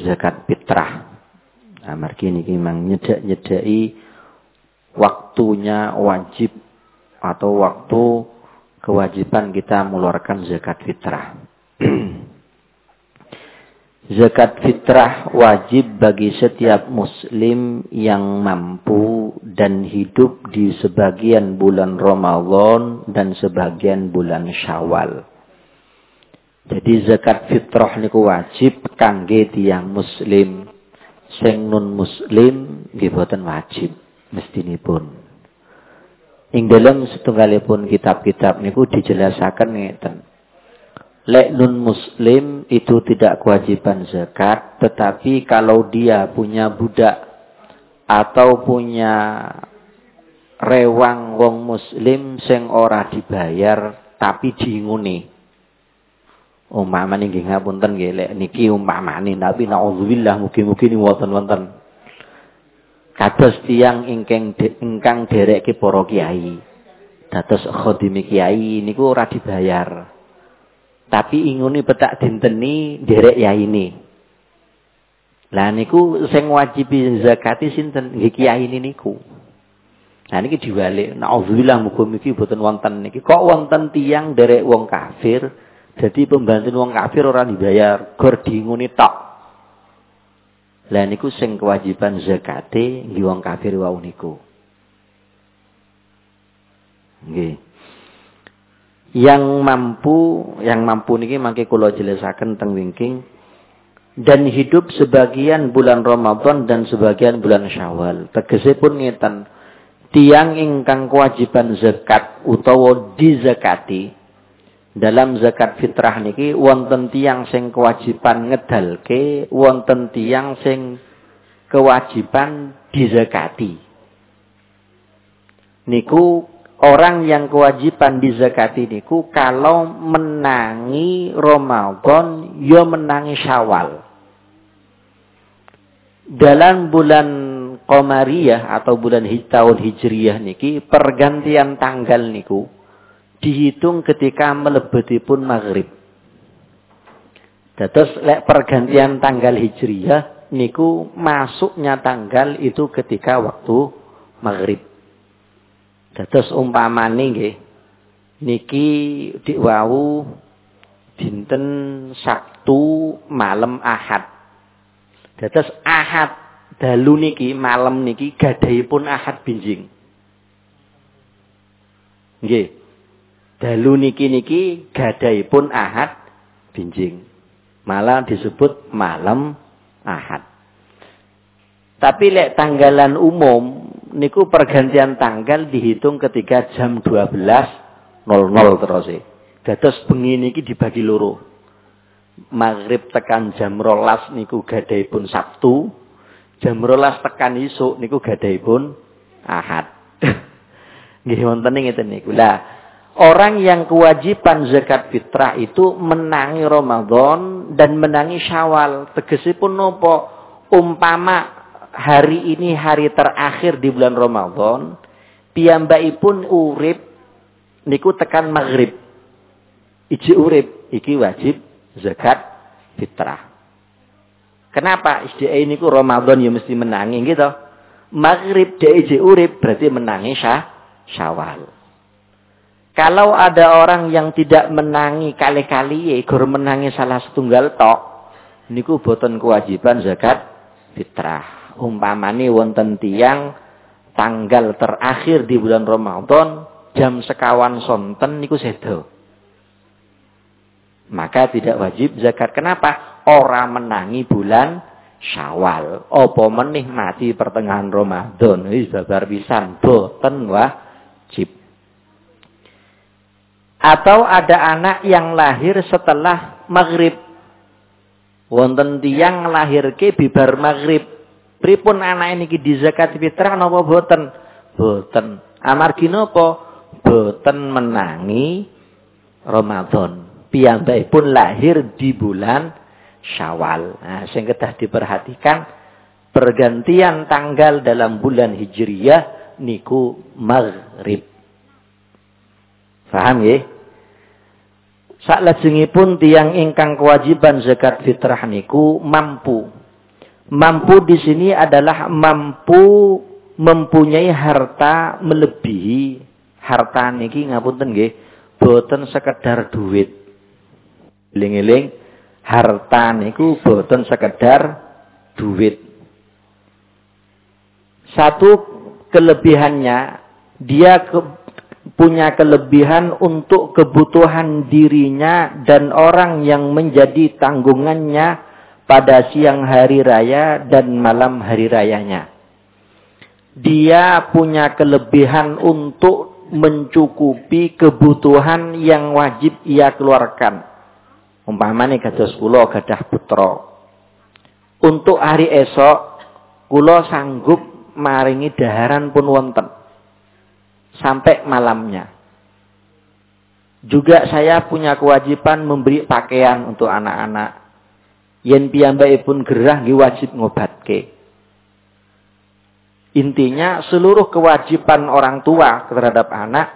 zakat fitrah amargi niki mang nyedak-nyedaki waktunya wajib atau waktu kewajiban kita mengeluarkan zakat fitrah. Zakat fitrah wajib bagi setiap muslim yang mampu dan hidup di sebagian bulan Ramadan dan sebagian bulan Syawal. Jadi zakat fitrah niku wajib kangge tiyang muslim. Sing nun muslim nggih wajib mestinipun. Ing dalam setunggalipun kitab-kitab niku dijelasaken ngeten. Lek nun muslim itu tidak kewajiban zakat, tetapi kalau dia punya budak atau punya rewang wong muslim sing ora dibayar tapi diinguni. Umpamane nggih ngapunten nggih lek niki umpamane tapi naudzubillah mugi-mugi wonten-wonten Kados tiang ingkang ingkang dereke para kiai. Dados khadimi kiai niku ora dibayar. Tapi inguni petak dinteni derek yai ini. Lah niku sing wajibi zakati sinten? Nggih kiai niku. Nah niki diwalik. Nauzubillah muga miki boten wonten niki. Kok wonten tiang derek wong kafir jadi pembantu wong kafir ora dibayar, gor diinguni tok. Lah niku sing kewajiban zakate nggih wong kafir wau niku. Nggih. Yang mampu, yang mampu niki mangke kula jelasaken teng wingking dan hidup sebagian bulan Ramadan dan sebagian bulan Syawal. Tegesipun ngeten, tiang ingkang kewajiban zakat utawa dizakati dalam zakat fitrah niki wonten tiang sing kewajiban ngedalke, wonten tiang sing kewajiban dizakati. Niku orang yang kewajiban dizakati niku kalau menangi Ramadan ya menangi Syawal. Dalam bulan Qamariyah atau bulan tahun Hijriyah niki pergantian tanggal niku dihitung ketika melebetipun maghrib. Terus lek pergantian tanggal Hijriyah niku masuknya tanggal itu ketika waktu maghrib. Dados umpamane nggih niki diwawu dinten Sabtu malam Ahad. Dados Ahad dalu niki malam niki gadahipun Ahad binjing. Nggih. Dalu niki niki gadahipun Ahad binjing. Malah disebut malam Ahad. Tapi lek tanggalan umum niku pergantian tanggal dihitung ketika jam 12.00 terus e. Dados bengi niki dibagi loro. Maghrib tekan jam rolas niku gadahipun Sabtu, jam rolas tekan isuk niku gadahipun Ahad. <laughs> Nggih wonten ngeten niku. Lah, orang yang kewajiban zakat fitrah itu menangi Ramadan dan menangi Syawal. Tegesipun nopo? Umpama hari ini hari terakhir di bulan Ramadan, piyambakipun urip niku tekan maghrib. Iji urip, iki wajib zakat fitrah. Kenapa? Isdiai niku Ramadan ya mesti menangi gitu. Maghrib dia iji urip berarti menangi syah, syawal. Kalau ada orang yang tidak menangi kali-kali ya, gur menangi salah setunggal tok, niku boten kewajiban zakat fitrah umpamane wonten tiang tanggal terakhir di bulan Ramadan jam sekawan sonten niku sedo. Maka tidak wajib zakat. Kenapa? Orang menangi bulan Syawal. Apa menih mati pertengahan Ramadan wis babar pisan boten wajib. Atau ada anak yang lahir setelah maghrib. Wonten tiang lahirke bibar maghrib Pripun anak ini di zakat fitrah napa boten? Boten. Amargi napa? Boten menangi Ramadan. pun lahir di bulan Syawal. Nah, sing kedah diperhatikan pergantian tanggal dalam bulan Hijriyah niku maghrib. Paham ya? pun tiang ingkang kewajiban zakat fitrah niku mampu Mampu di sini adalah mampu mempunyai harta melebihi harta niki ngapunten nggih boten sekedar duit. Eling-eling harta niku boten sekedar duit. Satu kelebihannya dia ke, punya kelebihan untuk kebutuhan dirinya dan orang yang menjadi tanggungannya pada siang hari raya dan malam hari rayanya. Dia punya kelebihan untuk mencukupi kebutuhan yang wajib ia keluarkan. Umpamanya kados kula gadah putra. Untuk hari esok kula sanggup maringi daharan pun wonten sampai malamnya. Juga saya punya kewajiban memberi pakaian untuk anak-anak yen pun gerah nggih wajib ngobatke. Intinya seluruh kewajiban orang tua terhadap anak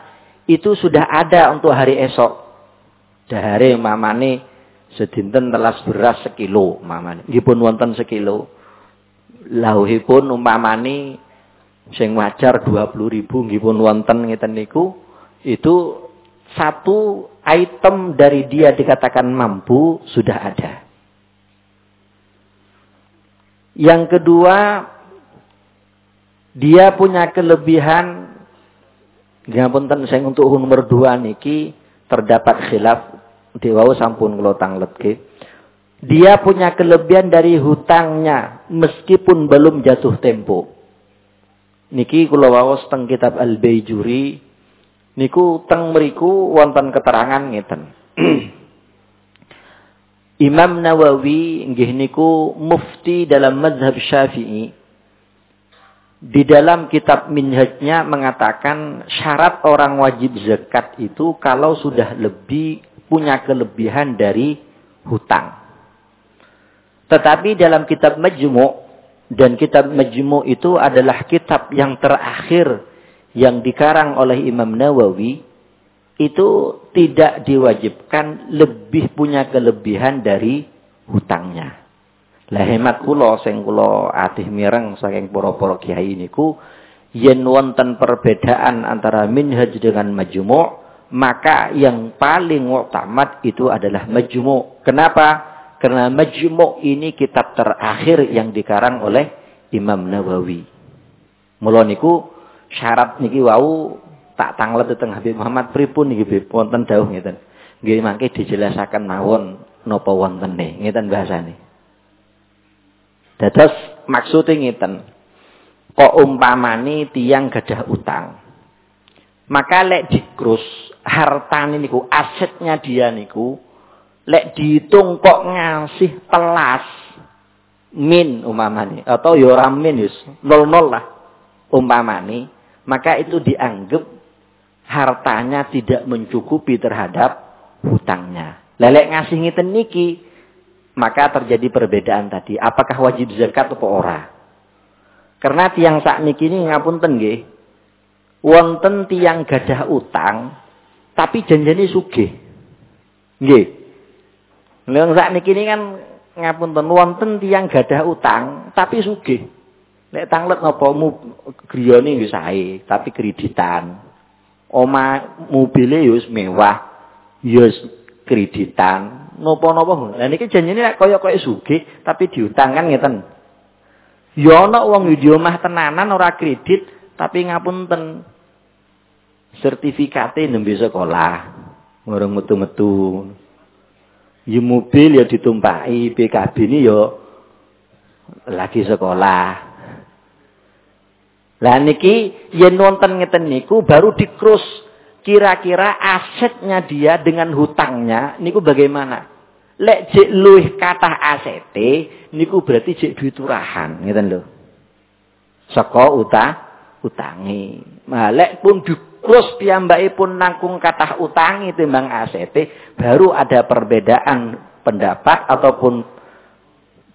itu sudah ada untuk hari esok. Dahare mamane sedinten telas beras sekilo mamane. Nggih pun wonten sekilo. Lauhipun umpamane sing wajar 20.000 nggih pun wonten ngeten niku itu satu item dari dia dikatakan mampu sudah ada. Yang kedua, dia punya kelebihan Ngapunten sing untuk nomor dua niki terdapat khilaf dewa sampun kula tangletke. Dia punya kelebihan dari hutangnya meskipun belum jatuh tempo. Niki kula waos teng kitab Al-Baijuri niku teng mriku wonten keterangan ngeten. <clears throat> Imam Nawawi nggih niku mufti dalam mazhab Syafi'i di dalam kitab Minhajnya mengatakan syarat orang wajib zakat itu kalau sudah lebih punya kelebihan dari hutang. Tetapi dalam kitab Majmu' dan kitab Majmu' itu adalah kitab yang terakhir yang dikarang oleh Imam Nawawi itu tidak diwajibkan lebih punya kelebihan dari hutangnya. Lah hemat kula sing kula atih mireng saking para-para kiai niku yen wonten perbedaan antara minhaj dengan majmu' maka yang paling utama itu adalah majmu'. Kenapa? Karena majmu' ini kitab terakhir yang dikarang oleh Imam Nawawi. Mula niku syarat niki wau tak tanglet teng Habib Muhammad pripun niki wonten dawuh ngeten. Nggih mangke dijelasaken mawon napa wontene ngeten bahasane. Dados maksudnya ngeten. Kok umpamani tiang gadah utang. Maka lek dikrus hartane niku asetnya dia niku lek dihitung kok ngasih telas min umpamani atau ya ora min yus nol nol lah umpamani maka itu dianggap hartanya tidak mencukupi terhadap hutangnya. Lelek ngasih ngiten niki maka terjadi perbedaan tadi. Apakah wajib zakat atau ora? Karena tiang sak niki ini ngapunten nggih. Wonten tiang gadah utang tapi janjane sugih. Nggih. Lha sak niki ini kan ngapunten wonten tiang gadah utang tapi sugih. Nek tanglet napa mu nggih tapi kreditan. Oma mobile yo mewah, yo kreditan, napa-napa. Lah niki janjine nek kaya-kaya sugih tapi diutang kan ngeten. Ya ana wong di omah tenanan ora kredit tapi ngapunten sertifikate nembe sekolah. Ngurung metu-metu. Ya mobil ya ditumpaki, PKB ini ya lagi sekolah. Lah niki yen wonten ngeten niku baru dikrus kira-kira asetnya dia dengan hutangnya niku bagaimana? Lek jek luih kata asete niku berarti jek duit turahan, ngeten lho. Saka uta utangi. Nah, lek pun dikrus pun nangkung kata utangi timbang asete, baru ada perbedaan pendapat ataupun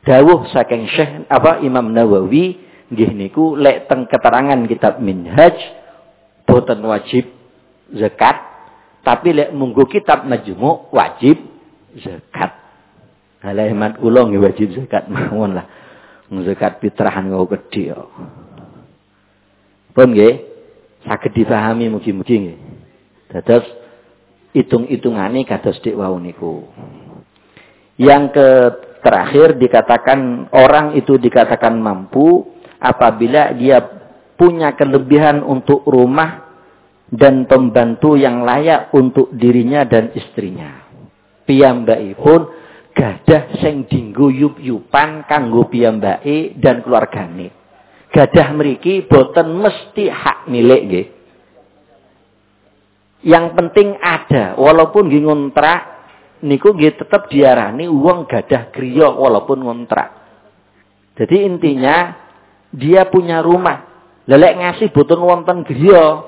dawuh saking Syekh apa Imam Nawawi nggih niku lek teng keterangan kitab Minhaj boten wajib zakat, tapi lek munggu kitab majmu wajib zakat. Halah hemat kula nggih wajib zakat <laughs> mawon lah. Zakat fitrahan kok gedhe yo. Pun nggih saged dipahami mugi-mugi nggih. Dados hitung-hitungane kados dik wau niku. Yang ke terakhir dikatakan orang itu dikatakan mampu apabila dia punya kelebihan untuk rumah dan pembantu yang layak untuk dirinya dan istrinya. Piyambakipun gadah sing dinggo yup-yupan kanggo piyambake dan keluargane. Gadah mriki boten mesti hak milik nggih. Yang penting ada, walaupun nggih ngontrak niku nggih tetep diarani wong gadah griya walaupun ngontrak. Jadi intinya dia punya rumah. Lelek ngasih boten wonten griya,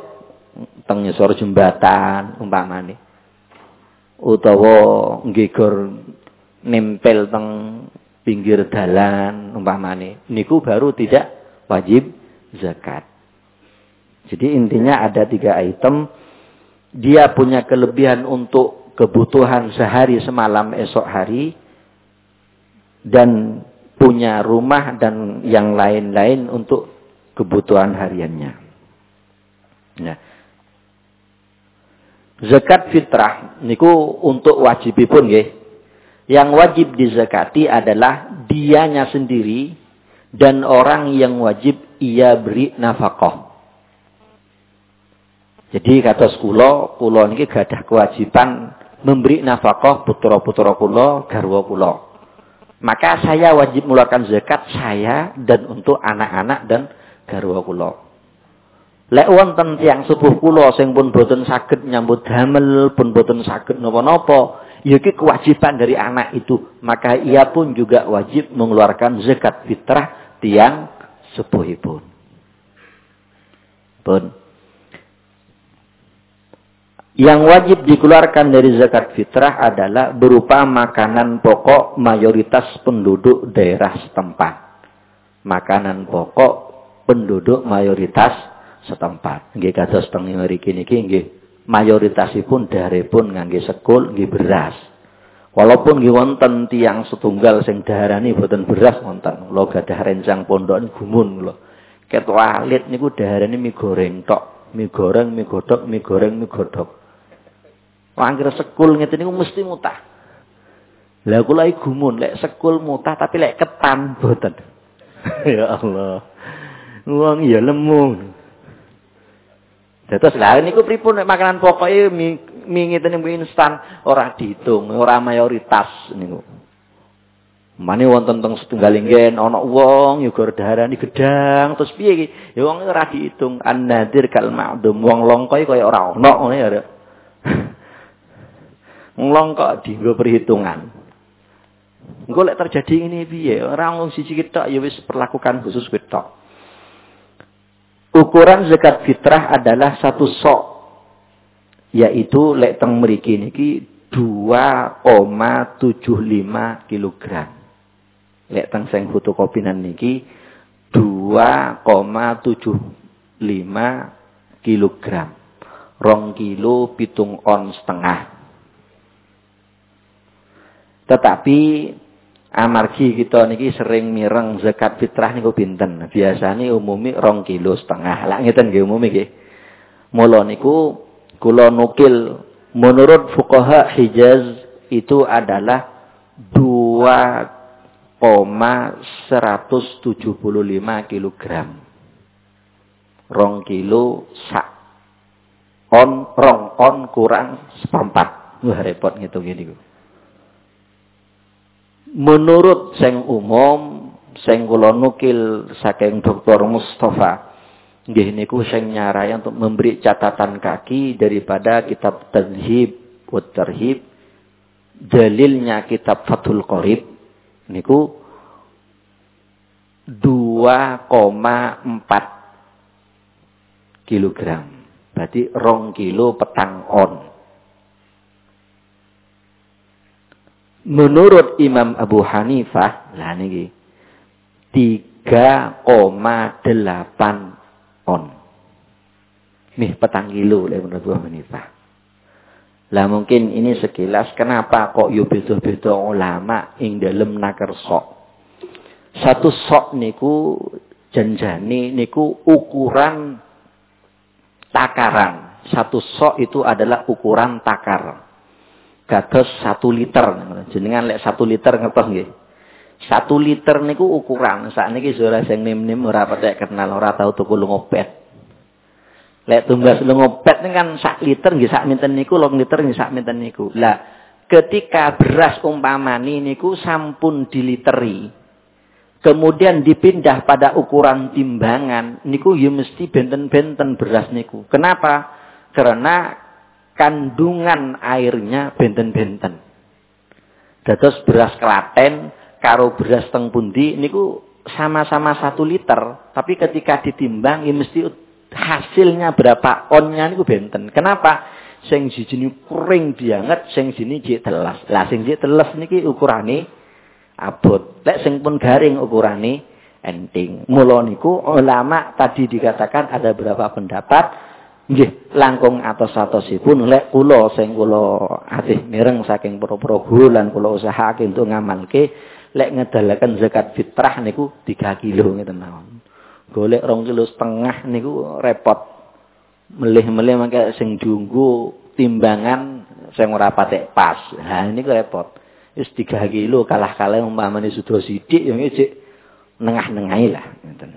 teng nyesor jembatan umpamane utawa nggegor nempel teng pinggir dalan umpamane niku baru tidak wajib zakat. Jadi intinya ada tiga item dia punya kelebihan untuk kebutuhan sehari semalam esok hari dan punya rumah dan yang lain-lain untuk kebutuhan hariannya. Nah, Zakat fitrah niku untuk wajibipun nggih. Yang wajib dizakati adalah dianya sendiri dan orang yang wajib ia beri nafkah. Jadi kata kula, kula niki gadah kewajiban memberi nafkah putra-putra kula, garwa kula. Maka saya wajib mengeluarkan zakat saya dan untuk anak-anak dan garwa kula. Lek wonten tiyang sepuh kula sing pun boten saged nyambut damel, pun boten saged napa-napa, ya kewajiban dari anak itu. Maka ia pun juga wajib mengeluarkan zakat fitrah tiang sepuhipun. Pun. Yang wajib dikeluarkan dari zakat fitrah adalah berupa makanan pokok mayoritas penduduk daerah setempat. Makanan pokok penduduk mayoritas setempat. Nggih kados teng mriki niki nggih mayoritasipun pun ngangge sekul nggih beras. Walaupun nggih wonten tiyang setunggal sing daharani boten beras wonten. Kula gadah rencang pondok gumun kula. Ket walit niku daharani mie goreng tok. Mie goreng, mie godhog, mie goreng, mie godhog. Anggere sekul ngeten niku mesti mutah. Lah kula iki gumun lek sekul mutah tapi lek ketan boten. <laughs> ya Allah. Wong ya lemu. Dados lah niku pripun nek makanan pokoke mie, mie ngeten mie instan ora dihitung, ora mayoritas niku. Mane wonten teng setunggal inggen ana wong yuga darani gedang terus piye iki? Ya wong ora dihitung. An-nadir kal ma'dum. Wong longkoe kaya ora ana ngene ya. <laughs> Nglongkok dienggo perhitungan. Engko lek terjadi ini piye? Ora wong siji ketok ya wis perlakukan khusus ketok. Ukuran zakat fitrah adalah satu sok. Yaitu lek teng mriki niki 2,75 kg. Lek teng sing fotokopinan niki 2,75 kg. Rong kilo pitung on setengah. Tetapi amargi kita niki sering mireng zakat fitrah niku pinten. Biasane umumi rong kilo setengah. Lah ngeten nggih umumi nggih. Mula niku kula nukil menurut fuqaha Hijaz itu adalah 2,175 kilogram. Rong kilo sak. On, rong on kurang seperempat. Wah repot ngitung niku. Menurut sing umum, sing kula nukil saking Dr. Mustafa, nggih niku sing nyarai untuk memberi catatan kaki daripada kitab Tadhib wa Tarhib, dalilnya kitab Fathul Qorib niku 2,4 kilogram. Berarti rong kilo petang on. Menurut Imam Abu Hanifah, lah niki 3,8 on. Nih petang kilo menurut Abu Hanifah. Lah mungkin ini sekilas kenapa kok yo beda-beda ulama ing dalem nakerso. Satu sok niku janjani niku ukuran takaran. Satu sok itu adalah ukuran takar gatos satu liter. Jenengan lek satu liter ngertos nggih. Satu liter niku ukuran. Saat niki suara sing nim-nim ora patek kenal, ora tau tuku ngopet. Lek tumbas ngopet ini kan sak liter nggih sak minten niku, long liter nggih sak minten niku. Lah ketika beras umpamani niku sampun diliteri. Kemudian dipindah pada ukuran timbangan, niku ya mesti benten-benten beras niku. Kenapa? Karena kandungan airnya benten-benten. Dados beras Klaten karo beras teng pundi niku sama-sama satu liter, tapi ketika ditimbang ini mesti hasilnya berapa onnya niku benten. Kenapa? Sing siji kering banget, sing sini jek telas. Lah sing jek telas niki ukurane abot. Lek sing pun garing ukurane enting. Mula niku ulama tadi dikatakan ada berapa pendapat Nggih, langkung atos-atosipun lek kula sing kula atih mireng saking para-para guru lan kula usahake untuk ngamalke lek ngedalaken zakat fitrah niku 3 kilo ngeten mawon. Golek 2 kilo setengah niku repot. Melih-melih mangke sing diunggu timbangan sing ora patek pas. Ha niku repot. Wis 3 kilo kalah-kalah umpamane sudah sithik ya ngecek nengah-nengahi lah ngeten.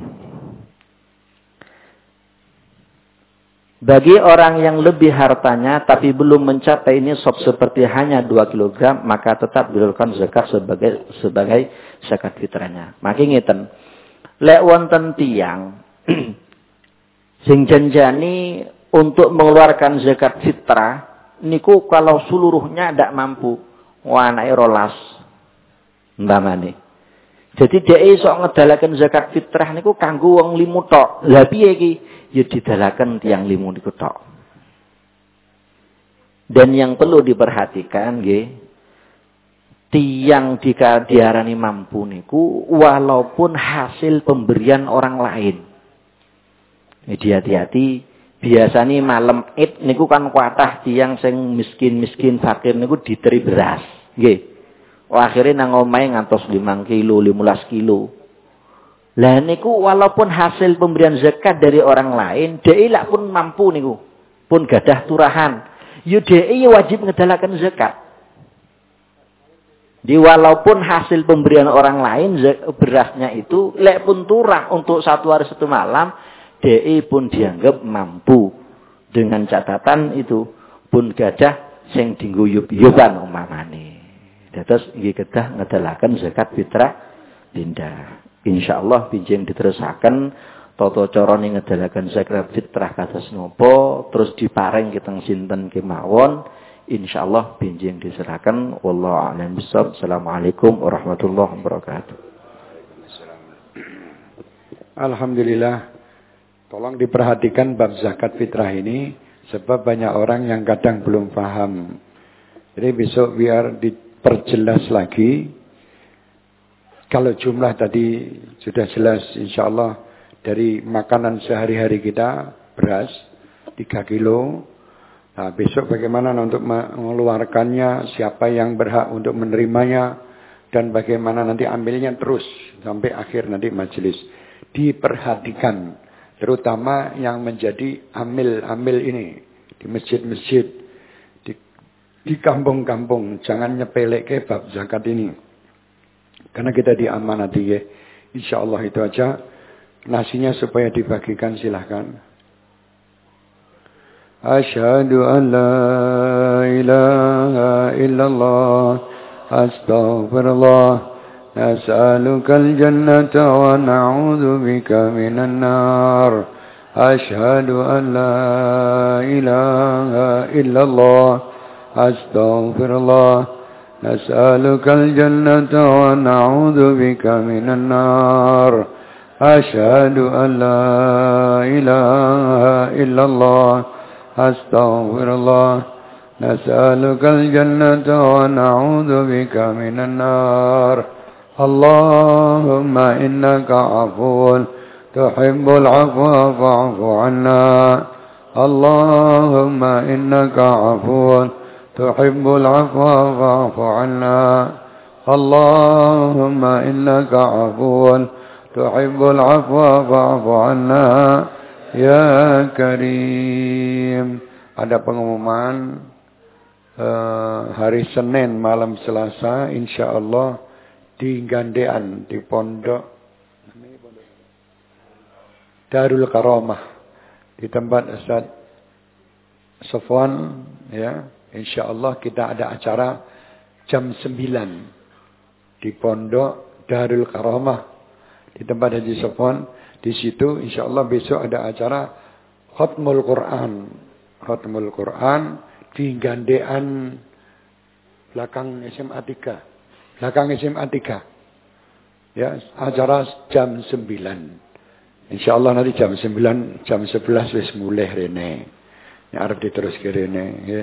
Bagi orang yang lebih hartanya tapi belum mencapai ini sob seperti hanya 2 kg, maka tetap dilakukan zakat sebagai sebagai zakat fitrahnya. Maka ngeten. Lek wonten tiang <clears throat> sing janjani untuk mengeluarkan zakat fitrah niku kalau seluruhnya tidak mampu wanai rolas mbamane. Jadi dia iso ngedalakan zakat fitrah niku kanggo wong limu tok. Lah piye? Ya didalakan tiang limu niku. Dan yang perlu diperhatikan nggih tiang jika diarani mampu niku walaupun hasil pemberian orang lain. Jadi hati-hati biasanya malam id niku kan kuatah tiang sing miskin-miskin fakir niku diteri beras. Nggih. Akhirnya nang omahe ngantos 5 kilo, 15 kilo. Lah niku walaupun hasil pemberian zakat dari orang lain, dhek lak pun mampu niku. Pun gadah turahan. Yo dhek wajib ngedalaken zakat. Di walaupun hasil pemberian orang lain berasnya itu lek pun turah untuk satu hari satu malam, DI pun dianggap mampu dengan catatan itu pun gadah sing dingguyub-yuban umpamane. Dados nggih kedah ngedalaken zakat fitrah dinda. Insyaallah pinjeng diterusaken tata cara ning ngedalaken zakat fitrah kados napa terus dipareng kiteng sinten kemawon insyaallah pinjeng diserakan wallahu a'lam assalamualaikum warahmatullahi wabarakatuh. Alhamdulillah. Tolong diperhatikan bab zakat fitrah ini sebab banyak orang yang kadang belum paham. Jadi besok biar diperjelas lagi kalau jumlah tadi sudah jelas insya Allah dari makanan sehari-hari kita beras 3 kilo. Nah, besok bagaimana untuk mengeluarkannya, siapa yang berhak untuk menerimanya, dan bagaimana nanti ambilnya terus sampai akhir nanti majelis. Diperhatikan, terutama yang menjadi amil-amil ini di masjid-masjid, di kampung-kampung, jangan nyepelek ke bab zakat ini. Karena kita diamanati ya. Insya Allah itu aja. Nasinya supaya dibagikan silahkan. Asyhadu an la ilaha illallah astaghfirullah nas'alukal jannata wa na'udzu bika minan nar asyhadu an la ilaha illallah astaghfirullah نسألك الجنة ونعوذ بك من النار. أشهد أن لا إله إلا الله. أستغفر الله. نسألك الجنة ونعوذ بك من النار. اللهم إنك عفو تحب العفو فاعف عنا. اللهم إنك عفو تحب العفو فاعف عنا اللهم إنك عفو تحب العفو فاعف عنا ya karim ada pengumuman uh, hari Senin malam Selasa insya Allah di Gandean di pondok Darul Karomah di tempat Ustaz Sofwan ya Insya Allah kita ada acara jam 9 di Pondok Darul Karamah di tempat Haji Sofwan. Di situ insya Allah besok ada acara Khutmul Quran. Khutmul Quran di Gandean belakang SMA 3. Belakang SMA 3. Ya, acara jam 9. Insya Allah nanti jam 9, jam 11 wis mulai rene. Ya harus diterus ke rene. Ya.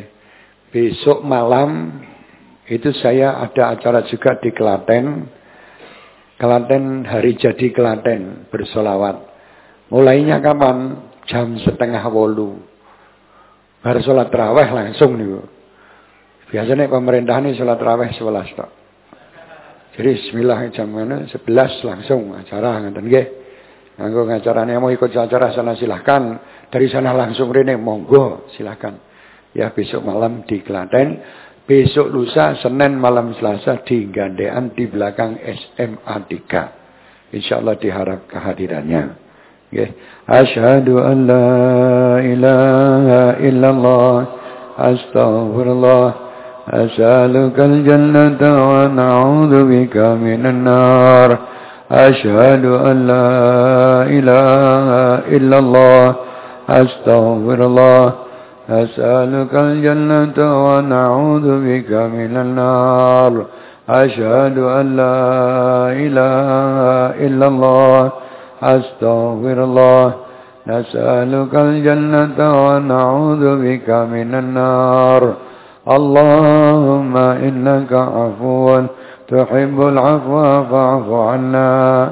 Besok malam itu saya ada acara juga di Klaten. Klaten hari jadi Klaten bersolawat. Mulainya kapan? Jam setengah wolu. Baru sholat terawih langsung nih. Biasanya pemerintah ini sholat terawih sebelas tok. Jadi bismillah jam mana? Sebelas langsung acara ngoten nggih. Nganggo ngacarane mau ikut acara sana silahkan. Dari sana langsung rene monggo silahkan. Ya besok malam di Klaten. Besok lusa, Senin malam Selasa di Gandean di belakang SMA 3. Insya Allah diharap kehadirannya. Okay. Ashadu an la ilaha illallah. Astaghfirullah. As'alukal jannata wa na'udhu bika minan nar. Ashadu an la ilaha illallah. Astaghfirullah. أسألك الجنة ونعوذ بك من النار. أشهد أن لا إله إلا الله. أستغفر الله. نسألك الجنة ونعوذ بك من النار. اللهم إنك عفو تحب العفو فاعف عنا.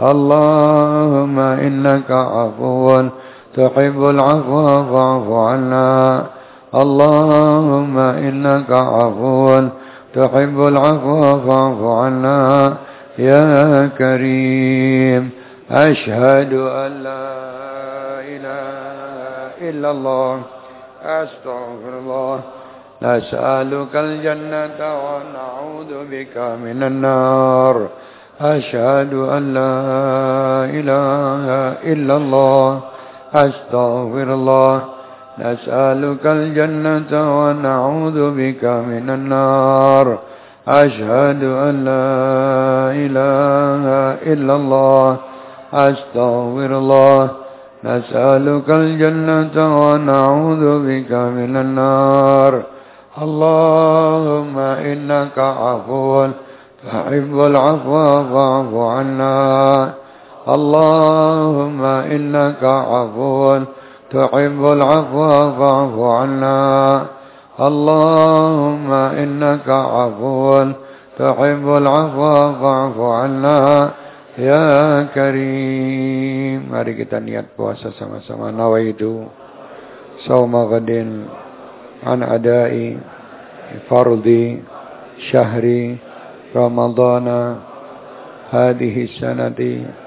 اللهم إنك عفو تحب العفو فاعف عنا. اللهم إنك عفو تحب العفو فاعف عنا. يا كريم أشهد أن لا إله إلا الله. أستغفر الله. نسألك الجنة ونعوذ بك من النار. أشهد أن لا إله إلا الله. أستغفر الله نسألك الجنة ونعوذ بك من النار. أشهد أن لا إله إلا الله. أستغفر الله نسألك الجنة ونعوذ بك من النار. اللهم إنك عفو تحب العفو فاعف عنا. اللهم إنك عفو تحب العفو فاعف عنا اللهم إنك عفو تحب العفو فاعف عنا Ya Karim Mari kita niat puasa sama-sama Nawaitu Sawma gadin An adai Fardi Syahri Ramadana Hadihi sanati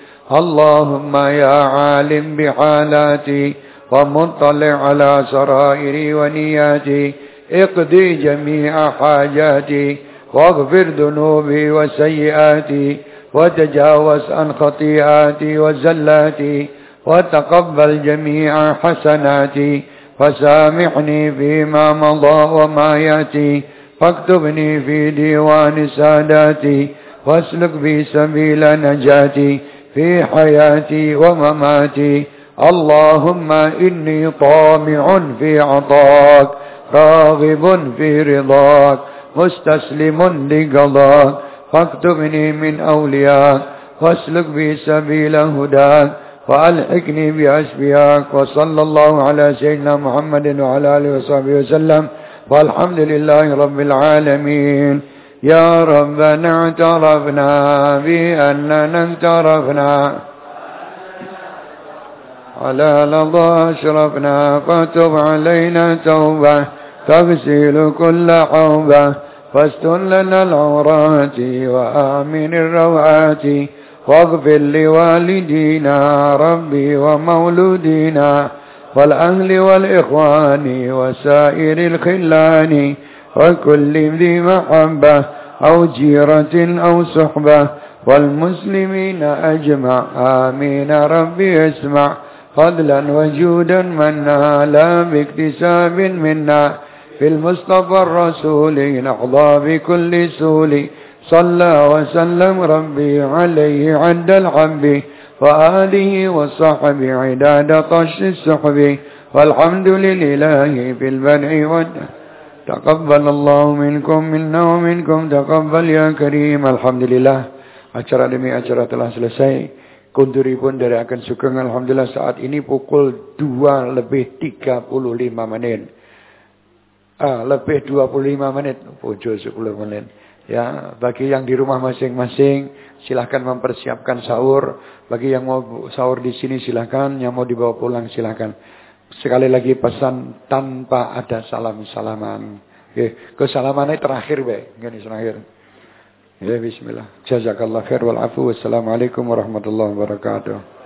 اللهم يا عالم بحالاتي ومطلع على سرائري ونياتي اقضي جميع حاجاتي واغفر ذنوبي وسيئاتي وتجاوز عن خطيئاتي وزلاتي وتقبل جميع حسناتي فسامحني فيما مضى وما يأتي فاكتبني في ديوان ساداتي واسلك بي سبيل نجاتي في حياتي ومماتي. اللهم إني طامع في عطاك راغب في رضاك مستسلم لقضاك. فاكتبني من أولياك واسلك بي سبيل هداك وألحقني بأسبياك وصلى الله على سيدنا محمد وعلى آله وصحبه وسلم. والحمد لله رب العالمين. يا ربنا اعترفنا بأننا اعترفنا على لظى أشرفنا فتب علينا توبة تغسل كل حوبة فاستر لنا العورات وآمن الروعات. واغفر لوالدينا ربي ومولودينا والأهل والإخوان وسائر الخلان. وكل ذي محبة أو جيرة أو صحبة والمسلمين أجمع آمين ربي اسمع فضلا وجودا منا لا باكتساب منا. في المصطفى الرسول نحظى بكل سول صلى وسلم ربي عليه عند الحب. وآله وصحبه عداد طش السحب. والحمد لله في البدع Taqabbal Allah minkum minna wa minkum taqabbal ya karim. Alhamdulillah. Acara demi acara telah selesai. Kunduri pun dari akan suka Alhamdulillah saat ini pukul 2 lebih 35 menit. Ah, lebih 25 menit. Pujuh 10 menit. Ya, bagi yang di rumah masing-masing silahkan mempersiapkan sahur. Bagi yang mau sahur di sini silahkan, yang mau dibawa pulang silahkan. Sekali lagi pesan tanpa ada salam-salaman. Oke, kesalamannya terakhir be, gini terakhir. Ya bismillah. Jazakallah khair wal afu. Wassalamualaikum warahmatullahi wabarakatuh.